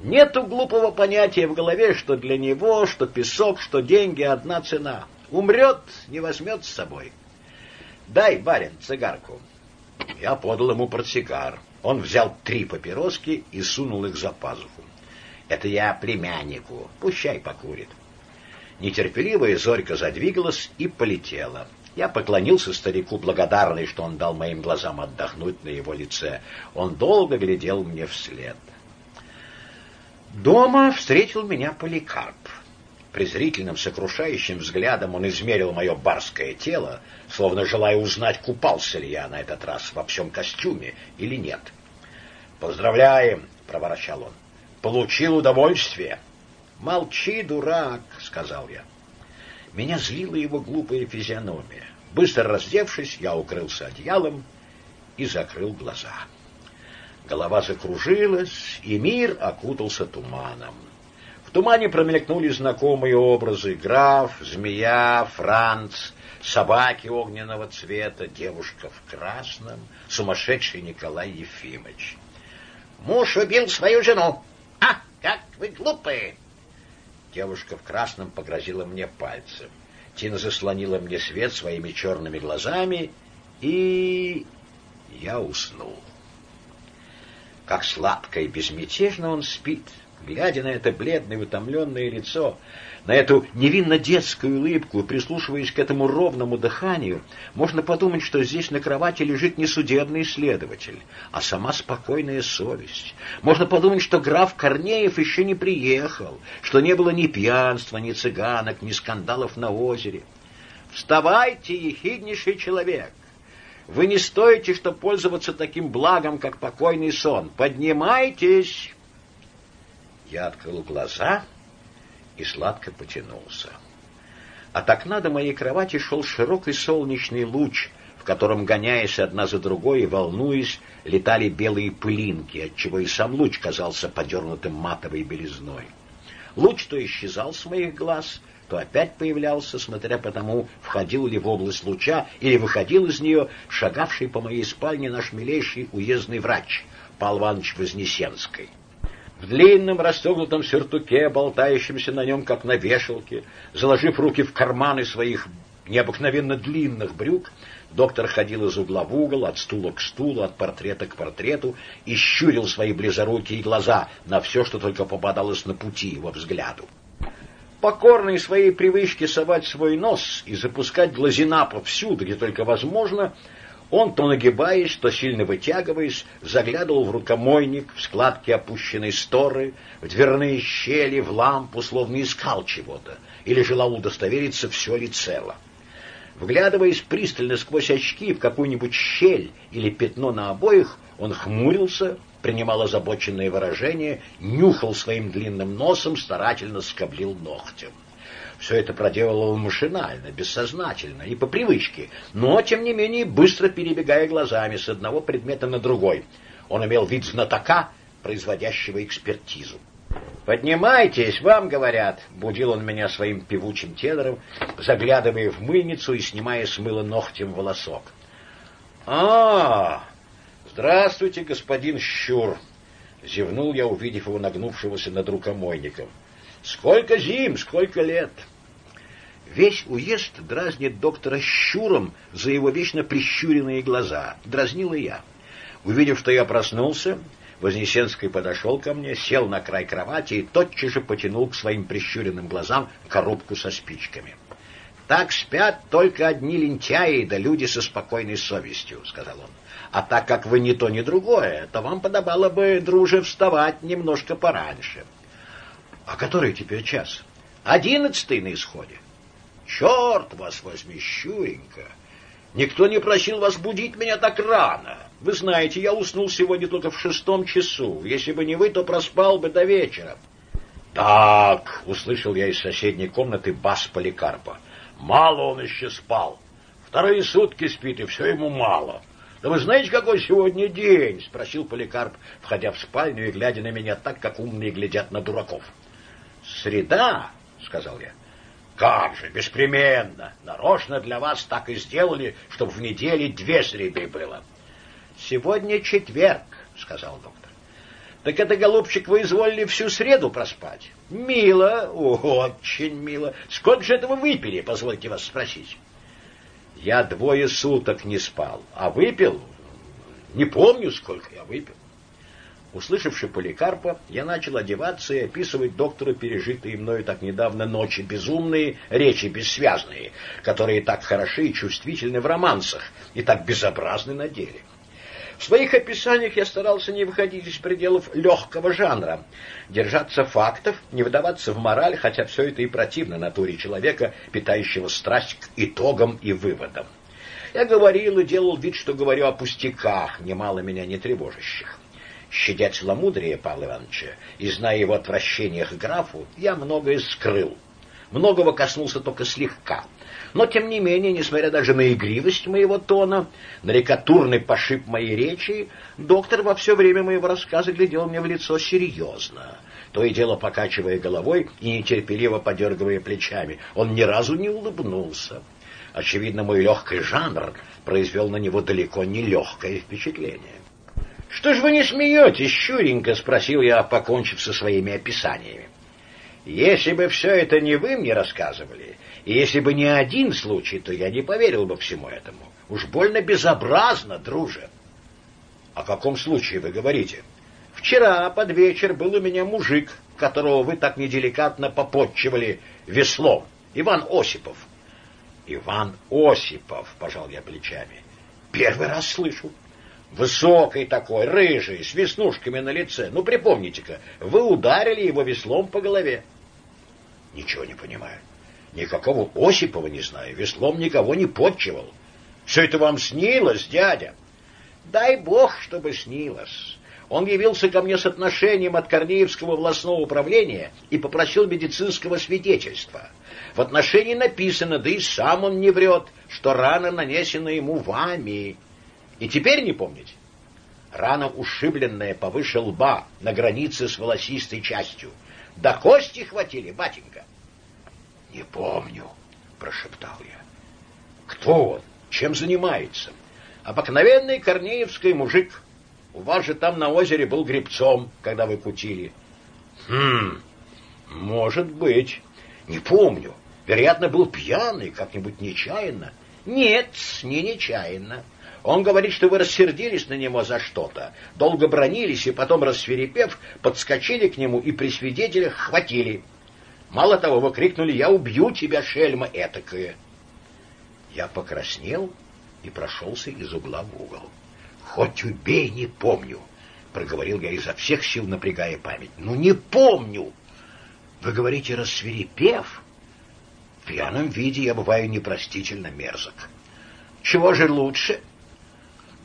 Нету глупого понятия в голове, что для него, что песок, что деньги одна цена. Умрет, не возьмет с собой. Дай, барин, цигарку. Я подал ему портсигар. Он взял три папироски и сунул их за пазуху. Это я племяннику. Пущай покурит. Нетерпеливая Зорька задвигалась и полетела. Я поклонился старику, благодарный, что он дал моим глазам отдохнуть на его лице. Он долго глядел мне вслед. Дома встретил меня Поликарп. Презрительным, сокрушающим взглядом он измерил мое барское тело, словно желая узнать, купался ли я на этот раз во всем костюме или нет. «Поздравляем!» — проворчал он. Получил удовольствие. Молчи, дурак, сказал я. Меня злила его глупая физиономия. Быстро раздевшись, я укрылся одеялом и закрыл глаза. Голова закружилась, и мир окутался туманом. В тумане промелькнули знакомые образы: граф, змея, Франц, собаки огненного цвета, девушка в красном, сумасшедший Николай Ефимович. Муж убил свою жену, «А, как вы глупые!» Девушка в красном погрозила мне пальцем. Тина заслонила мне свет своими черными глазами, и я уснул. Как сладко и безмятежно он спит, глядя на это бледное, утомленное лицо, на эту невинно детскую улыбку прислушиваясь к этому ровному дыханию, можно подумать, что здесь на кровати лежит не судебный следователь, а сама спокойная совесть. Можно подумать, что граф Корнеев еще не приехал, что не было ни пьянства, ни цыганок, ни скандалов на озере. Вставайте, ехиднейший человек! Вы не стоите, чтобы пользоваться таким благом, как покойный сон. Поднимайтесь! Я открыл глаза и сладко потянулся. От окна до моей кровати шел широкий солнечный луч, в котором, гоняясь одна за другой и волнуясь, летали белые пылинки, отчего и сам луч казался подернутым матовой белизной. Луч то исчезал с моих глаз, то опять появлялся, смотря по тому, входил ли в область луча или выходил из нее шагавший по моей спальне наш милейший уездный врач Павел Иванович Вознесенский в длинном расстегнутом сюртуке, болтающемся на нем, как на вешалке, заложив руки в карманы своих необыкновенно длинных брюк, доктор ходил из угла в угол, от стула к стулу, от портрета к портрету и щурил свои близорукие глаза на все, что только попадалось на пути его взгляду. Покорный своей привычке совать свой нос и запускать глазина повсюду, где только возможно, он, то нагибаясь, то сильно вытягиваясь, заглядывал в рукомойник, в складки опущенной сторы, в дверные щели, в лампу, словно искал чего-то, или желал удостовериться, все ли цело. Вглядываясь пристально сквозь очки в какую-нибудь щель или пятно на обоих, он хмурился принимал озабоченное выражение, нюхал своим длинным носом, старательно скоблил ногтем. Все это проделывал он машинально, бессознательно и по привычке, но, тем не менее, быстро перебегая глазами с одного предмета на другой. Он имел вид знатока, производящего экспертизу. «Поднимайтесь, вам говорят!» — будил он меня своим певучим тенором, заглядывая в мыльницу и снимая с мыла ногтем волосок. «А, здравствуйте, господин Щур!» — зевнул я, увидев его нагнувшегося над рукомойником. «Сколько зим, сколько лет!» Весь уезд дразнит доктора Щуром за его вечно прищуренные глаза. Дразнил и я. Увидев, что я проснулся, Вознесенский подошел ко мне, сел на край кровати и тотчас же потянул к своим прищуренным глазам коробку со спичками. «Так спят только одни лентяи, да люди со спокойной совестью», — сказал он. «А так как вы ни то, ни другое, то вам подобало бы, друже, вставать немножко пораньше». «А который теперь час?» «Одиннадцатый на исходе». «Черт вас возьми, Щуренька! Никто не просил вас будить меня так рано. Вы знаете, я уснул сегодня только в шестом часу. Если бы не вы, то проспал бы до вечера. Так, услышал я из соседней комнаты бас Поликарпа. Мало он еще спал. Вторые сутки спит, и все ему мало. Да вы знаете, какой сегодня день? спросил Поликарп, входя в спальню и глядя на меня так, как умные глядят на дураков. Среда, сказал я. Как же, беспременно. Нарочно для вас так и сделали, чтобы в неделе две среды было. Сегодня четверг, сказал доктор. Так это, голубчик, вы изволили всю среду проспать. Мило, очень мило. Сколько же этого выпили, позвольте вас спросить? Я двое суток не спал, а выпил, не помню, сколько я выпил. Услышавши Поликарпа, я начал одеваться и описывать доктору пережитые мною так недавно ночи безумные, речи бессвязные, которые так хороши и чувствительны в романсах и так безобразны на деле. В своих описаниях я старался не выходить из пределов легкого жанра, держаться фактов, не вдаваться в мораль, хотя все это и противно натуре человека, питающего страсть к итогам и выводам. Я говорил и делал вид, что говорю о пустяках, немало меня не тревожащих. Щадя целомудрие Павла Ивановича и зная его отвращение к графу, я многое скрыл. Многого коснулся только слегка. Но, тем не менее, несмотря даже на игривость моего тона, на рекатурный пошиб моей речи, доктор во все время моего рассказа глядел мне в лицо серьезно, то и дело покачивая головой и нетерпеливо подергивая плечами. Он ни разу не улыбнулся. Очевидно, мой легкий жанр произвел на него далеко не легкое впечатление. Что ж вы не смеетесь, щуренько, спросил я, покончив со своими описаниями. Если бы все это не вы мне рассказывали, и если бы не один случай, то я не поверил бы всему этому. Уж больно безобразно, друже. О каком случае вы говорите? Вчера под вечер был у меня мужик, которого вы так неделикатно попотчевали веслом, Иван Осипов. Иван Осипов, пожал я плечами. Первый раз слышу. Высокий такой, рыжий, с веснушками на лице. Ну, припомните-ка, вы ударили его веслом по голове. Ничего не понимаю. Никакого Осипова не знаю, веслом никого не подчивал. Все это вам снилось, дядя? Дай бог, чтобы снилось. Он явился ко мне с отношением от Корнеевского властного управления и попросил медицинского свидетельства. В отношении написано, да и сам он не врет, что рана нанесена ему вами. И теперь не помните? Рана ушибленная повыше лба, на границе с волосистой частью. До кости хватили, батенька. Не помню, прошептал я. Кто он? Чем занимается? Обыкновенный корнеевский мужик. У вас же там на озере был гребцом, когда вы кутили. Хм, может быть. Не помню. Вероятно, был пьяный, как-нибудь нечаянно. Нет, не нечаянно. Он говорит, что вы рассердились на него за что-то, долго бронились и потом, рассверепев, подскочили к нему и при свидетелях хватили. Мало того, вы крикнули «Я убью тебя, шельма этакая!» Я покраснел и прошелся из угла в угол. «Хоть убей, не помню!» — проговорил я изо всех сил, напрягая память. «Ну, не помню!» «Вы говорите, рассверепев?» В пьяном виде я бываю непростительно мерзок. «Чего же лучше?»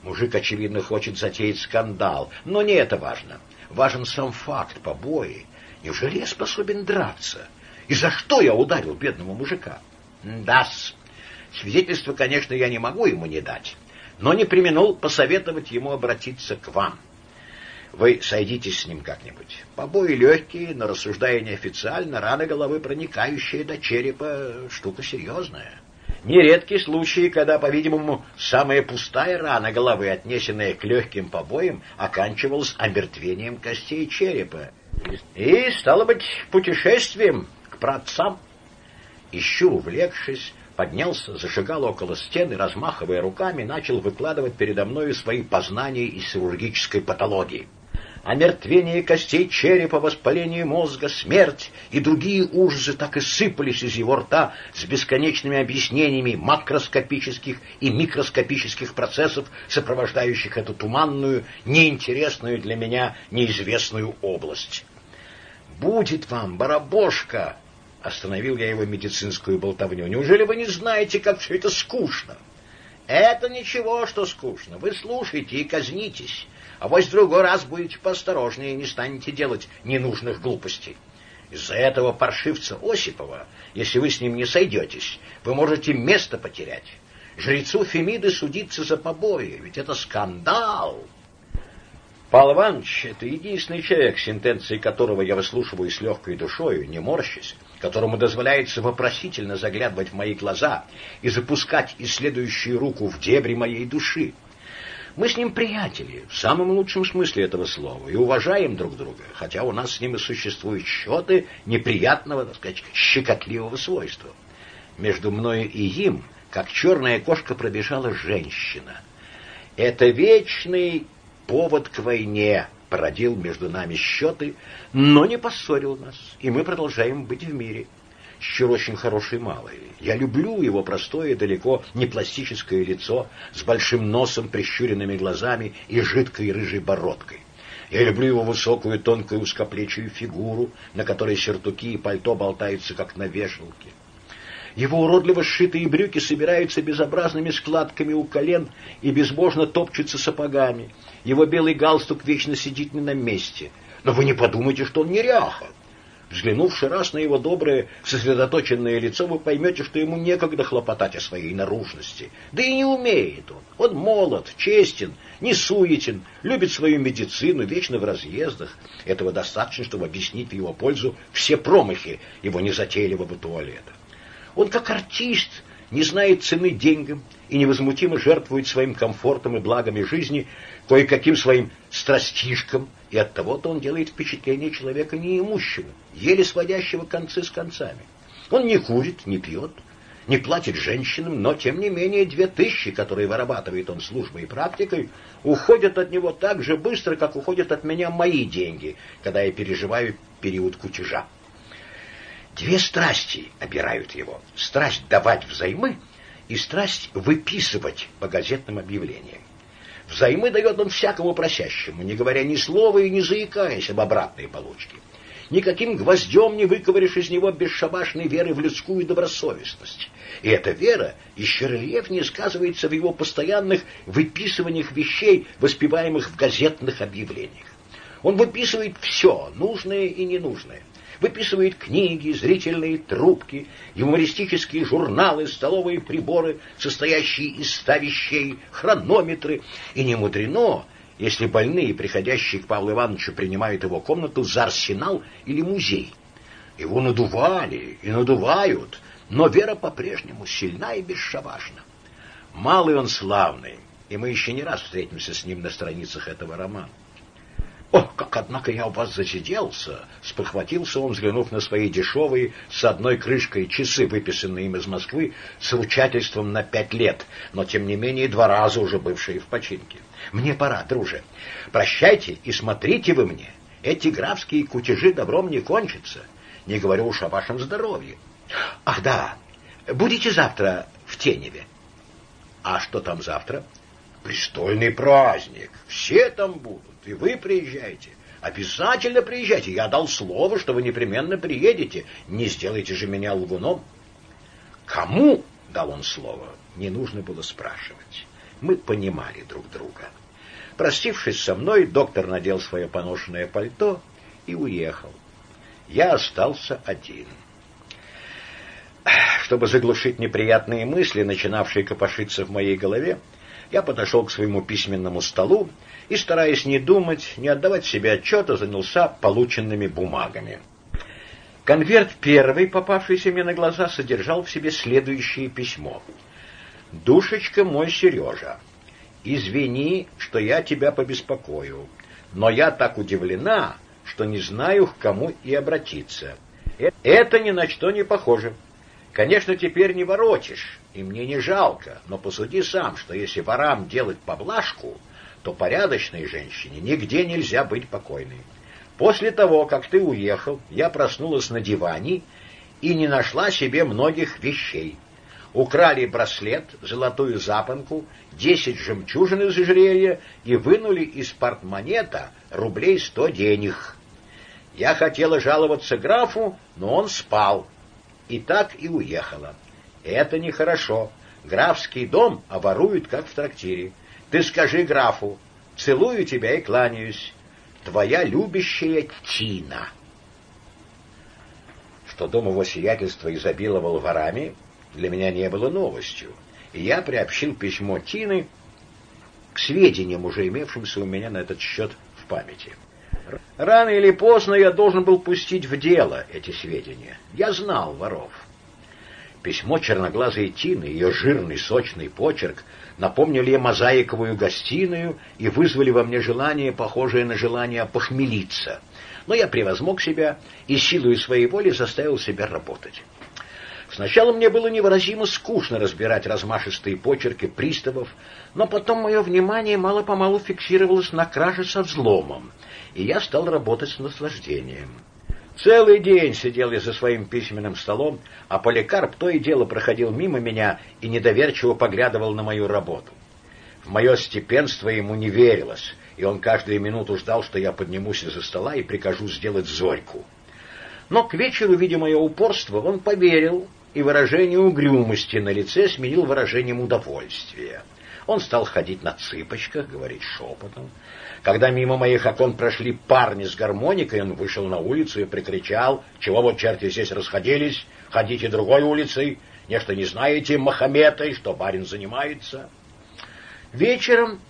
Мужик, очевидно, хочет затеять скандал, но не это важно. Важен сам факт побои. Неужели я способен драться? И за что я ударил бедного мужика? Да-с. Свидетельство, конечно, я не могу ему не дать, но не применул посоветовать ему обратиться к вам. Вы сойдитесь с ним как-нибудь. Побои легкие, но рассуждая неофициально, рана головы, проникающая до черепа, штука серьезная. Нередки случаи, когда, по-видимому, самая пустая рана головы, отнесенная к легким побоям, оканчивалась омертвением костей черепа. И, стало быть, путешествием к праотцам. Ищу, увлекшись, поднялся, зашагал около стены, размахивая руками, начал выкладывать передо мною свои познания из хирургической патологии омертвение костей черепа, воспаление мозга, смерть и другие ужасы так и сыпались из его рта с бесконечными объяснениями макроскопических и микроскопических процессов, сопровождающих эту туманную, неинтересную для меня неизвестную область. «Будет вам, барабошка!» — остановил я его медицинскую болтовню. «Неужели вы не знаете, как все это скучно?» «Это ничего, что скучно. Вы слушайте и казнитесь. А вось в другой раз будете поосторожнее и не станете делать ненужных глупостей. Из-за этого паршивца Осипова, если вы с ним не сойдетесь, вы можете место потерять. Жрецу Фемиды судиться за побои, ведь это скандал. Павел Иванович — это единственный человек, сентенции которого я выслушиваю с легкой душою, не морщась, которому дозволяется вопросительно заглядывать в мои глаза и запускать исследующую руку в дебри моей души. Мы с ним приятели, в самом лучшем смысле этого слова, и уважаем друг друга, хотя у нас с ним и существуют счеты неприятного, так сказать, щекотливого свойства. Между мною и им, как черная кошка, пробежала женщина. Это вечный повод к войне породил между нами счеты, но не поссорил нас, и мы продолжаем быть в мире. Щур очень хороший малый. Я люблю его простое, далеко не пластическое лицо с большим носом, прищуренными глазами и жидкой рыжей бородкой. Я люблю его высокую, тонкую, узкоплечую фигуру, на которой сертуки и пальто болтаются, как на вешалке. Его уродливо сшитые брюки собираются безобразными складками у колен и безбожно топчутся сапогами. Его белый галстук вечно сидит не на месте. Но вы не подумайте, что он неряха. Взглянувши раз на его доброе, сосредоточенное лицо, вы поймете, что ему некогда хлопотать о своей наружности. Да и не умеет он. Он молод, честен, не суетен, любит свою медицину, вечно в разъездах. Этого достаточно, чтобы объяснить в его пользу все промахи его незатейливого туалета. Он как артист не знает цены деньгам и невозмутимо жертвует своим комфортом и благами жизни кое-каким своим страстишкам, и оттого-то он делает впечатление человека неимущего, еле сводящего концы с концами. Он не курит, не пьет, не платит женщинам, но, тем не менее, две тысячи, которые вырабатывает он службой и практикой, уходят от него так же быстро, как уходят от меня мои деньги, когда я переживаю период кутежа. Две страсти обирают его. Страсть давать взаймы и страсть выписывать по газетным объявлениям. Взаймы дает он всякому просящему, не говоря ни слова и не заикаясь об обратной получке. Никаким гвоздем не выковыришь из него бесшабашной веры в людскую добросовестность. И эта вера еще рельефнее сказывается в его постоянных выписываниях вещей, воспеваемых в газетных объявлениях. Он выписывает все, нужное и ненужное выписывает книги, зрительные трубки, юмористические журналы, столовые приборы, состоящие из ста вещей, хронометры. И не мудрено, если больные, приходящие к Павлу Ивановичу, принимают его комнату за арсенал или музей. Его надували и надувают, но вера по-прежнему сильна и бесшабашна. Малый он славный, и мы еще не раз встретимся с ним на страницах этого романа. «О, как, однако, я у вас засиделся!» — спохватился он, взглянув на свои дешевые с одной крышкой часы, выписанные им из Москвы, с ручательством на пять лет, но, тем не менее, два раза уже бывшие в починке. «Мне пора, друже. Прощайте и смотрите вы мне. Эти графские кутежи добром не кончатся. Не говорю уж о вашем здоровье. Ах, да, будете завтра в Теневе?» «А что там завтра?» «Престольный праздник. Все там будут и вы приезжайте. Обязательно приезжайте. Я дал слово, что вы непременно приедете. Не сделайте же меня лгуном. Кому дал он слово? Не нужно было спрашивать. Мы понимали друг друга. Простившись со мной, доктор надел свое поношенное пальто и уехал. Я остался один. Чтобы заглушить неприятные мысли, начинавшие копошиться в моей голове, я подошел к своему письменному столу и, стараясь не думать, не отдавать себе отчета, занялся полученными бумагами. Конверт первый, попавшийся мне на глаза, содержал в себе следующее письмо. «Душечка мой Сережа, извини, что я тебя побеспокою, но я так удивлена, что не знаю, к кому и обратиться. Это ни на что не похоже. Конечно, теперь не воротишь, и мне не жалко, но посуди сам, что если ворам делать поблажку, то порядочной женщине нигде нельзя быть покойной. После того, как ты уехал, я проснулась на диване и не нашла себе многих вещей. Украли браслет, золотую запонку, десять жемчужин из ожерелья и вынули из портмонета рублей сто денег. Я хотела жаловаться графу, но он спал. И так и уехала. Это нехорошо. Графский дом оборуют, как в трактире. Ты скажи графу, целую тебя и кланяюсь. Твоя любящая Тина. Что дом его сиятельства изобиловал ворами, для меня не было новостью, и я приобщил письмо Тины к сведениям, уже имевшимся у меня на этот счет в памяти. Рано или поздно я должен был пустить в дело эти сведения. Я знал воров. Письмо черноглазой Тины, ее жирный, сочный почерк, напомнили мозаиковую гостиную и вызвали во мне желание, похожее на желание похмелиться. Но я превозмог себя и силой своей воли заставил себя работать. Сначала мне было невыразимо скучно разбирать размашистые почерки приставов, но потом мое внимание мало-помалу фиксировалось на краже со взломом, и я стал работать с наслаждением. Целый день сидел я за своим письменным столом, а Поликарп то и дело проходил мимо меня и недоверчиво поглядывал на мою работу. В мое степенство ему не верилось, и он каждую минуту ждал, что я поднимусь из-за стола и прикажу сделать зорьку. Но к вечеру, видя мое упорство, он поверил, и выражение угрюмости на лице сменил выражением удовольствия. Он стал ходить на цыпочках, говорить шепотом. Когда мимо моих окон прошли парни с гармоникой, он вышел на улицу и прикричал, «Чего вот черти здесь расходились? Ходите другой улицей. Нечто не знаете Махамета и что барин занимается?» Вечером,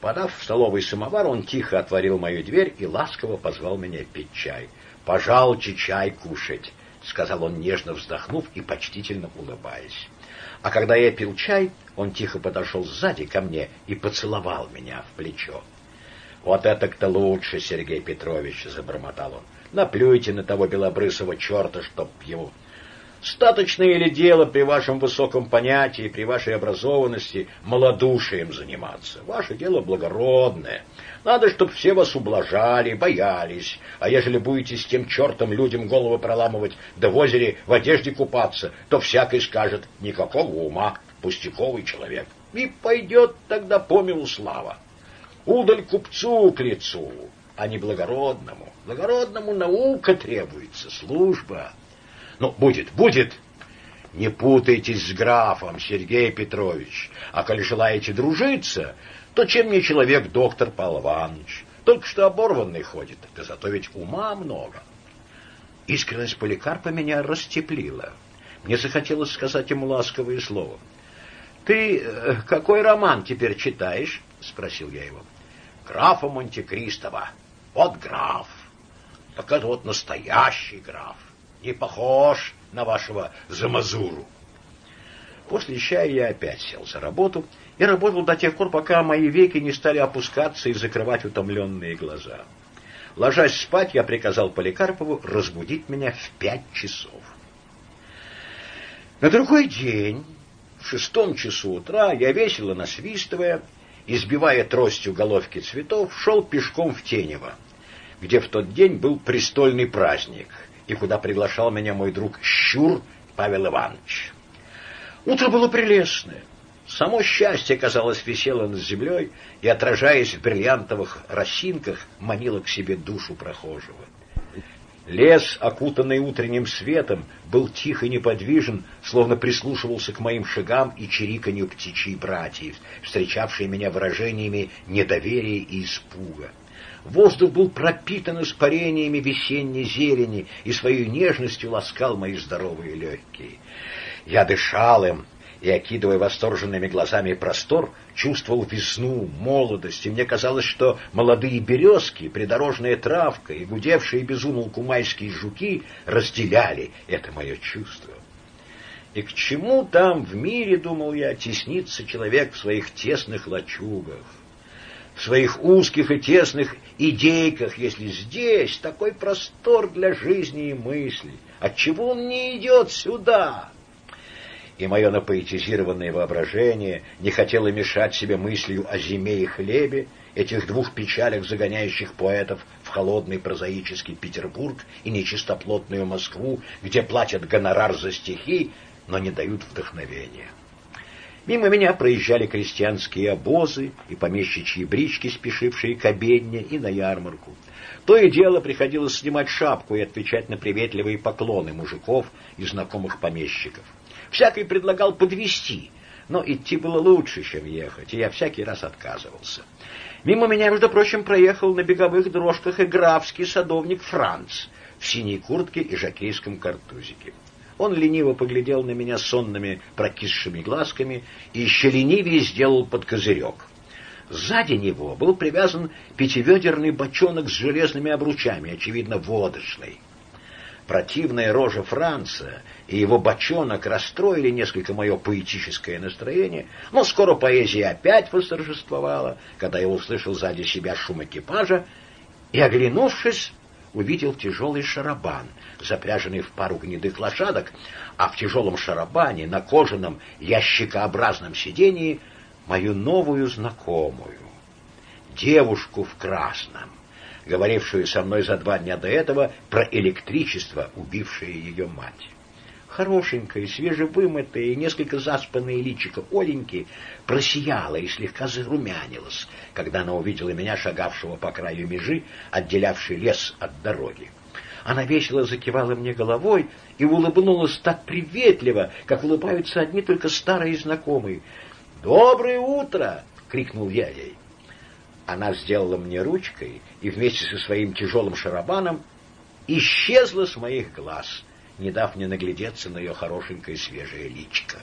подав в столовый самовар, он тихо отворил мою дверь и ласково позвал меня пить чай. «Пожалуйте чай кушать», — сказал он, нежно вздохнув и почтительно улыбаясь. А когда я пил чай, он тихо подошел сзади ко мне и поцеловал меня в плечо. «Вот это-то лучше, Сергей Петрович!» — забормотал он. «Наплюйте на того белобрысого черта, чтоб его Статочное ли дело при вашем высоком понятии, при вашей образованности малодушием заниматься? Ваше дело благородное. Надо, чтобы все вас ублажали, боялись. А ежели будете с тем чертом людям головы проламывать, да в озере в одежде купаться, то всякий скажет, никакого ума, пустяковый человек. И пойдет тогда по милу слава. Удаль купцу к лицу, а не благородному. Благородному наука требуется, служба. Ну, будет, будет. Не путайтесь с графом, Сергей Петрович. А коли желаете дружиться, то чем не человек доктор Павел Иванович? Только что оборванный ходит, да зато ведь ума много. Искренность Поликарпа меня растеплила. Мне захотелось сказать ему ласковое слово. «Ты э, какой роман теперь читаешь?» — спросил я его. «Графа Монте-Кристова. Вот граф. Так это вот настоящий граф не похож на вашего замазуру. После чая я опять сел за работу и работал до тех пор, пока мои веки не стали опускаться и закрывать утомленные глаза. Ложась спать, я приказал Поликарпову разбудить меня в пять часов. На другой день, в шестом часу утра, я весело насвистывая, избивая тростью головки цветов, шел пешком в Тенево, где в тот день был престольный праздник — и куда приглашал меня мой друг Щур Павел Иванович. Утро было прелестное. Само счастье, казалось, висело над землей и, отражаясь в бриллиантовых росинках, манило к себе душу прохожего. Лес, окутанный утренним светом, был тих и неподвижен, словно прислушивался к моим шагам и чириканью птичьей братьев, встречавшие меня выражениями недоверия и испуга. Воздух был пропитан испарениями весенней зелени и своей нежностью ласкал мои здоровые легкие. Я дышал им, и, окидывая восторженными глазами простор, чувствовал весну, молодость, и мне казалось, что молодые березки, придорожная травка и гудевшие безумолку майские жуки разделяли это мое чувство. И к чему там в мире, думал я, теснится человек в своих тесных лачугах, в своих узких и тесных идейках, если здесь такой простор для жизни и мыслей? Отчего он не идет сюда? И мое напоэтизированное воображение не хотело мешать себе мыслью о зиме и хлебе, этих двух печалях, загоняющих поэтов в холодный прозаический Петербург и нечистоплотную Москву, где платят гонорар за стихи, но не дают вдохновения. Мимо меня проезжали крестьянские обозы и помещичьи брички, спешившие к обедне и на ярмарку. То и дело приходилось снимать шапку и отвечать на приветливые поклоны мужиков и знакомых помещиков. Всякий предлагал подвести, но идти было лучше, чем ехать, и я всякий раз отказывался. Мимо меня, между прочим, проехал на беговых дрожках и графский садовник Франц в синей куртке и жакейском картузике. Он лениво поглядел на меня сонными прокисшими глазками и еще ленивее сделал под козырек. Сзади него был привязан пятиведерный бочонок с железными обручами, очевидно, водочный. Противная рожа Франца и его бочонок расстроили несколько мое поэтическое настроение, но скоро поэзия опять восторжествовала, когда я услышал сзади себя шум экипажа и, оглянувшись, увидел тяжелый шарабан, запряженный в пару гнедых лошадок, а в тяжелом шарабане на кожаном ящикообразном сидении мою новую знакомую, девушку в красном говорившую со мной за два дня до этого про электричество, убившее ее мать. Хорошенькая, свежевымытая и несколько заспанная личико Оленьки просияла и слегка зарумянилась, когда она увидела меня, шагавшего по краю межи, отделявший лес от дороги. Она весело закивала мне головой и улыбнулась так приветливо, как улыбаются одни только старые знакомые. «Доброе утро!» — крикнул я ей. Она сделала мне ручкой и вместе со своим тяжелым шарабаном исчезла с моих глаз, не дав мне наглядеться на ее хорошенькое свежее личико.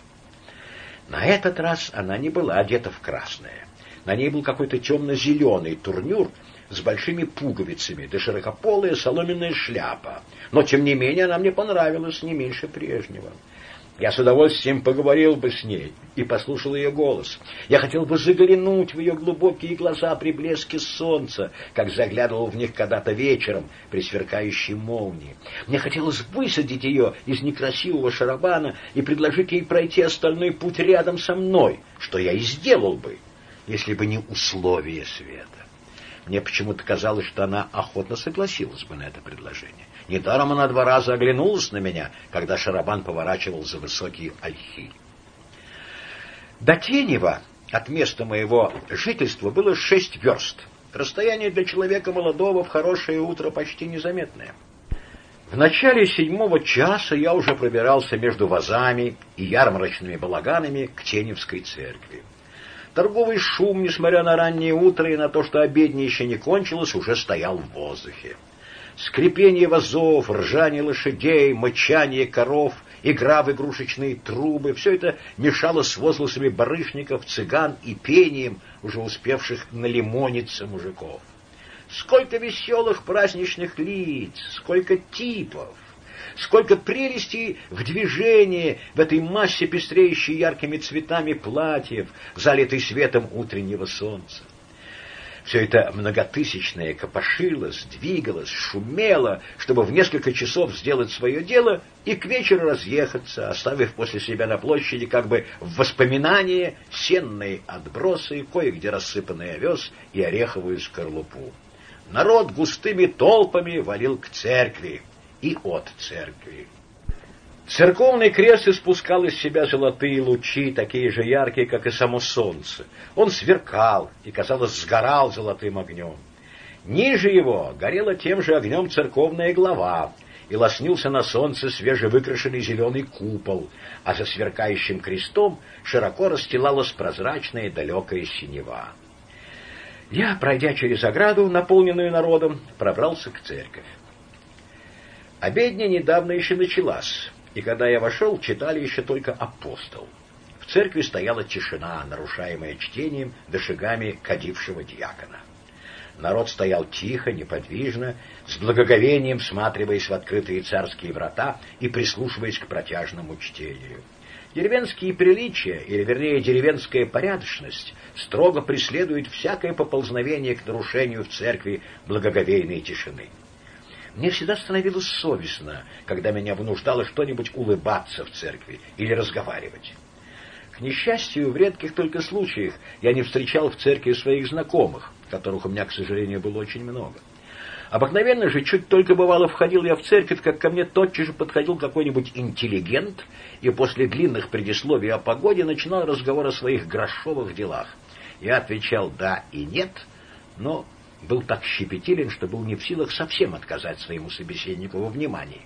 На этот раз она не была одета в красное. На ней был какой-то темно-зеленый турнюр с большими пуговицами, да широкополая соломенная шляпа. Но, тем не менее, она мне понравилась не меньше прежнего. Я с удовольствием поговорил бы с ней и послушал ее голос. Я хотел бы заглянуть в ее глубокие глаза при блеске солнца, как заглядывал в них когда-то вечером при сверкающей молнии. Мне хотелось высадить ее из некрасивого шарабана и предложить ей пройти остальной путь рядом со мной, что я и сделал бы, если бы не условия света. Мне почему-то казалось, что она охотно согласилась бы на это предложение. Недаром она два раза оглянулась на меня, когда Шарабан поворачивал за высокий ольхи. До Тенева от места моего жительства было шесть верст. Расстояние для человека молодого в хорошее утро почти незаметное. В начале седьмого часа я уже пробирался между вазами и ярмарочными балаганами к Теневской церкви. Торговый шум, несмотря на раннее утро и на то, что обедня еще не кончилась, уже стоял в воздухе. Скрипение вазов, ржание лошадей, мычание коров, игра в игрушечные трубы — все это мешало с возгласами барышников, цыган и пением уже успевших налимониться мужиков. Сколько веселых праздничных лиц, сколько типов! Сколько прелестей в движении в этой массе, пестреющей яркими цветами платьев, залитой светом утреннего солнца. Все это многотысячное копошилось, двигалось, шумело, чтобы в несколько часов сделать свое дело и к вечеру разъехаться, оставив после себя на площади как бы в воспоминание сенные отбросы, кое-где рассыпанный овес и ореховую скорлупу. Народ густыми толпами валил к церкви и от церкви. Церковный крест испускал из себя золотые лучи, такие же яркие, как и само солнце. Он сверкал и, казалось, сгорал золотым огнем. Ниже его горела тем же огнем церковная глава, и лоснился на солнце свежевыкрашенный зеленый купол, а за сверкающим крестом широко расстилалась прозрачная далекая синева. Я, пройдя через ограду, наполненную народом, пробрался к церковь. Обедня недавно еще началась, и когда я вошел, читали еще только апостол. В церкви стояла тишина, нарушаемая чтением да шагами кадившего диакона. Народ стоял тихо, неподвижно, с благоговением всматриваясь в открытые царские врата и прислушиваясь к протяжному чтению. Деревенские приличия, или вернее деревенская порядочность, строго преследует всякое поползновение к нарушению в церкви благоговейной тишины. Мне всегда становилось совестно, когда меня вынуждало что-нибудь улыбаться в церкви или разговаривать. К несчастью, в редких только случаях я не встречал в церкви своих знакомых, которых у меня, к сожалению, было очень много. Обыкновенно же, чуть только бывало входил я в церковь, как ко мне тотчас же подходил какой-нибудь интеллигент и после длинных предисловий о погоде начинал разговор о своих грошовых делах. Я отвечал «да» и «нет», но был так щепетилен, что был не в силах совсем отказать своему собеседнику во внимании.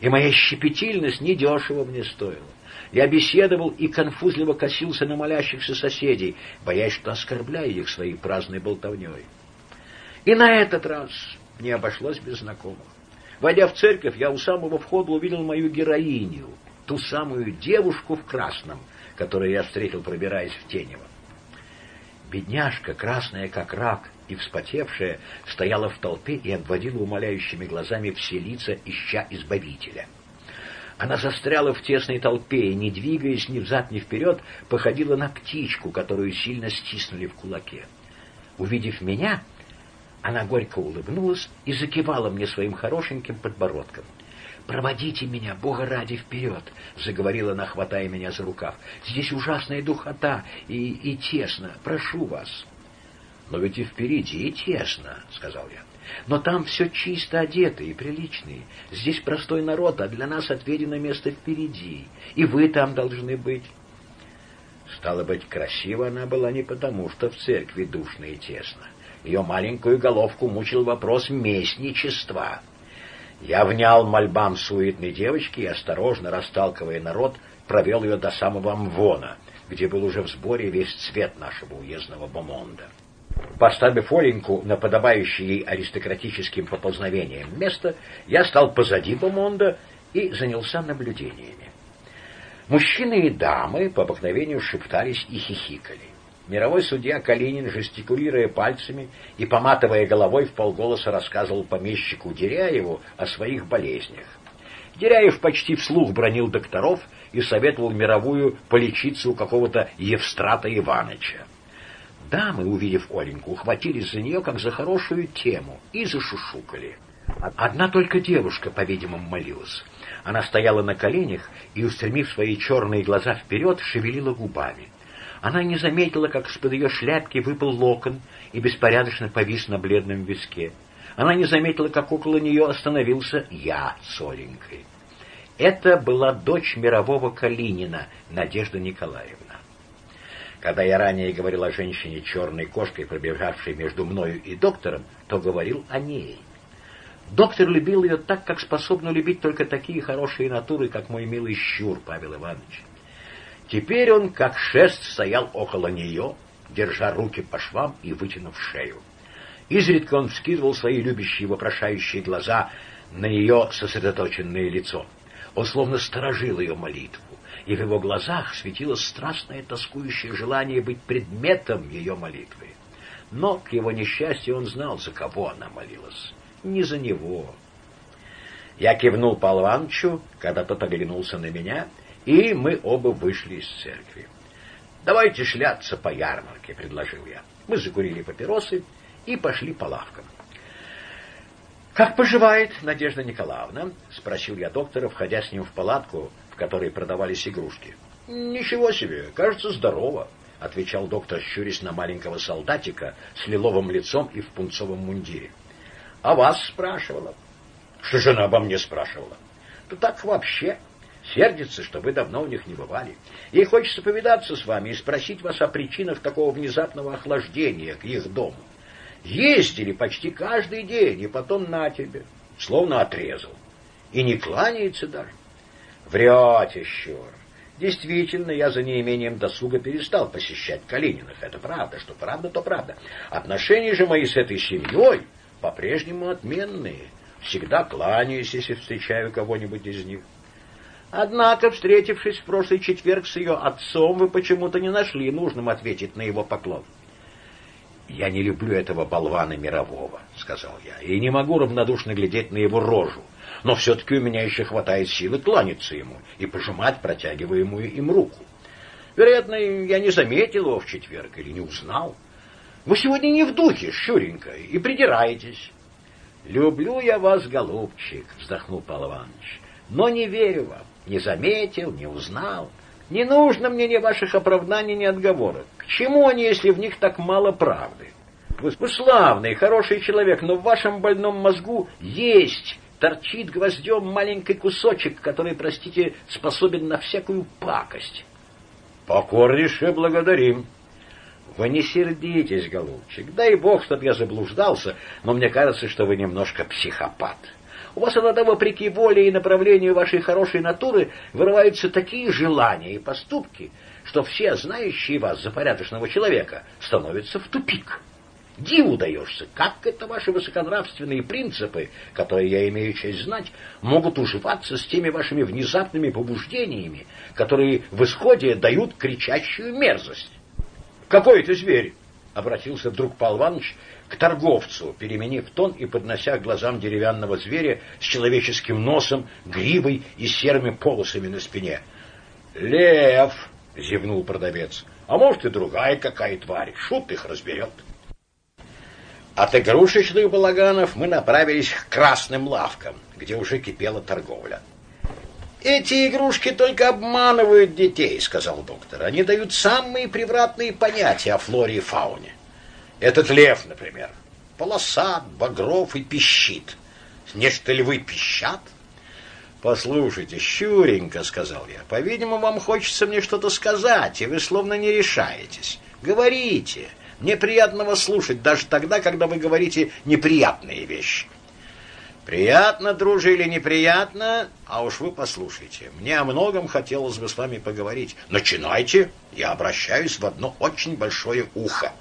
И моя щепетильность недешево мне стоила. Я беседовал и конфузливо косился на молящихся соседей, боясь, что оскорбляю их своей праздной болтовней. И на этот раз не обошлось без знакомых. Войдя в церковь, я у самого входа увидел мою героиню, ту самую девушку в красном, которую я встретил, пробираясь в Тенево. Бедняжка, красная как рак и вспотевшая, стояла в толпе и обводила умоляющими глазами все лица, ища избавителя. Она застряла в тесной толпе и, не двигаясь ни взад, ни вперед, походила на птичку, которую сильно стиснули в кулаке. Увидев меня, она горько улыбнулась и закивала мне своим хорошеньким подбородком. «Проводите меня, Бога ради, вперед!» — заговорила она, хватая меня за рукав. «Здесь ужасная духота и, и тесно. Прошу вас!» «Но ведь и впереди тесно», — сказал я. «Но там все чисто одетые и приличные. Здесь простой народ, а для нас отведено место впереди. И вы там должны быть». Стало быть, красиво она была не потому, что в церкви душно и тесно. Ее маленькую головку мучил вопрос местничества. Я внял мольбам суетной девочки и, осторожно расталкивая народ, провел ее до самого Мвона, где был уже в сборе весь цвет нашего уездного бомонда. Поставив Оленьку на подобающее ей аристократическим поползновением место, я стал позади Бомонда и занялся наблюдениями. Мужчины и дамы по обыкновению шептались и хихикали. Мировой судья Калинин, жестикулируя пальцами и поматывая головой, в полголоса рассказывал помещику Деряеву о своих болезнях. Деряев почти вслух бронил докторов и советовал мировую полечиться у какого-то Евстрата Иваныча. Дамы, увидев Оленьку, ухватились за нее, как за хорошую тему, и зашушукали. Одна только девушка, по-видимому, молилась. Она стояла на коленях и, устремив свои черные глаза вперед, шевелила губами. Она не заметила, как из-под ее шляпки выпал локон и беспорядочно повис на бледном виске. Она не заметила, как около нее остановился я с. Это была дочь мирового Калинина, Надежда Николаевна. Когда я ранее говорил о женщине черной кошкой, пробежавшей между мною и доктором, то говорил о ней. Доктор любил ее так, как способны любить только такие хорошие натуры, как мой милый щур Павел Иванович. Теперь он, как шест, стоял около нее, держа руки по швам и вытянув шею. Изредка он вскидывал свои любящие вопрошающие глаза на ее сосредоточенное лицо. Он словно сторожил ее молитву и в его глазах светилось страстное тоскующее желание быть предметом ее молитвы. Но, к его несчастью, он знал, за кого она молилась. Не за него. Я кивнул Павлу Ивановичу, когда тот оглянулся на меня, и мы оба вышли из церкви. «Давайте шляться по ярмарке», — предложил я. Мы закурили папиросы и пошли по лавкам. «Как поживает Надежда Николаевна?» — спросил я доктора, входя с ним в палатку, в которой продавались игрушки. «Ничего себе, кажется, здорово», — отвечал доктор, щурясь на маленького солдатика с лиловым лицом и в пунцовом мундире. «А вас спрашивала?» «Что же она обо мне спрашивала?» «Да так вообще. Сердится, что вы давно у них не бывали. Ей хочется повидаться с вами и спросить вас о причинах такого внезапного охлаждения к их дому. Ездили почти каждый день, и потом на тебе, словно отрезал. И не кланяется даже. Врете, щур. Действительно, я за неимением досуга перестал посещать Калининых. Это правда, что правда, то правда. Отношения же мои с этой семьей по-прежнему отменные. Всегда кланяюсь, если встречаю кого-нибудь из них. Однако, встретившись в прошлый четверг с ее отцом, вы почему-то не нашли нужным ответить на его поклон. «Я не люблю этого болвана мирового», — сказал я, — «и не могу равнодушно глядеть на его рожу, но все-таки у меня еще хватает силы кланяться ему и пожимать протягиваемую им руку. Вероятно, я не заметил его в четверг или не узнал. Вы сегодня не в духе, Щуренька, и придираетесь». «Люблю я вас, голубчик», — вздохнул Павел Иванович, — «но не верю вам, не заметил, не узнал». Не нужно мне ни ваших оправданий, ни отговорок. К чему они, если в них так мало правды? Вы, вы славный, хороший человек, но в вашем больном мозгу есть, торчит гвоздем маленький кусочек, который, простите, способен на всякую пакость. Покорнейше благодарим. Вы не сердитесь, голубчик. Дай бог, чтоб я заблуждался, но мне кажется, что вы немножко психопат. У вас иногда, вопреки воле и направлению вашей хорошей натуры, вырываются такие желания и поступки, что все знающие вас за порядочного человека становятся в тупик. Диву даешься, как это ваши высоконравственные принципы, которые я имею честь знать, могут уживаться с теми вашими внезапными побуждениями, которые в исходе дают кричащую мерзость. «Какой ты зверь!» — обратился вдруг Павел Иванович к торговцу, переменив тон и поднося к глазам деревянного зверя с человеческим носом, гривой и серыми полосами на спине. «Лев!» — зевнул продавец. «А может, и другая какая тварь. Шут их разберет». От игрушечных балаганов мы направились к красным лавкам, где уже кипела торговля. «Эти игрушки только обманывают детей», — сказал доктор. «Они дают самые превратные понятия о флоре и фауне». Этот лев, например, полосат, багров и пищит. Нечто львы пищат? Послушайте, щуренько, сказал я, по-видимому, вам хочется мне что-то сказать, и вы словно не решаетесь. Говорите. Мне приятно вас слушать даже тогда, когда вы говорите неприятные вещи. Приятно, друже, или неприятно, а уж вы послушайте. Мне о многом хотелось бы с вами поговорить. Начинайте, я обращаюсь в одно очень большое ухо.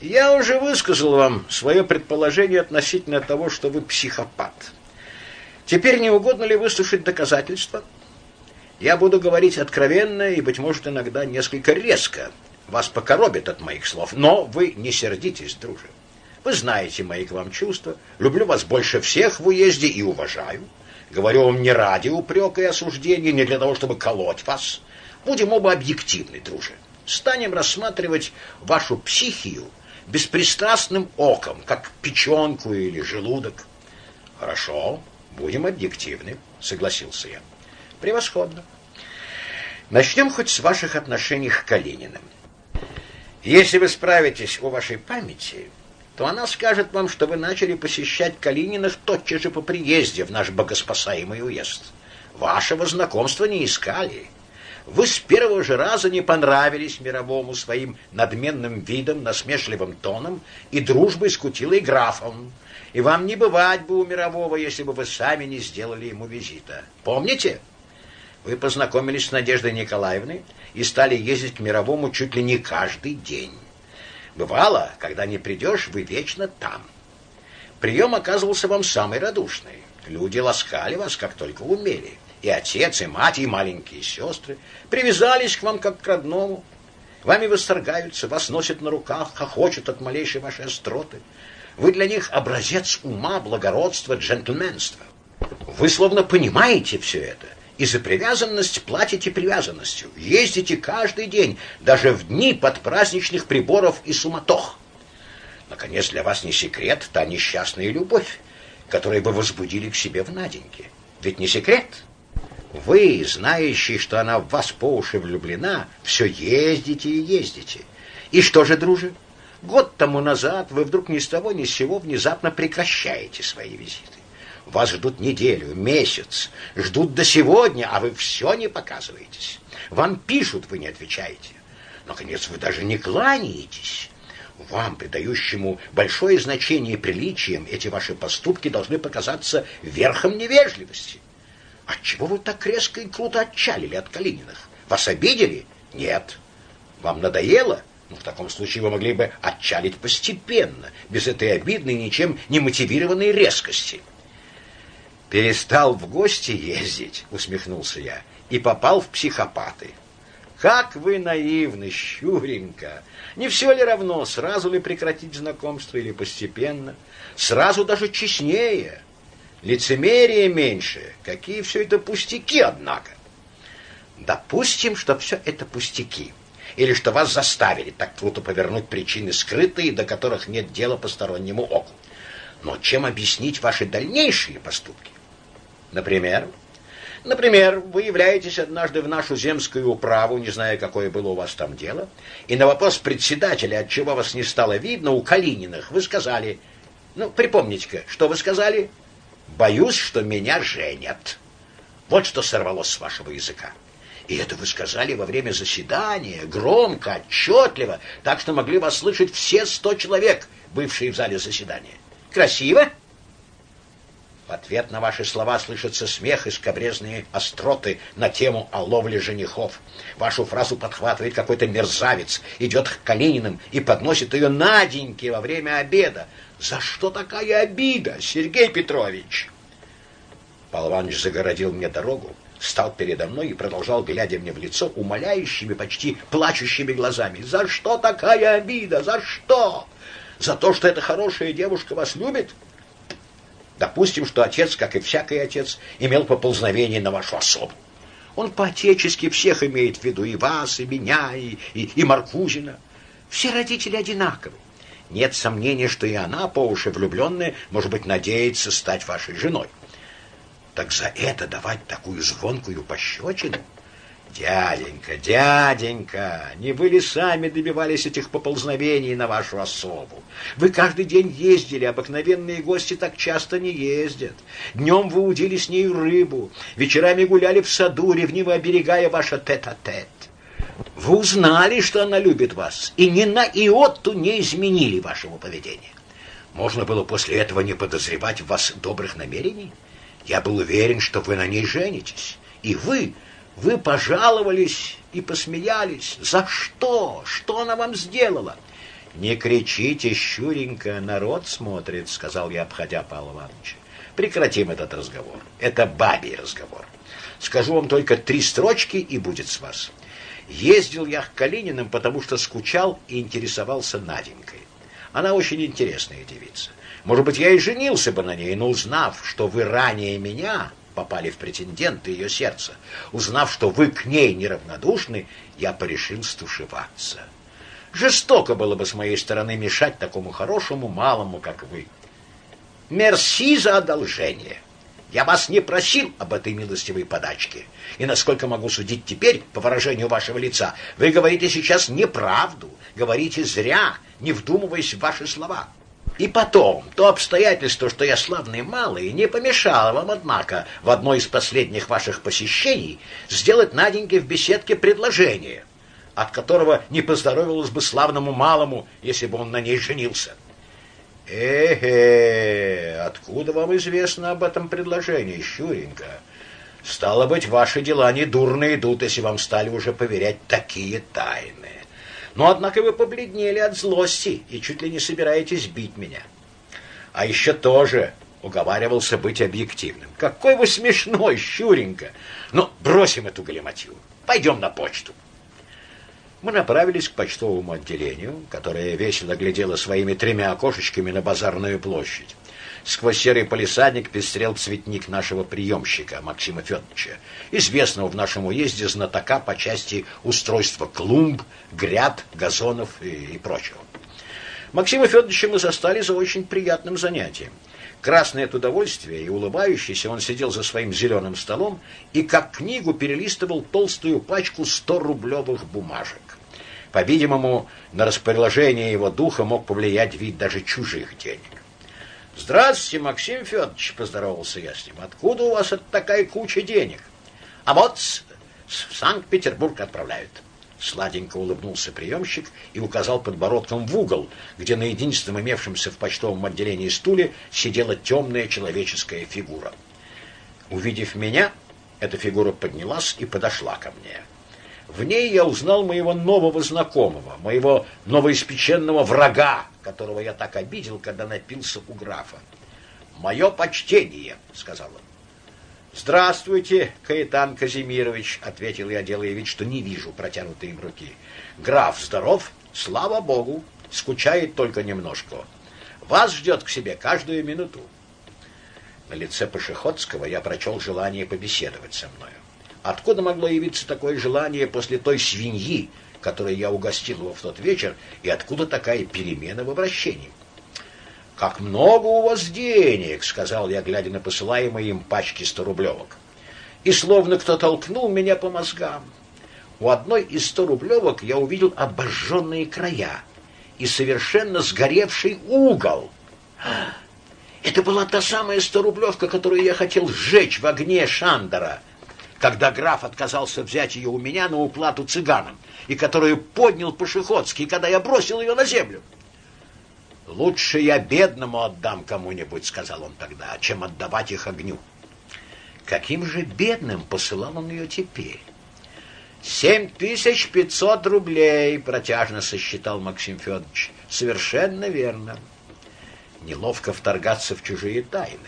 Я уже высказал вам свое предположение относительно того, что вы психопат. Теперь не угодно ли выслушать доказательства? Я буду говорить откровенно и, быть может, иногда несколько резко. Вас покоробит от моих слов, но вы не сердитесь, друже. Вы знаете мои к вам чувства. Люблю вас больше всех в уезде и уважаю. Говорю вам не ради упрека и осуждения, не для того, чтобы колоть вас. Будем оба объективны, друже. Станем рассматривать вашу психию беспристрастным оком, как печенку или желудок. Хорошо, будем объективны, согласился я. Превосходно. Начнем хоть с ваших отношений к Калининым. Если вы справитесь о вашей памяти, то она скажет вам, что вы начали посещать Калининых тотчас же по приезде в наш богоспасаемый уезд. Вашего знакомства не искали. Вы с первого же раза не понравились мировому своим надменным видом, насмешливым тоном и дружбой с Кутилой графом. И вам не бывать бы у мирового, если бы вы сами не сделали ему визита. Помните? Вы познакомились с Надеждой Николаевной и стали ездить к мировому чуть ли не каждый день. Бывало, когда не придешь, вы вечно там. Прием оказывался вам самый радушный. Люди ласкали вас, как только умели и отец, и мать, и маленькие сестры привязались к вам как к родному. Вами восторгаются, вас носят на руках, хохочут от малейшей вашей остроты. Вы для них образец ума, благородства, джентльменства. Вы словно понимаете все это, и за привязанность платите привязанностью. Ездите каждый день, даже в дни под праздничных приборов и суматох. Наконец, для вас не секрет та несчастная любовь, которую вы возбудили к себе в Наденьке. Ведь не секрет? Вы, знающие, что она в вас по уши влюблена, все ездите и ездите. И что же, друже, год тому назад вы вдруг ни с того ни с сего внезапно прекращаете свои визиты. Вас ждут неделю, месяц, ждут до сегодня, а вы все не показываетесь. Вам пишут, вы не отвечаете. Наконец, вы даже не кланяетесь. Вам, придающему большое значение приличиям, эти ваши поступки должны показаться верхом невежливости. Отчего вы так резко и круто отчалили от Калининых? Вас обидели? Нет. Вам надоело? Ну, в таком случае вы могли бы отчалить постепенно, без этой обидной, ничем не мотивированной резкости. Перестал в гости ездить, усмехнулся я, и попал в психопаты. Как вы наивны, Щуренька! Не все ли равно, сразу ли прекратить знакомство или постепенно? Сразу даже честнее. Лицемерие меньше. Какие все это пустяки, однако. Допустим, что все это пустяки. Или что вас заставили так круто повернуть причины скрытые, до которых нет дела постороннему оку. Но чем объяснить ваши дальнейшие поступки? Например, Например, вы являетесь однажды в нашу земскую управу, не зная, какое было у вас там дело, и на вопрос председателя, от чего вас не стало видно, у Калининых, вы сказали, ну, припомните-ка, что вы сказали? Боюсь, что меня женят. Вот что сорвалось с вашего языка. И это вы сказали во время заседания, громко, отчетливо, так что могли вас слышать все сто человек, бывшие в зале заседания. Красиво? — в ответ на ваши слова слышится смех и скобрезные остроты на тему о ловле женихов. Вашу фразу подхватывает какой-то мерзавец, идет к Калининым и подносит ее Наденьке во время обеда. За что такая обида, Сергей Петрович? Иванович загородил мне дорогу, стал передо мной и продолжал, глядя мне в лицо, умоляющими, почти плачущими глазами. «За что такая обида? За что? За то, что эта хорошая девушка вас любит?» Допустим, что отец, как и всякий отец, имел поползновение на вашу особу. Он по-отечески всех имеет в виду, и вас, и меня, и, и, и Маркузина. Все родители одинаковы. Нет сомнения, что и она, по уши влюбленная, может быть, надеется стать вашей женой. Так за это давать такую звонкую пощечину? Дяденька, дяденька, не вы ли сами добивались этих поползновений на вашу особу? Вы каждый день ездили, обыкновенные гости так часто не ездят. Днем вы удили с нею рыбу, вечерами гуляли в саду, ревниво оберегая ваше тет-а-тет. Вы узнали, что она любит вас, и ни на иотту не изменили вашего поведения. Можно было после этого не подозревать в вас добрых намерений? Я был уверен, что вы на ней женитесь, и вы вы пожаловались и посмеялись. За что? Что она вам сделала? Не кричите, щуренько, народ смотрит, сказал я, обходя Павла Ивановича. Прекратим этот разговор. Это бабий разговор. Скажу вам только три строчки, и будет с вас. Ездил я к Калининым, потому что скучал и интересовался Наденькой. Она очень интересная девица. Может быть, я и женился бы на ней, но узнав, что вы ранее меня попали в претенденты ее сердца. Узнав, что вы к ней неравнодушны, я порешил стушеваться. Жестоко было бы с моей стороны мешать такому хорошему малому, как вы. Мерси за одолжение. Я вас не просил об этой милостивой подачке. И насколько могу судить теперь, по выражению вашего лица, вы говорите сейчас неправду, говорите зря, не вдумываясь в ваши слова. И потом, то обстоятельство, что я славный малый, не помешало вам, однако, в одно из последних ваших посещений сделать Наденьке в беседке предложение, от которого не поздоровилось бы славному малому, если бы он на ней женился. Э-э, откуда вам известно об этом предложении, Щуренька? Стало быть, ваши дела не дурно идут, если вам стали уже поверять такие тайны. Но, однако, вы побледнели от злости и чуть ли не собираетесь бить меня. А еще тоже уговаривался быть объективным. Какой вы смешной, Щуренька! Ну, бросим эту галиматью. Пойдем на почту. Мы направились к почтовому отделению, которое весело глядело своими тремя окошечками на базарную площадь. Сквозь серый полисадник пестрел цветник нашего приемщика Максима Федоровича, известного в нашем уезде знатока по части устройства клумб, гряд, газонов и, и прочего. Максима Федоровича мы застали за очень приятным занятием. Красный от удовольствия и улыбающийся, он сидел за своим зеленым столом и как книгу перелистывал толстую пачку 100-рублевых бумажек. По-видимому, на расположение его духа мог повлиять вид даже чужих денег. «Здравствуйте, Максим Федорович», — поздоровался я с ним. «Откуда у вас такая куча денег?» «А вот в Санкт-Петербург отправляют». Сладенько улыбнулся приемщик и указал подбородком в угол, где на единственном имевшемся в почтовом отделении стуле сидела темная человеческая фигура. Увидев меня, эта фигура поднялась и подошла ко мне. В ней я узнал моего нового знакомого, моего новоиспеченного врага, которого я так обидел, когда напился у графа. «Мое почтение», — сказал он. «Здравствуйте, Каэтан Казимирович», — ответил я, делая вид, что не вижу протянутой им руки. «Граф здоров? Слава Богу! Скучает только немножко. Вас ждет к себе каждую минуту». На лице Пашеходского я прочел желание побеседовать со мною. Откуда могло явиться такое желание после той свиньи, которой я угостил его в тот вечер, и откуда такая перемена в обращении? «Как много у вас денег!» — сказал я, глядя на посылаемые им пачки сто-рублевок. И словно кто толкнул меня по мозгам. У одной из сто-рублевок я увидел обожженные края и совершенно сгоревший угол. Это была та самая сто-рублевка, которую я хотел сжечь в огне Шандера, когда граф отказался взять ее у меня на уплату цыганам, и которую поднял Пашеходский, когда я бросил ее на землю. «Лучше я бедному отдам кому-нибудь», — сказал он тогда, — «чем отдавать их огню». Каким же бедным посылал он ее теперь? «Семь тысяч пятьсот рублей», — протяжно сосчитал Максим Федорович. «Совершенно верно». Неловко вторгаться в чужие тайны,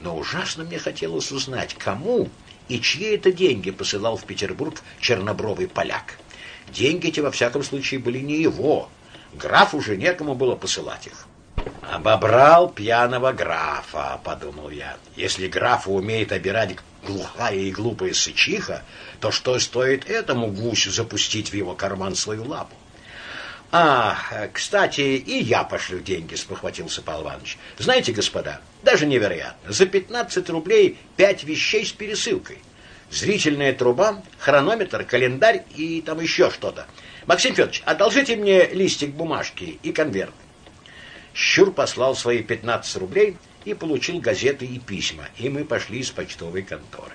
но ужасно мне хотелось узнать, кому и чьи это деньги посылал в Петербург чернобровый поляк. Деньги эти, во всяком случае, были не его, Графу уже некому было посылать их. «Обобрал пьяного графа», — подумал я. «Если графу умеет обирать глухая и глупая сычиха, то что стоит этому гусю запустить в его карман свою лапу?» «А, кстати, и я пошлю деньги», — спохватился Павел Иванович. «Знаете, господа, даже невероятно. За 15 рублей пять вещей с пересылкой. Зрительная труба, хронометр, календарь и там еще что-то. Максим Федорович, одолжите мне листик бумажки и конверт. Щур послал свои 15 рублей и получил газеты и письма, и мы пошли из почтовой конторы.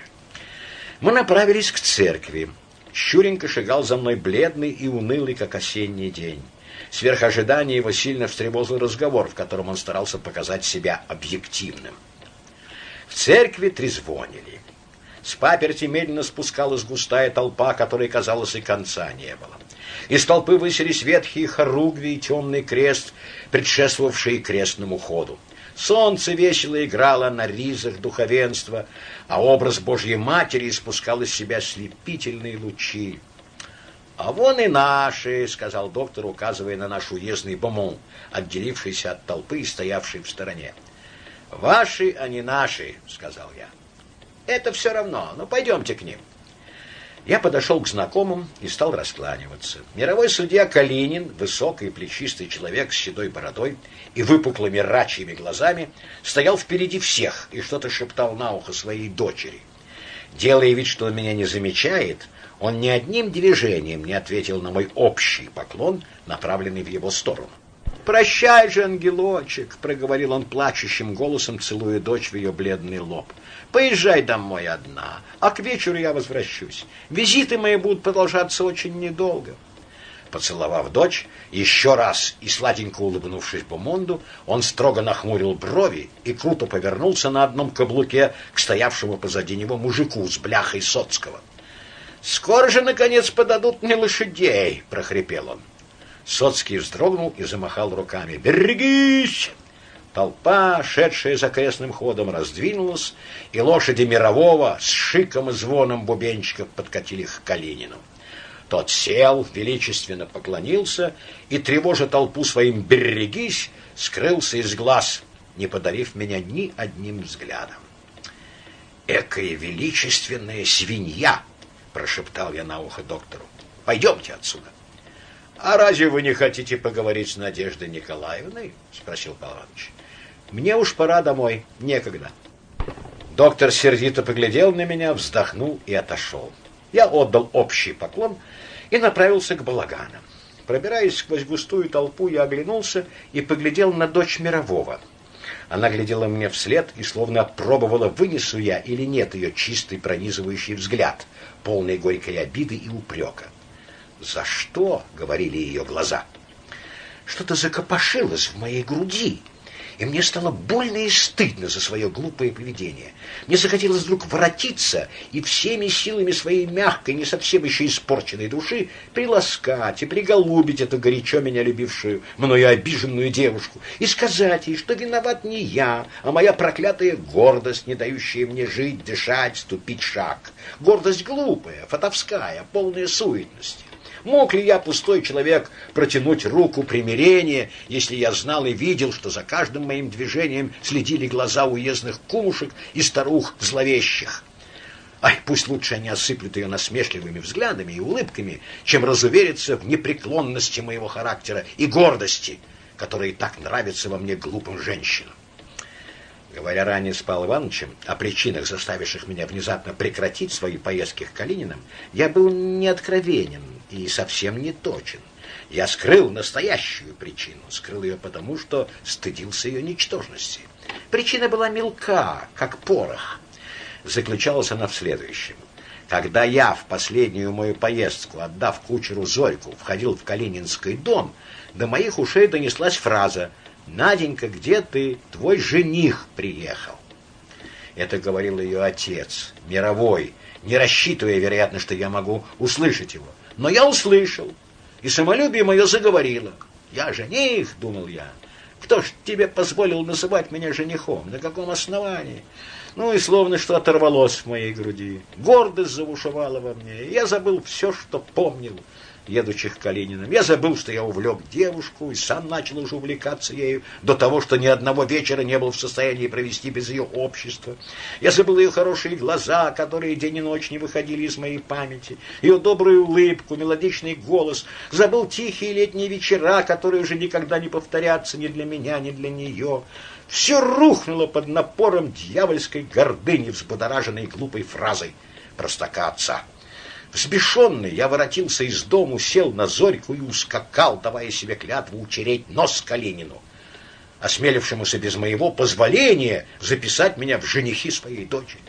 Мы направились к церкви. Щуренько шагал за мной бледный и унылый, как осенний день. Сверх ожидания его сильно встревожил разговор, в котором он старался показать себя объективным. В церкви трезвонили. С паперти медленно спускалась густая толпа, которой, казалось, и конца не было. Из толпы высились ветхие хоругви и темный крест, предшествовавший крестному ходу. Солнце весело играло на ризах духовенства, а образ Божьей Матери испускал из себя слепительные лучи. «А вон и наши», — сказал доктор, указывая на наш уездный бомон, отделившийся от толпы и стоявший в стороне. «Ваши, а не наши», — сказал я. «Это все равно, но пойдемте к ним». Я подошел к знакомым и стал раскланиваться. Мировой судья Калинин, высокий плечистый человек с седой бородой и выпуклыми рачьими глазами, стоял впереди всех и что-то шептал на ухо своей дочери. Делая вид, что он меня не замечает, он ни одним движением не ответил на мой общий поклон, направленный в его сторону. «Прощай же, ангелочек!» — проговорил он плачущим голосом, целуя дочь в ее бледный лоб. «Поезжай домой одна, а к вечеру я возвращусь. Визиты мои будут продолжаться очень недолго». Поцеловав дочь, еще раз и сладенько улыбнувшись Бумонду, он строго нахмурил брови и круто повернулся на одном каблуке к стоявшему позади него мужику с бляхой Соцкого. «Скоро же, наконец, подадут мне лошадей!» — прохрипел он. Соцкий вздрогнул и замахал руками. «Берегись!» Толпа, шедшая за крестным ходом, раздвинулась, и лошади мирового с шиком и звоном бубенчиков подкатили к Калинину. Тот сел, величественно поклонился и, тревожа толпу своим «берегись», скрылся из глаз, не подарив меня ни одним взглядом. «Экая величественная свинья!» — прошептал я на ухо доктору. «Пойдемте отсюда». «А разве вы не хотите поговорить с Надеждой Николаевной?» — спросил Павлович. «Мне уж пора домой, некогда». Доктор сердито поглядел на меня, вздохнул и отошел. Я отдал общий поклон и направился к балаганам. Пробираясь сквозь густую толпу, я оглянулся и поглядел на дочь Мирового. Она глядела мне вслед и словно пробовала, вынесу я или нет ее чистый пронизывающий взгляд, полный горькой обиды и упрека. «За что?» — говорили ее глаза. Что-то закопошилось в моей груди, и мне стало больно и стыдно за свое глупое поведение. Мне захотелось вдруг воротиться и всеми силами своей мягкой, не совсем еще испорченной души приласкать и приголубить эту горячо меня любившую, мною обиженную девушку и сказать ей, что виноват не я, а моя проклятая гордость, не дающая мне жить, дышать, ступить шаг. Гордость глупая, фатовская, полная суетности. Мог ли я, пустой человек, протянуть руку примирения, если я знал и видел, что за каждым моим движением следили глаза уездных кумушек и старух зловещих? Ай, пусть лучше они осыплют ее насмешливыми взглядами и улыбками, чем разувериться в непреклонности моего характера и гордости, которые так нравятся во мне глупым женщинам. Говоря ранее с Павлом Ивановичем о причинах, заставивших меня внезапно прекратить свои поездки к Калининам, я был неоткровенен и совсем не точен. Я скрыл настоящую причину, скрыл ее потому, что стыдился ее ничтожности. Причина была мелка, как порох. Заключалась она в следующем. Когда я в последнюю мою поездку, отдав кучеру Зорьку, входил в Калининский дом, до моих ушей донеслась фраза «Наденька, где ты? Твой жених приехал». Это говорил ее отец, мировой, не рассчитывая, вероятно, что я могу услышать его. Но я услышал, и самолюбие мое заговорило. «Я жених», — думал я, — «кто ж тебе позволил называть меня женихом? На каком основании?» Ну и словно что оторвалось в моей груди. Гордость завушевала во мне, и я забыл все, что помнил едущих Калининым. Я забыл, что я увлек девушку и сам начал уже увлекаться ею до того, что ни одного вечера не был в состоянии провести без ее общества. Я забыл ее хорошие глаза, которые день и ночь не выходили из моей памяти, ее добрую улыбку, мелодичный голос. Забыл тихие летние вечера, которые уже никогда не повторятся ни для меня, ни для нее. Все рухнуло под напором дьявольской гордыни, взбудораженной глупой фразой простака отца. Взбешенный, я воротился из дому, сел на зорьку и ускакал, давая себе клятву утереть нос Калинину, осмелившемуся без моего позволения записать меня в женихи своей дочери.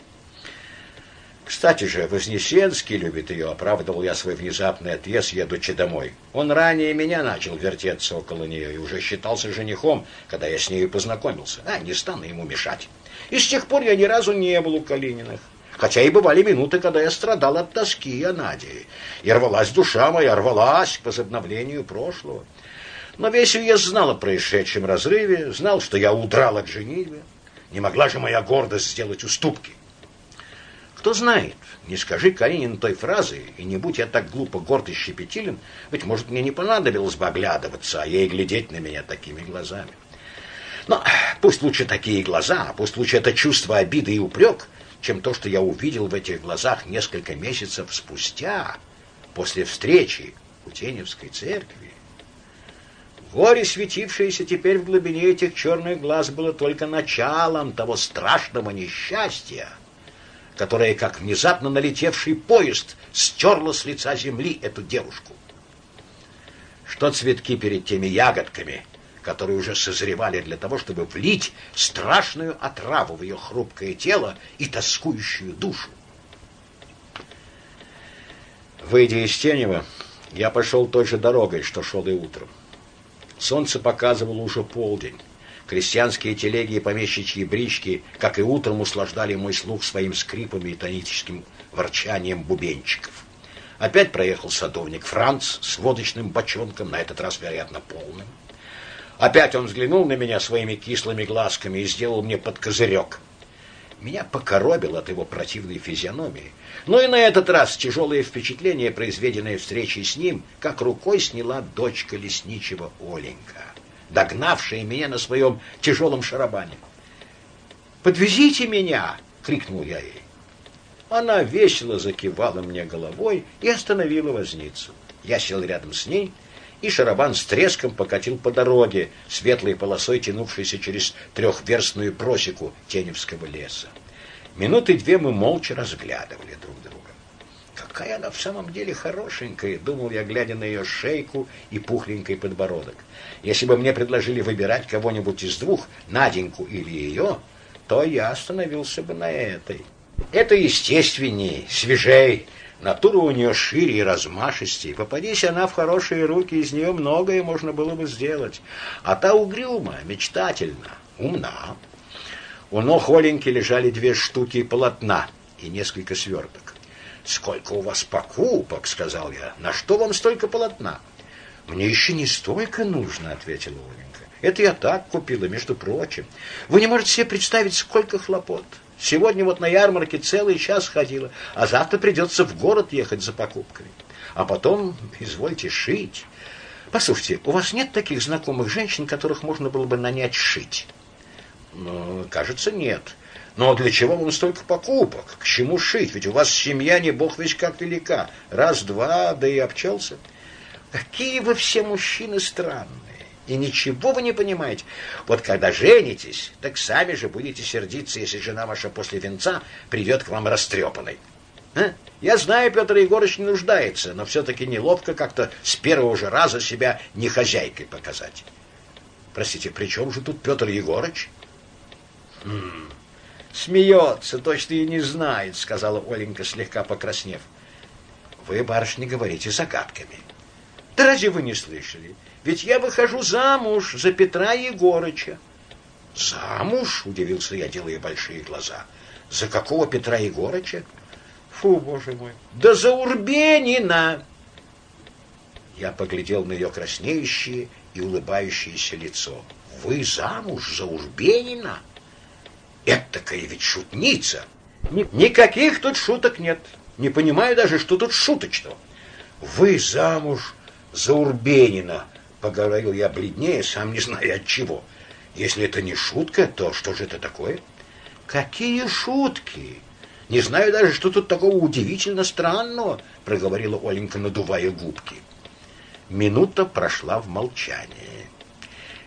Кстати же, Вознесенский любит ее, оправдывал я свой внезапный отъезд, едучи домой. Он ранее меня начал вертеться около нее и уже считался женихом, когда я с нею познакомился. А, не стану ему мешать. И с тех пор я ни разу не был у Калининых. Хотя и бывали минуты, когда я страдал от тоски о Наде. И рвалась душа моя, рвалась к возобновлению прошлого. Но весь уезд знал о происшедшем разрыве, знал, что я удрал от женитьбы. Не могла же моя гордость сделать уступки. Кто знает, не скажи Каринин той фразы, и не будь я так глупо горд и щепетилен, быть может, мне не понадобилось бы оглядываться, а ей глядеть на меня такими глазами. Но пусть лучше такие глаза, пусть лучше это чувство обиды и упрек — чем то, что я увидел в этих глазах несколько месяцев спустя, после встречи у Теневской церкви. Горе, светившееся теперь в глубине этих черных глаз, было только началом того страшного несчастья, которое, как внезапно налетевший поезд, стерло с лица земли эту девушку. Что цветки перед теми ягодками, которые уже созревали для того, чтобы влить страшную отраву в ее хрупкое тело и тоскующую душу. Выйдя из Тенева, я пошел той же дорогой, что шел и утром. Солнце показывало уже полдень. Крестьянские телеги и помещичьи брички, как и утром, услаждали мой слух своим скрипом и тоническим ворчанием бубенчиков. Опять проехал садовник Франц с водочным бочонком, на этот раз, вероятно, полным. Опять он взглянул на меня своими кислыми глазками и сделал мне под козырек. Меня покоробило от его противной физиономии. Но и на этот раз тяжелое впечатление, произведенное встречей с ним, как рукой сняла дочка лесничего Оленька, догнавшая меня на своем тяжелом шарабане. «Подвезите меня!» — крикнул я ей. Она весело закивала мне головой и остановила возницу. Я сел рядом с ней и шарабан с треском покатил по дороге, светлой полосой тянувшейся через трехверстную просеку Теневского леса. Минуты две мы молча разглядывали друг друга. Какая она в самом деле хорошенькая, думал я, глядя на ее шейку и пухленький подбородок. Если бы мне предложили выбирать кого-нибудь из двух, Наденьку или ее, то я остановился бы на этой. Это естественней, свежей, Натура у нее шире и размашистее. Попадись она в хорошие руки, из нее многое можно было бы сделать. А та угрюмая, мечтательна, умна. У ног Оленьки лежали две штуки полотна и несколько сверток. «Сколько у вас покупок?» — сказал я. «На что вам столько полотна?» «Мне еще не столько нужно», — ответила Оленька. «Это я так купила, между прочим. Вы не можете себе представить, сколько хлопот. Сегодня вот на ярмарке целый час ходила, а завтра придется в город ехать за покупками. А потом, извольте, шить. Послушайте, у вас нет таких знакомых женщин, которых можно было бы нанять шить?» «Ну, кажется, нет». Но для чего вам столько покупок? К чему шить? Ведь у вас семья не бог весь как велика. Раз-два, да и обчелся. Какие вы все мужчины странные. И ничего вы не понимаете. Вот когда женитесь, так сами же будете сердиться, если жена ваша после венца придет к вам растрепанной. А? Я знаю, Петр Егорович не нуждается, но все-таки неловко как-то с первого же раза себя не хозяйкой показать. Простите, при чем же тут Петр Егорович? Хм, Смеется, точно и не знает, сказала Оленька, слегка покраснев. Вы, барышня, говорите загадками. Да разве вы не слышали? Ведь я выхожу замуж за Петра Егорыча. Замуж? Удивился я, делая большие глаза. За какого Петра Егорыча? Фу, боже мой. Да за Урбенина! Я поглядел на ее краснеющее и улыбающееся лицо. Вы замуж за Урбенина? Этакая ведь шутница. Никаких тут шуток нет. Не понимаю даже, что тут шуточного. Вы замуж за Урбенина, поговорил я бледнее, сам не знаю от чего. Если это не шутка, то что же это такое? Какие шутки? Не знаю даже, что тут такого удивительно странного, проговорила Оленька, надувая губки. Минута прошла в молчании.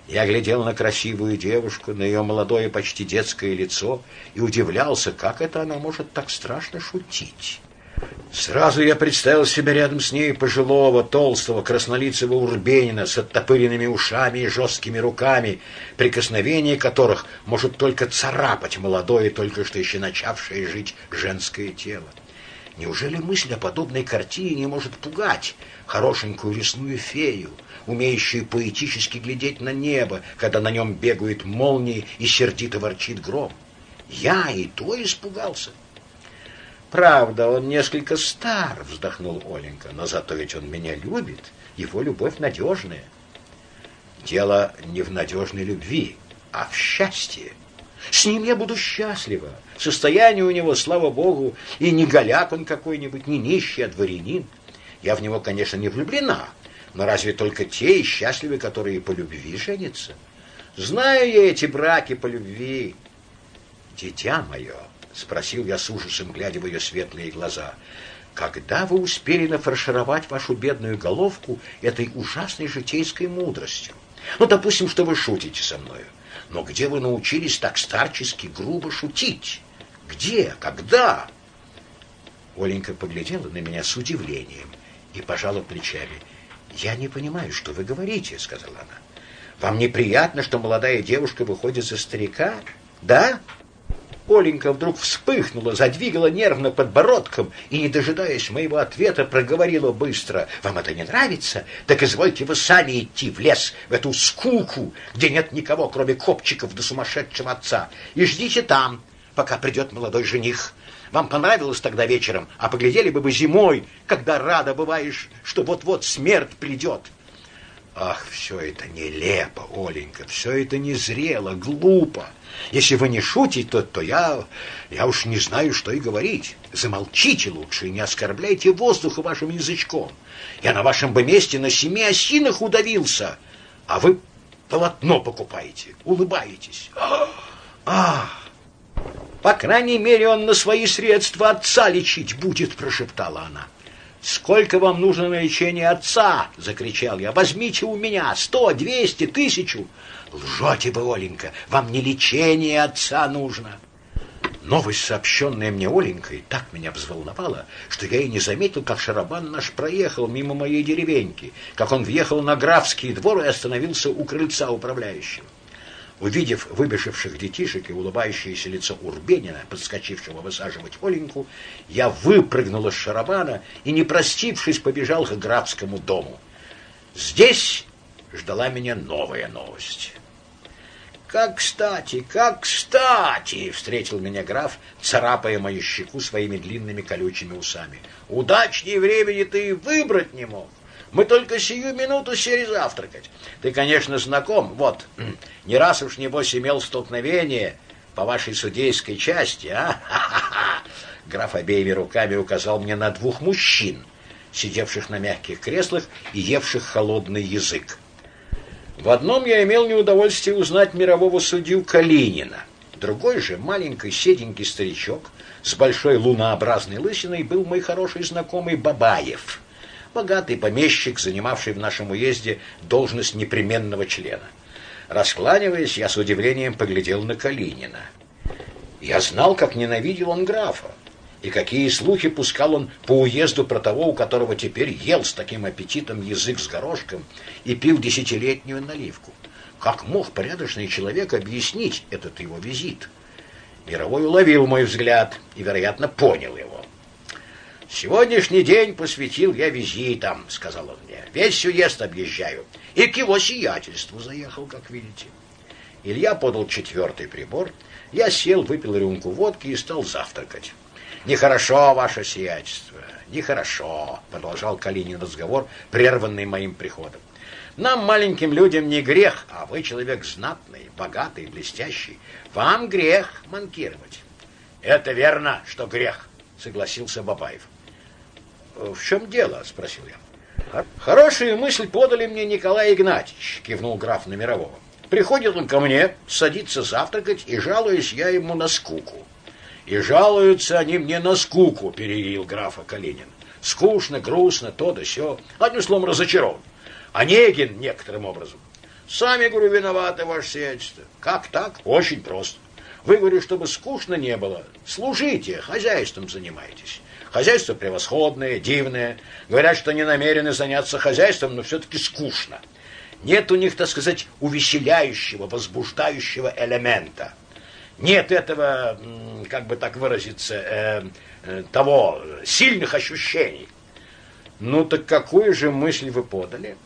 Я глядел на красивую девушку, на ее молодое, почти детское лицо и удивлялся, как это она может так страшно шутить. Сразу я представил себе рядом с ней пожилого, толстого, краснолицего урбенина с оттопыренными ушами и жесткими руками, прикосновение которых может только царапать молодое, только что еще начавшее жить женское тело. Неужели мысль о подобной картине может пугать хорошенькую лесную фею, умеющую поэтически глядеть на небо, когда на нем бегают молнии и сердито ворчит гром? Я и то испугался. Правда, он несколько стар, вздохнул Оленька, но зато ведь он меня любит, его любовь надежная. Дело не в надежной любви, а в счастье. С ним я буду счастлива. Состояние у него, слава богу, и не голяк он какой-нибудь, не нищий, а дворянин. Я в него, конечно, не влюблена, но разве только те и счастливы, которые по любви женятся? Знаю я эти браки по любви. Дитя мое, спросил я с ужасом, глядя в ее светлые глаза, когда вы успели нафаршировать вашу бедную головку этой ужасной житейской мудростью? Ну, допустим, что вы шутите со мною. Но где вы научились так старчески грубо шутить? Где? Когда? Оленька поглядела на меня с удивлением и пожала плечами. «Я не понимаю, что вы говорите», — сказала она. «Вам неприятно, что молодая девушка выходит за старика? Да?» Оленька вдруг вспыхнула, задвигала нервно подбородком и, не дожидаясь моего ответа, проговорила быстро. «Вам это не нравится? Так извольте вы сами идти в лес, в эту скуку, где нет никого, кроме копчиков до сумасшедшего отца, и ждите там, пока придет молодой жених. Вам понравилось тогда вечером, а поглядели бы вы зимой, когда рада бываешь, что вот-вот смерть придет. Ах, все это нелепо, Оленька, все это незрело, глупо. Если вы не шутите, то, то я, я уж не знаю, что и говорить. Замолчите лучше и не оскорбляйте воздуха вашим язычком. Я на вашем бы месте на семи осинах удавился, а вы полотно покупаете, улыбаетесь. Ах! По крайней мере, он на свои средства отца лечить будет, прошептала она. «Сколько вам нужно на лечение отца?» — закричал я. «Возьмите у меня сто, двести, тысячу!» «Лжете вы, Оленька, вам не лечение отца нужно!» Новость, сообщенная мне Оленькой, так меня взволновала, что я и не заметил, как шарабан наш проехал мимо моей деревеньки, как он въехал на графский двор и остановился у крыльца управляющего. Увидев выбежавших детишек и улыбающееся лицо Урбенина, подскочившего высаживать Оленьку, я выпрыгнул из шарабана и, не простившись, побежал к графскому дому. Здесь ждала меня новая новость. «Как кстати, как кстати!» — встретил меня граф, царапая мою щеку своими длинными колючими усами. «Удачнее времени ты выбрать не мог. Мы только сию минуту сели завтракать. Ты, конечно, знаком, вот, не раз уж, небось, имел столкновение по вашей судейской части, а? Граф обеими руками указал мне на двух мужчин, сидевших на мягких креслах и евших холодный язык. В одном я имел неудовольствие узнать мирового судью Калинина. Другой же, маленький седенький старичок с большой лунообразной лысиной, был мой хороший знакомый Бабаев — богатый помещик, занимавший в нашем уезде должность непременного члена. Раскланиваясь, я с удивлением поглядел на Калинина. Я знал, как ненавидел он графа, и какие слухи пускал он по уезду про того, у которого теперь ел с таким аппетитом язык с горошком и пил десятилетнюю наливку. Как мог порядочный человек объяснить этот его визит? Мировой уловил мой взгляд и, вероятно, понял его. «Сегодняшний день посвятил я визитам», — сказал он мне. «Весь уезд объезжаю. И к его сиятельству заехал, как видите». Илья подал четвертый прибор. Я сел, выпил рюмку водки и стал завтракать. «Нехорошо, ваше сиятельство, нехорошо», — продолжал Калинин разговор, прерванный моим приходом. «Нам, маленьким людям, не грех, а вы человек знатный, богатый, блестящий. Вам грех манкировать». «Это верно, что грех», — согласился Бабаев. «В чем дело?» — спросил я. «Хорошую мысль подали мне Николай Игнатьевич», — кивнул граф на мирового. «Приходит он ко мне, садится завтракать, и жалуюсь я ему на скуку». «И жалуются они мне на скуку», — переявил графа Калинин. «Скучно, грустно, то да сё. Одним словом, разочарован. Онегин некоторым образом. Сами, говорю, виноваты, ваше сиятельство. Как так? Очень просто. Вы, говорю, чтобы скучно не было, служите, хозяйством занимайтесь. Хозяйство превосходное, дивное. Говорят, что не намерены заняться хозяйством, но все-таки скучно. Нет у них, так сказать, увеселяющего, возбуждающего элемента. Нет этого, как бы так выразиться, э, э, того, сильных ощущений. Ну так какую же мысль вы подали?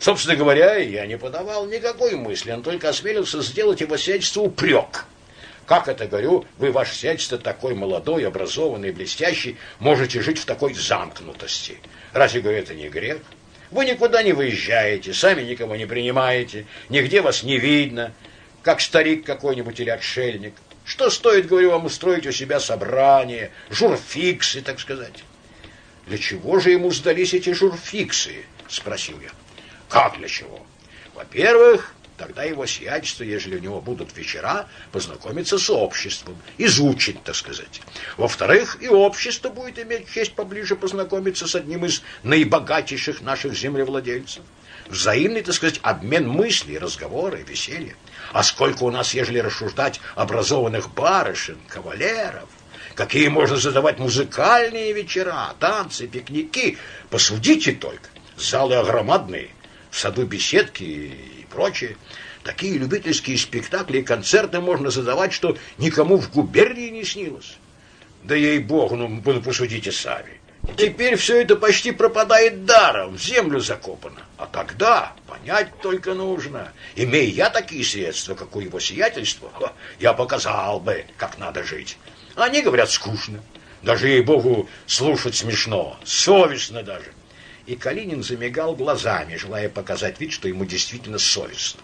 Собственно говоря, я не подавал никакой мысли, он только осмелился сделать его сельство упрек. Как это говорю, вы, ваше сельство, такой молодой, образованный, блестящий, можете жить в такой замкнутости. Разве, говорю, это не грех? Вы никуда не выезжаете, сами никого не принимаете, нигде вас не видно, как старик какой-нибудь или отшельник. Что стоит, говорю вам, устроить у себя собрание, журфиксы, так сказать? Для чего же ему сдались эти журфиксы? Спросил я. Как для чего? Во-первых, Тогда его сиятельство, если у него будут вечера, познакомится с обществом, изучит, так сказать. Во-вторых, и общество будет иметь честь поближе познакомиться с одним из наибогатейших наших землевладельцев. Взаимный, так сказать, обмен мыслей, разговоры, веселье. А сколько у нас, ежели рассуждать, образованных барышень, кавалеров, какие можно задавать музыкальные вечера, танцы, пикники. Посудите только, залы огромадные, в саду беседки прочее. Такие любительские спектакли и концерты можно задавать, что никому в губернии не снилось. Да ей-богу, ну, посудите сами. Теперь все это почти пропадает даром, в землю закопано. А тогда понять только нужно. Имея я такие средства, как у его сиятельства, я показал бы, как надо жить. Они говорят скучно. Даже, ей-богу, слушать смешно, совестно даже и Калинин замигал глазами, желая показать вид, что ему действительно совестно.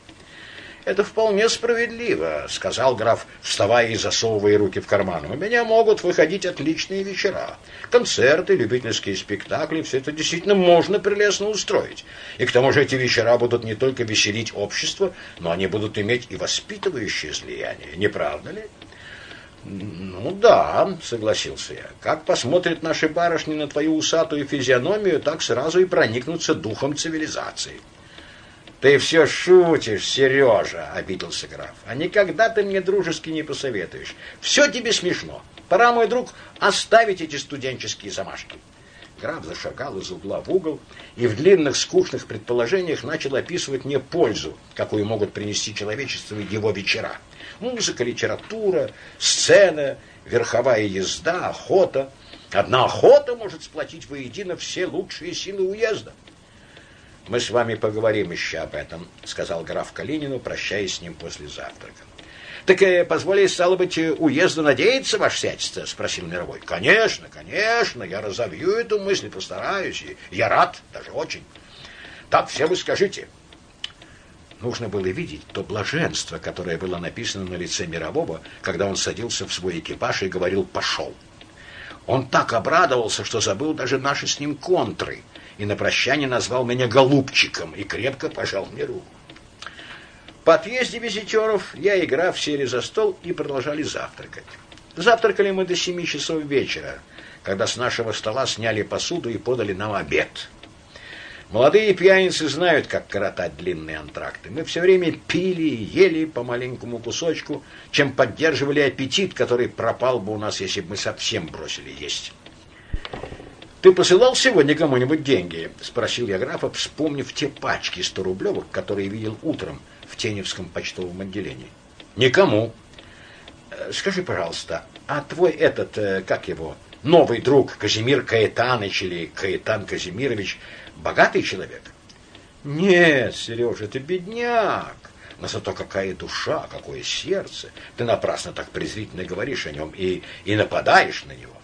«Это вполне справедливо», — сказал граф, вставая и засовывая руки в карманы. «У меня могут выходить отличные вечера. Концерты, любительские спектакли — все это действительно можно прелестно устроить. И к тому же эти вечера будут не только веселить общество, но они будут иметь и воспитывающее влияние. Не правда ли?» «Ну да», — согласился я. «Как посмотрят наши барышни на твою усатую физиономию, так сразу и проникнутся духом цивилизации». «Ты все шутишь, Сережа», — обиделся граф. «А никогда ты мне дружески не посоветуешь. Все тебе смешно. Пора, мой друг, оставить эти студенческие замашки». Граф зашагал из угла в угол и в длинных скучных предположениях начал описывать мне пользу, какую могут принести человечеству его вечера. Музыка, литература, сцена, верховая езда, охота. Одна охота может сплотить воедино все лучшие силы уезда. «Мы с вами поговорим еще об этом», — сказал граф Калинину, прощаясь с ним после завтрака. «Так э, стало быть, уезду надеяться, ваше сядьство?» — спросил Мировой. «Конечно, конечно, я разовью эту мысль, постараюсь, и я рад, даже очень. Так все вы скажите». Нужно было видеть то блаженство, которое было написано на лице Мирового, когда он садился в свой экипаж и говорил «пошел». Он так обрадовался, что забыл даже наши с ним контры — и на прощание назвал меня голубчиком и крепко пожал мне руку. По отъезде визитеров я и граф сели за стол и продолжали завтракать. Завтракали мы до семи часов вечера, когда с нашего стола сняли посуду и подали нам обед. Молодые пьяницы знают, как коротать длинные антракты. Мы все время пили и ели по маленькому кусочку, чем поддерживали аппетит, который пропал бы у нас, если бы мы совсем бросили есть. «Ты посылал сегодня кому-нибудь деньги?» — спросил я графа, вспомнив те пачки сто рублевок, которые видел утром в Теневском почтовом отделении. «Никому». Э, «Скажи, пожалуйста, а твой этот, э, как его, новый друг Казимир Каэтаныч или Каэтан Казимирович богатый человек?» «Нет, Сережа, ты бедняк. Но зато какая душа, какое сердце. Ты напрасно так презрительно говоришь о нем и, и нападаешь на него.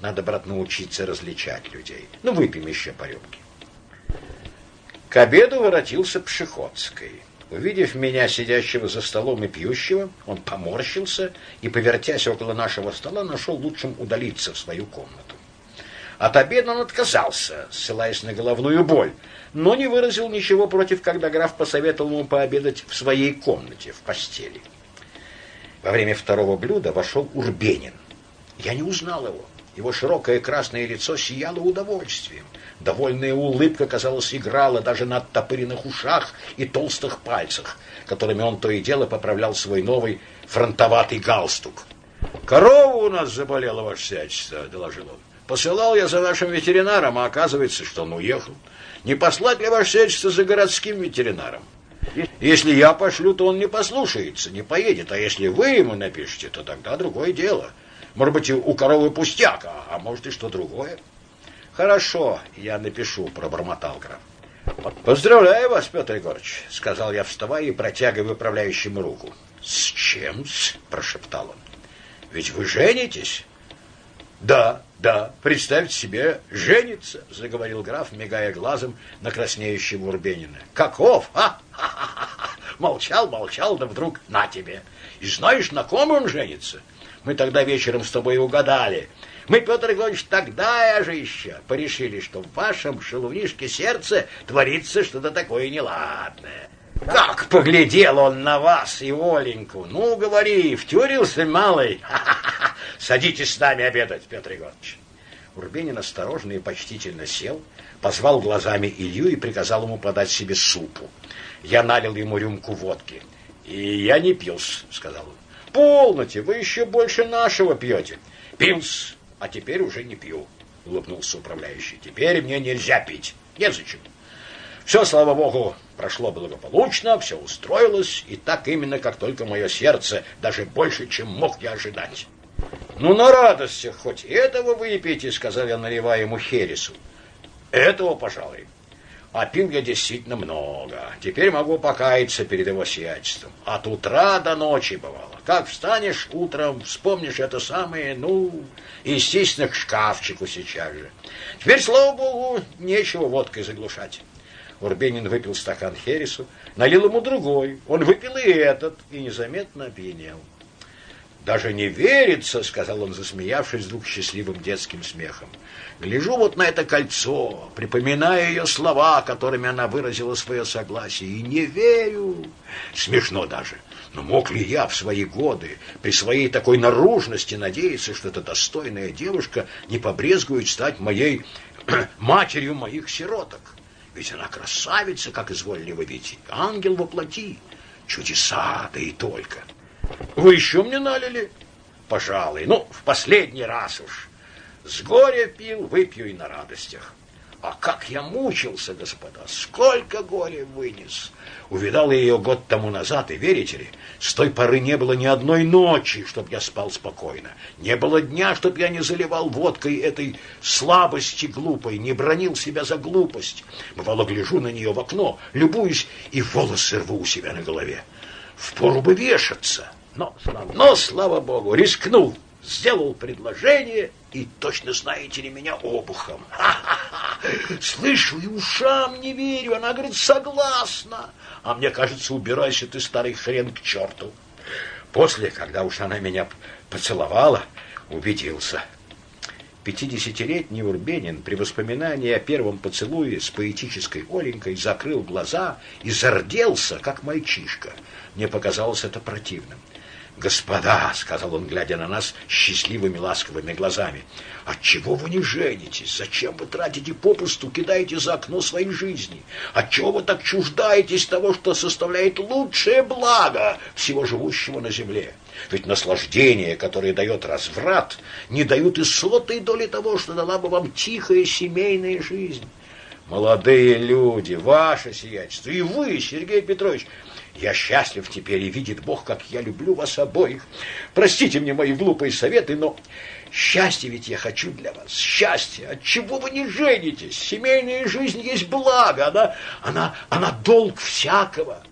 Надо, брат, научиться различать людей. Ну, выпьем еще по рюмке. К обеду воротился Пшеходский. Увидев меня, сидящего за столом и пьющего, он поморщился и, повертясь около нашего стола, нашел лучшим удалиться в свою комнату. От обеда он отказался, ссылаясь на головную боль, но не выразил ничего против, когда граф посоветовал ему пообедать в своей комнате, в постели. Во время второго блюда вошел Урбенин. Я не узнал его. Его широкое красное лицо сияло удовольствием. Довольная улыбка, казалось, играла даже на оттопыренных ушах и толстых пальцах, которыми он то и дело поправлял свой новый фронтоватый галстук. «Корова у нас заболела, ваше всячество», — доложил он. «Посылал я за вашим ветеринаром, а оказывается, что он уехал. Не послать ли ваше всячество за городским ветеринаром? Если я пошлю, то он не послушается, не поедет, а если вы ему напишете, то тогда другое дело». Может быть, у коровы пустяк, а, а может и что другое. Хорошо, я напишу, пробормотал граф. Поздравляю вас, Петр Егорович, сказал я, вставая и протягивая управляющему руку. С чем? -с? прошептал он. Ведь вы женитесь? Да, да, представьте себе, женится, заговорил граф, мигая глазом на краснеющего Урбенина. Каков? А? Молчал, молчал, да вдруг на тебе. И знаешь, на ком он женится? Мы тогда вечером с тобой угадали. Мы, Петр Егорович, тогда же еще порешили, что в вашем шелунишке сердце творится что-то такое неладное. Как поглядел он на вас и Оленьку. Ну, говори, втюрился малый. Садитесь с нами обедать, Петр Егорович. Урбенин осторожно и почтительно сел, позвал глазами Илью и приказал ему подать себе супу. Я налил ему рюмку водки. «И я не пил, сказал он. Полноте, вы еще больше нашего пьете. Пил-с, а теперь уже не пью, улыбнулся управляющий. Теперь мне нельзя пить. Незачем. Все, слава богу, прошло благополучно, все устроилось, и так именно, как только мое сердце, даже больше, чем мог я ожидать. Ну, на радость хоть этого выпейте, сказал я, наливая ему хересу. Этого, пожалуй. А я действительно много. Теперь могу покаяться перед его сиятельством. От утра до ночи бывало. Как встанешь утром, вспомнишь это самое, ну, естественно, к шкафчику сейчас же. Теперь, слава богу, нечего водкой заглушать. Урбенин выпил стакан Хересу, налил ему другой. Он выпил и этот, и незаметно опьянел. «Даже не верится», — сказал он, засмеявшись вдруг счастливым детским смехом. «Гляжу вот на это кольцо, припоминаю ее слова, которыми она выразила свое согласие, и не верю. Смешно даже. Но мог ли я в свои годы, при своей такой наружности, надеяться, что эта достойная девушка не побрезгует стать моей матерью моих сироток? Ведь она красавица, как изволили вы видеть, ангел воплоти. Чудеса, да и только». Вы еще мне налили? Пожалуй. Ну, в последний раз уж. С горя пил, выпью и на радостях. А как я мучился, господа, сколько горя вынес. Увидал я ее год тому назад, и верите ли, с той поры не было ни одной ночи, чтоб я спал спокойно. Не было дня, чтоб я не заливал водкой этой слабости глупой, не бронил себя за глупость. Бывало, гляжу на нее в окно, любуюсь, и волосы рву у себя на голове. Впору бы вешаться, но, но слава богу, рискнул сделал предложение, и точно знаете ли меня обухом. Слышу и ушам не верю. Она говорит, согласна. А мне кажется, убирайся ты, старый хрен, к черту. После, когда уж она меня поцеловала, убедился. Пятидесятилетний Урбенин при воспоминании о первом поцелуе с поэтической Оленькой закрыл глаза и зарделся, как мальчишка. Мне показалось это противным. «Господа», — сказал он, глядя на нас счастливыми ласковыми глазами, «отчего вы не женитесь? Зачем вы тратите попусту, кидаете за окно своей жизни? Отчего вы так чуждаетесь того, что составляет лучшее благо всего живущего на земле? Ведь наслаждение, которое дает разврат, не дают и сотой доли того, что дала бы вам тихая семейная жизнь». Молодые люди, ваше сиятельство, и вы, Сергей Петрович, я счастлив теперь, и видит Бог, как я люблю вас обоих. Простите мне мои глупые советы, но счастье ведь я хочу для вас. Счастье. От чего вы не женитесь? Семейная жизнь есть благо. Она, она, она долг всякого.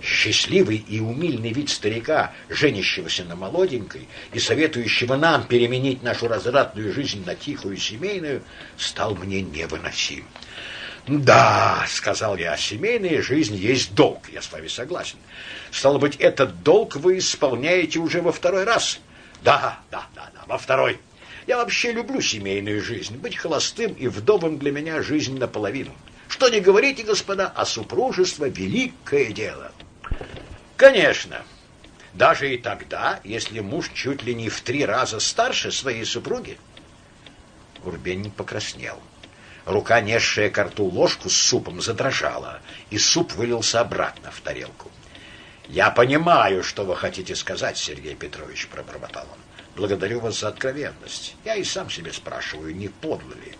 Счастливый и умильный вид старика, женящегося на молоденькой и советующего нам переменить нашу развратную жизнь на тихую семейную, стал мне невыносим. Да, сказал я, семейная жизнь есть долг. Я с вами согласен. Стало быть, этот долг вы исполняете уже во второй раз. Да, да, да, да, во второй. Я вообще люблю семейную жизнь. Быть холостым и вдовым для меня жизнь наполовину. Что не говорите, господа, а супружество великое дело. Конечно. Даже и тогда, если муж чуть ли не в три раза старше своей супруги. Урбенин покраснел. Рука, несшая к рту ложку с супом, задрожала, и суп вылился обратно в тарелку. «Я понимаю, что вы хотите сказать, Сергей Петрович», — пробормотал он. «Благодарю вас за откровенность. Я и сам себе спрашиваю, не подло ли.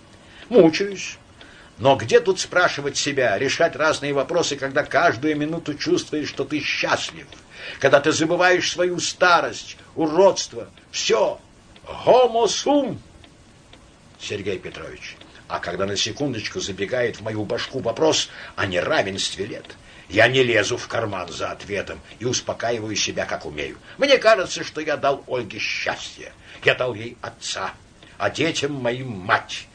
Мучаюсь. Но где тут спрашивать себя, решать разные вопросы, когда каждую минуту чувствуешь, что ты счастлив, когда ты забываешь свою старость, уродство, все. Гомосум, Сергей Петрович. А когда на секундочку забегает в мою башку вопрос о неравенстве лет, я не лезу в карман за ответом и успокаиваю себя, как умею. Мне кажется, что я дал Ольге счастье. Я дал ей отца, а детям моим мать.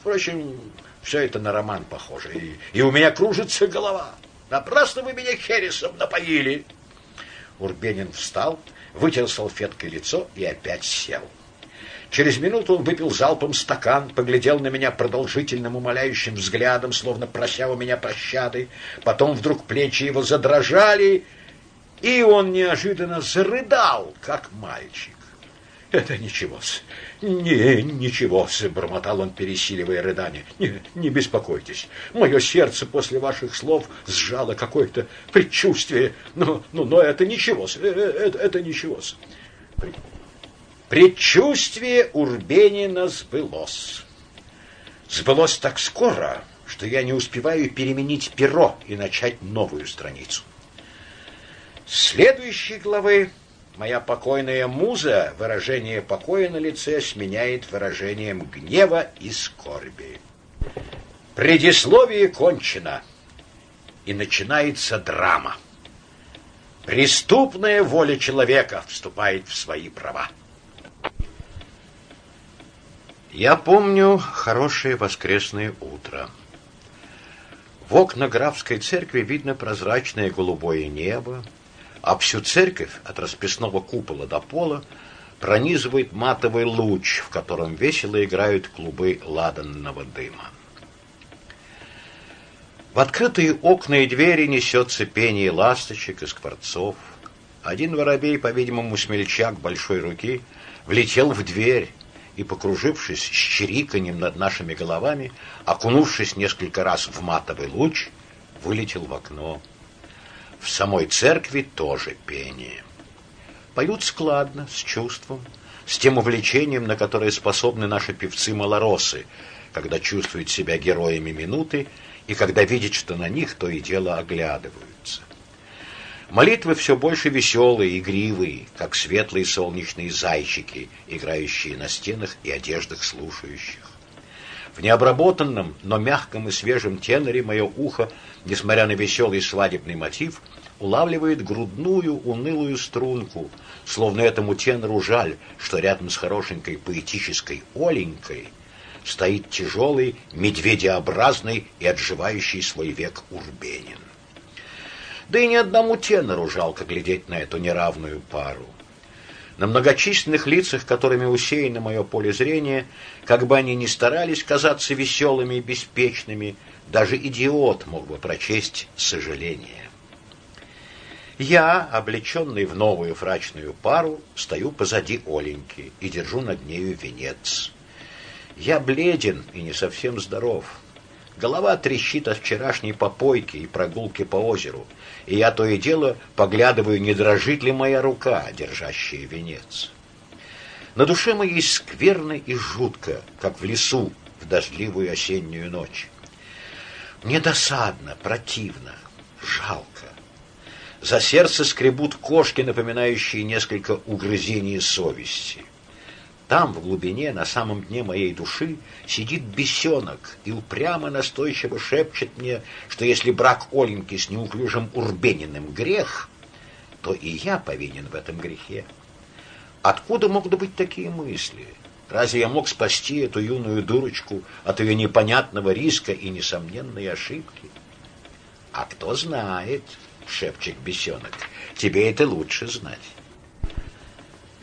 Впрочем, все это на роман похоже, и, и у меня кружится голова. Напрасно вы меня хересом напоили. Урбенин встал, вытер салфеткой лицо и опять сел. Через минуту он выпил залпом стакан, поглядел на меня продолжительным умоляющим взглядом, словно прося у меня пощады. Потом вдруг плечи его задрожали, и он неожиданно зарыдал, как мальчик. «Это ничего-с, не, ничего-с», — бормотал он, пересиливая рыдание. «Не, не беспокойтесь, мое сердце после ваших слов сжало какое-то предчувствие, но, но, но это ничего-с, это, э, это ничего-с». Предчувствие Урбенина сбылось. Сбылось так скоро, что я не успеваю переменить перо и начать новую страницу. следующей главы моя покойная муза выражение покоя на лице сменяет выражением гнева и скорби. Предисловие кончено, и начинается драма. Преступная воля человека вступает в свои права. Я помню хорошее воскресное утро. В окна графской церкви видно прозрачное голубое небо, а всю церковь от расписного купола до пола пронизывает матовый луч, в котором весело играют клубы ладанного дыма. В открытые окна и двери несется пение ласточек и скворцов. Один воробей, по-видимому, смельчак большой руки, влетел в дверь, и, покружившись с чириканьем над нашими головами, окунувшись несколько раз в матовый луч, вылетел в окно. В самой церкви тоже пение. Поют складно, с чувством, с тем увлечением, на которое способны наши певцы-малоросы, когда чувствуют себя героями минуты и когда видят, что на них то и дело оглядываются. Молитвы все больше веселые, игривые, как светлые солнечные зайчики, играющие на стенах и одеждах слушающих. В необработанном, но мягком и свежем теноре мое ухо, несмотря на веселый свадебный мотив, улавливает грудную унылую струнку, словно этому тенору жаль, что рядом с хорошенькой поэтической Оленькой стоит тяжелый, медведеобразный и отживающий свой век Урбенин. Да и ни одному тенору жалко глядеть на эту неравную пару. На многочисленных лицах, которыми усеяно мое поле зрения, как бы они ни старались казаться веселыми и беспечными, даже идиот мог бы прочесть сожаление. Я, облеченный в новую фрачную пару, стою позади Оленьки и держу над нею венец. Я бледен и не совсем здоров. Голова трещит от вчерашней попойки и прогулки по озеру, и я то и дело поглядываю, не дрожит ли моя рука, держащая венец. На душе моей скверно и жутко, как в лесу в дождливую осеннюю ночь. Мне досадно, противно, жалко. За сердце скребут кошки, напоминающие несколько угрызений совести. Там, в глубине, на самом дне моей души, сидит бесенок и упрямо настойчиво шепчет мне, что если брак Оленьки с неуклюжим Урбениным грех, то и я повинен в этом грехе. Откуда могут быть такие мысли? Разве я мог спасти эту юную дурочку от ее непонятного риска и несомненной ошибки? А кто знает, шепчет бесенок, тебе это лучше знать.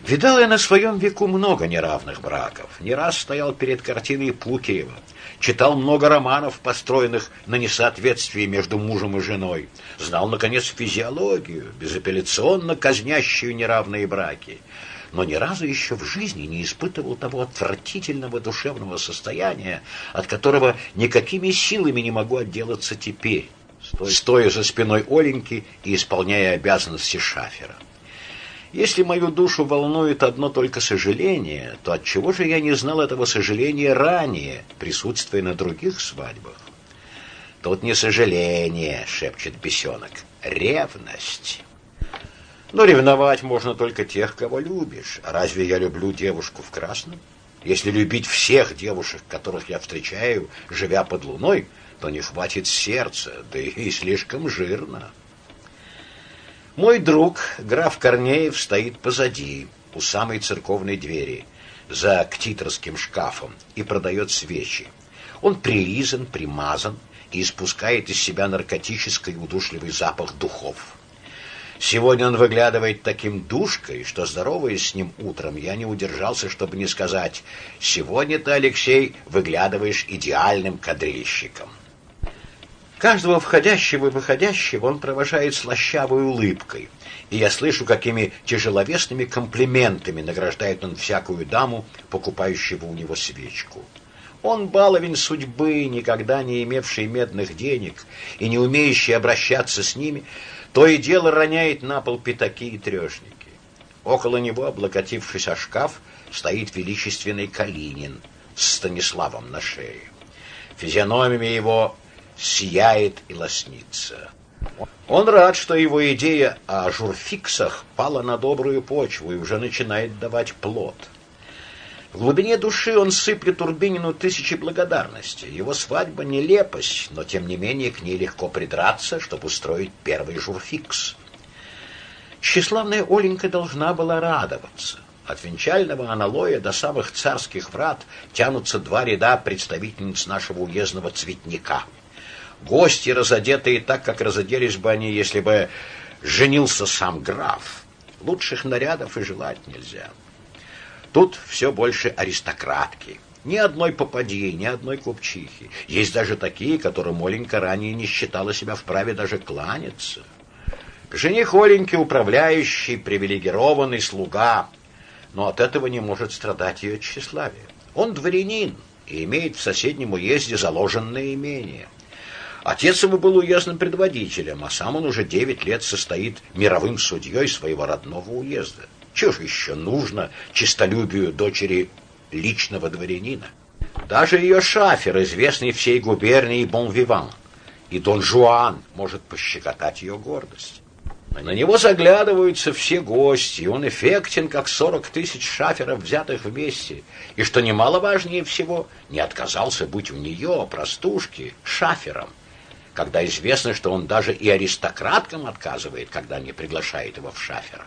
Видал я на своем веку много неравных браков. Не раз стоял перед картиной Пукеева. Читал много романов, построенных на несоответствии между мужем и женой. Знал, наконец, физиологию, безапелляционно казнящую неравные браки. Но ни разу еще в жизни не испытывал того отвратительного душевного состояния, от которого никакими силами не могу отделаться теперь, стоя за спиной Оленьки и исполняя обязанности шафера. Если мою душу волнует одно только сожаление, то отчего же я не знал этого сожаления ранее, присутствуя на других свадьбах? Тут не сожаление, шепчет бесенок, ревность. Но ревновать можно только тех, кого любишь. Разве я люблю девушку в красном? Если любить всех девушек, которых я встречаю, живя под луной, то не хватит сердца, да и слишком жирно. Мой друг, граф Корнеев, стоит позади, у самой церковной двери, за ктиторским шкафом, и продает свечи. Он прилизан, примазан и испускает из себя наркотический удушливый запах духов. Сегодня он выглядывает таким душкой, что, здороваясь с ним утром, я не удержался, чтобы не сказать «Сегодня ты, Алексей, выглядываешь идеальным кадрильщиком». Каждого входящего и выходящего он провожает слащавой улыбкой, и я слышу, какими тяжеловесными комплиментами награждает он всякую даму, покупающего у него свечку. Он баловень судьбы, никогда не имевший медных денег и не умеющий обращаться с ними, то и дело роняет на пол пятаки и трешники. Около него, облокотившись о шкаф, стоит величественный Калинин с Станиславом на шее. Физиономия его сияет и лоснится. Он рад, что его идея о журфиксах пала на добрую почву и уже начинает давать плод. В глубине души он сыплет Урбинину тысячи благодарностей. Его свадьба — нелепость, но тем не менее к ней легко придраться, чтобы устроить первый журфикс. Тщеславная Оленька должна была радоваться. От венчального аналоя до самых царских врат тянутся два ряда представительниц нашего уездного цветника — Гости, разодетые так, как разоделись бы они, если бы женился сам граф. Лучших нарядов и желать нельзя. Тут все больше аристократки. Ни одной попадьи, ни одной купчихи. Есть даже такие, которым Оленька ранее не считала себя вправе даже кланяться. Жених Оленьки управляющий, привилегированный слуга, но от этого не может страдать ее тщеславие. Он дворянин и имеет в соседнем уезде заложенное имение. Отец его был уездным предводителем, а сам он уже девять лет состоит мировым судьей своего родного уезда. Чего же еще нужно честолюбию дочери личного дворянина? Даже ее шафер, известный всей губернии Бонвиван, и Дон Жуан может пощекотать ее гордость. На него заглядываются все гости, и он эффектен, как сорок тысяч шаферов, взятых вместе. И, что немаловажнее всего, не отказался быть у нее, простушки, шафером, когда известно, что он даже и аристократкам отказывает, когда не приглашает его в шафера.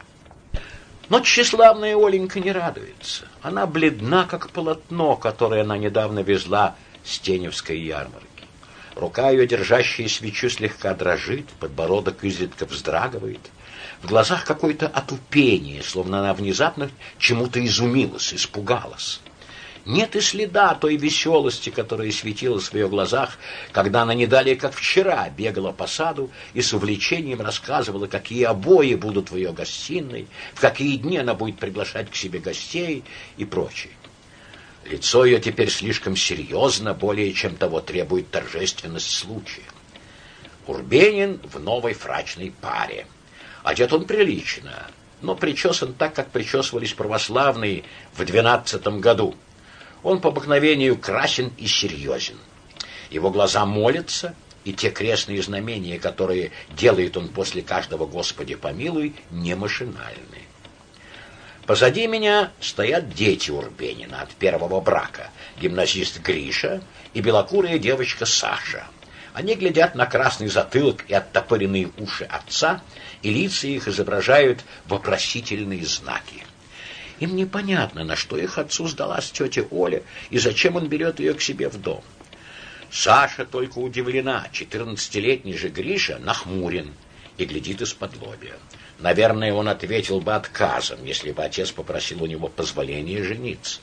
Но тщеславная Оленька не радуется. Она бледна, как полотно, которое она недавно везла с Теневской ярмарки. Рука ее, держащая свечу, слегка дрожит, подбородок изредка вздрагивает. В глазах какое-то отупение, словно она внезапно чему-то изумилась, испугалась. Нет и следа той веселости, которая светилась в ее глазах, когда она не как вчера, бегала по саду и с увлечением рассказывала, какие обои будут в ее гостиной, в какие дни она будет приглашать к себе гостей и прочее. Лицо ее теперь слишком серьезно, более чем того требует торжественность случая. Урбенин в новой фрачной паре. Одет он прилично, но причесан так, как причесывались православные в двенадцатом году – он по обыкновению красен и серьезен. Его глаза молятся, и те крестные знамения, которые делает он после каждого «Господи помилуй», не машинальны. Позади меня стоят дети Урбенина от первого брака, гимназист Гриша и белокурая девочка Саша. Они глядят на красный затылок и оттопыренные уши отца, и лица их изображают вопросительные знаки. Им непонятно, на что их отцу сдалась тетя Оля и зачем он берет ее к себе в дом. Саша только удивлена, четырнадцатилетний же Гриша нахмурен и глядит из-под лобья. Наверное, он ответил бы отказом, если бы отец попросил у него позволения жениться.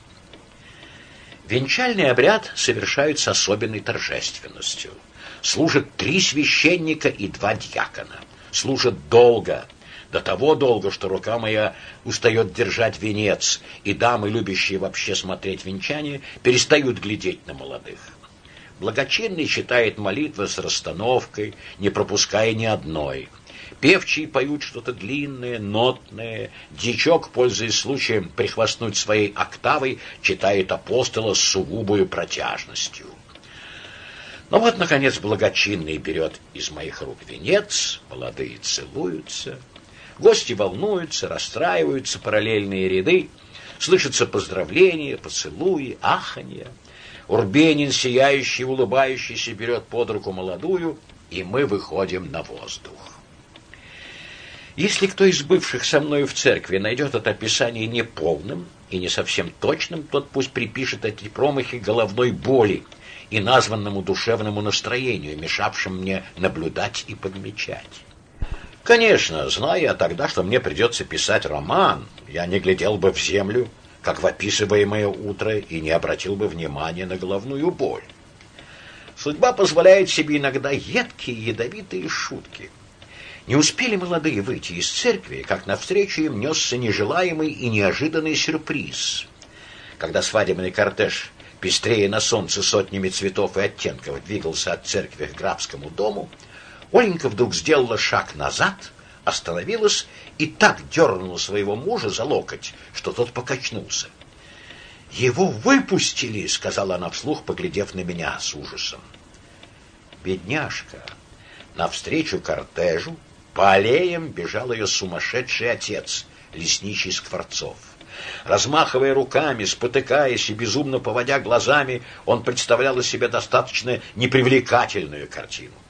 Венчальный обряд совершают с особенной торжественностью. Служат три священника и два дьякона. Служат долго, до того долго, что рука моя устает держать венец, и дамы, любящие вообще смотреть венчание, перестают глядеть на молодых. Благочинный читает молитвы с расстановкой, не пропуская ни одной. Певчие поют что-то длинное, нотное. Дичок, пользуясь случаем прихвастнуть своей октавой, читает апостола с сугубою протяжностью. Но вот, наконец, благочинный берет из моих рук венец, молодые целуются — Гости волнуются, расстраиваются, параллельные ряды. Слышатся поздравления, поцелуи, аханья. Урбенин, сияющий, улыбающийся, берет под руку молодую, и мы выходим на воздух. Если кто из бывших со мной в церкви найдет это описание неполным и не совсем точным, тот пусть припишет эти промахи головной боли и названному душевному настроению, мешавшим мне наблюдать и подмечать. Конечно, зная тогда, что мне придется писать роман, я не глядел бы в землю, как в описываемое утро, и не обратил бы внимания на головную боль. Судьба позволяет себе иногда едкие, ядовитые шутки. Не успели молодые выйти из церкви, как навстречу им несся нежелаемый и неожиданный сюрприз. Когда свадебный кортеж, пестрее на солнце сотнями цветов и оттенков, двигался от церкви к графскому дому, Оленька вдруг сделала шаг назад, остановилась и так дернула своего мужа за локоть, что тот покачнулся. «Его выпустили!» — сказала она вслух, поглядев на меня с ужасом. «Бедняжка!» Навстречу кортежу по аллеям бежал ее сумасшедший отец, лесничий Скворцов. Размахивая руками, спотыкаясь и безумно поводя глазами, он представлял из себя достаточно непривлекательную картину.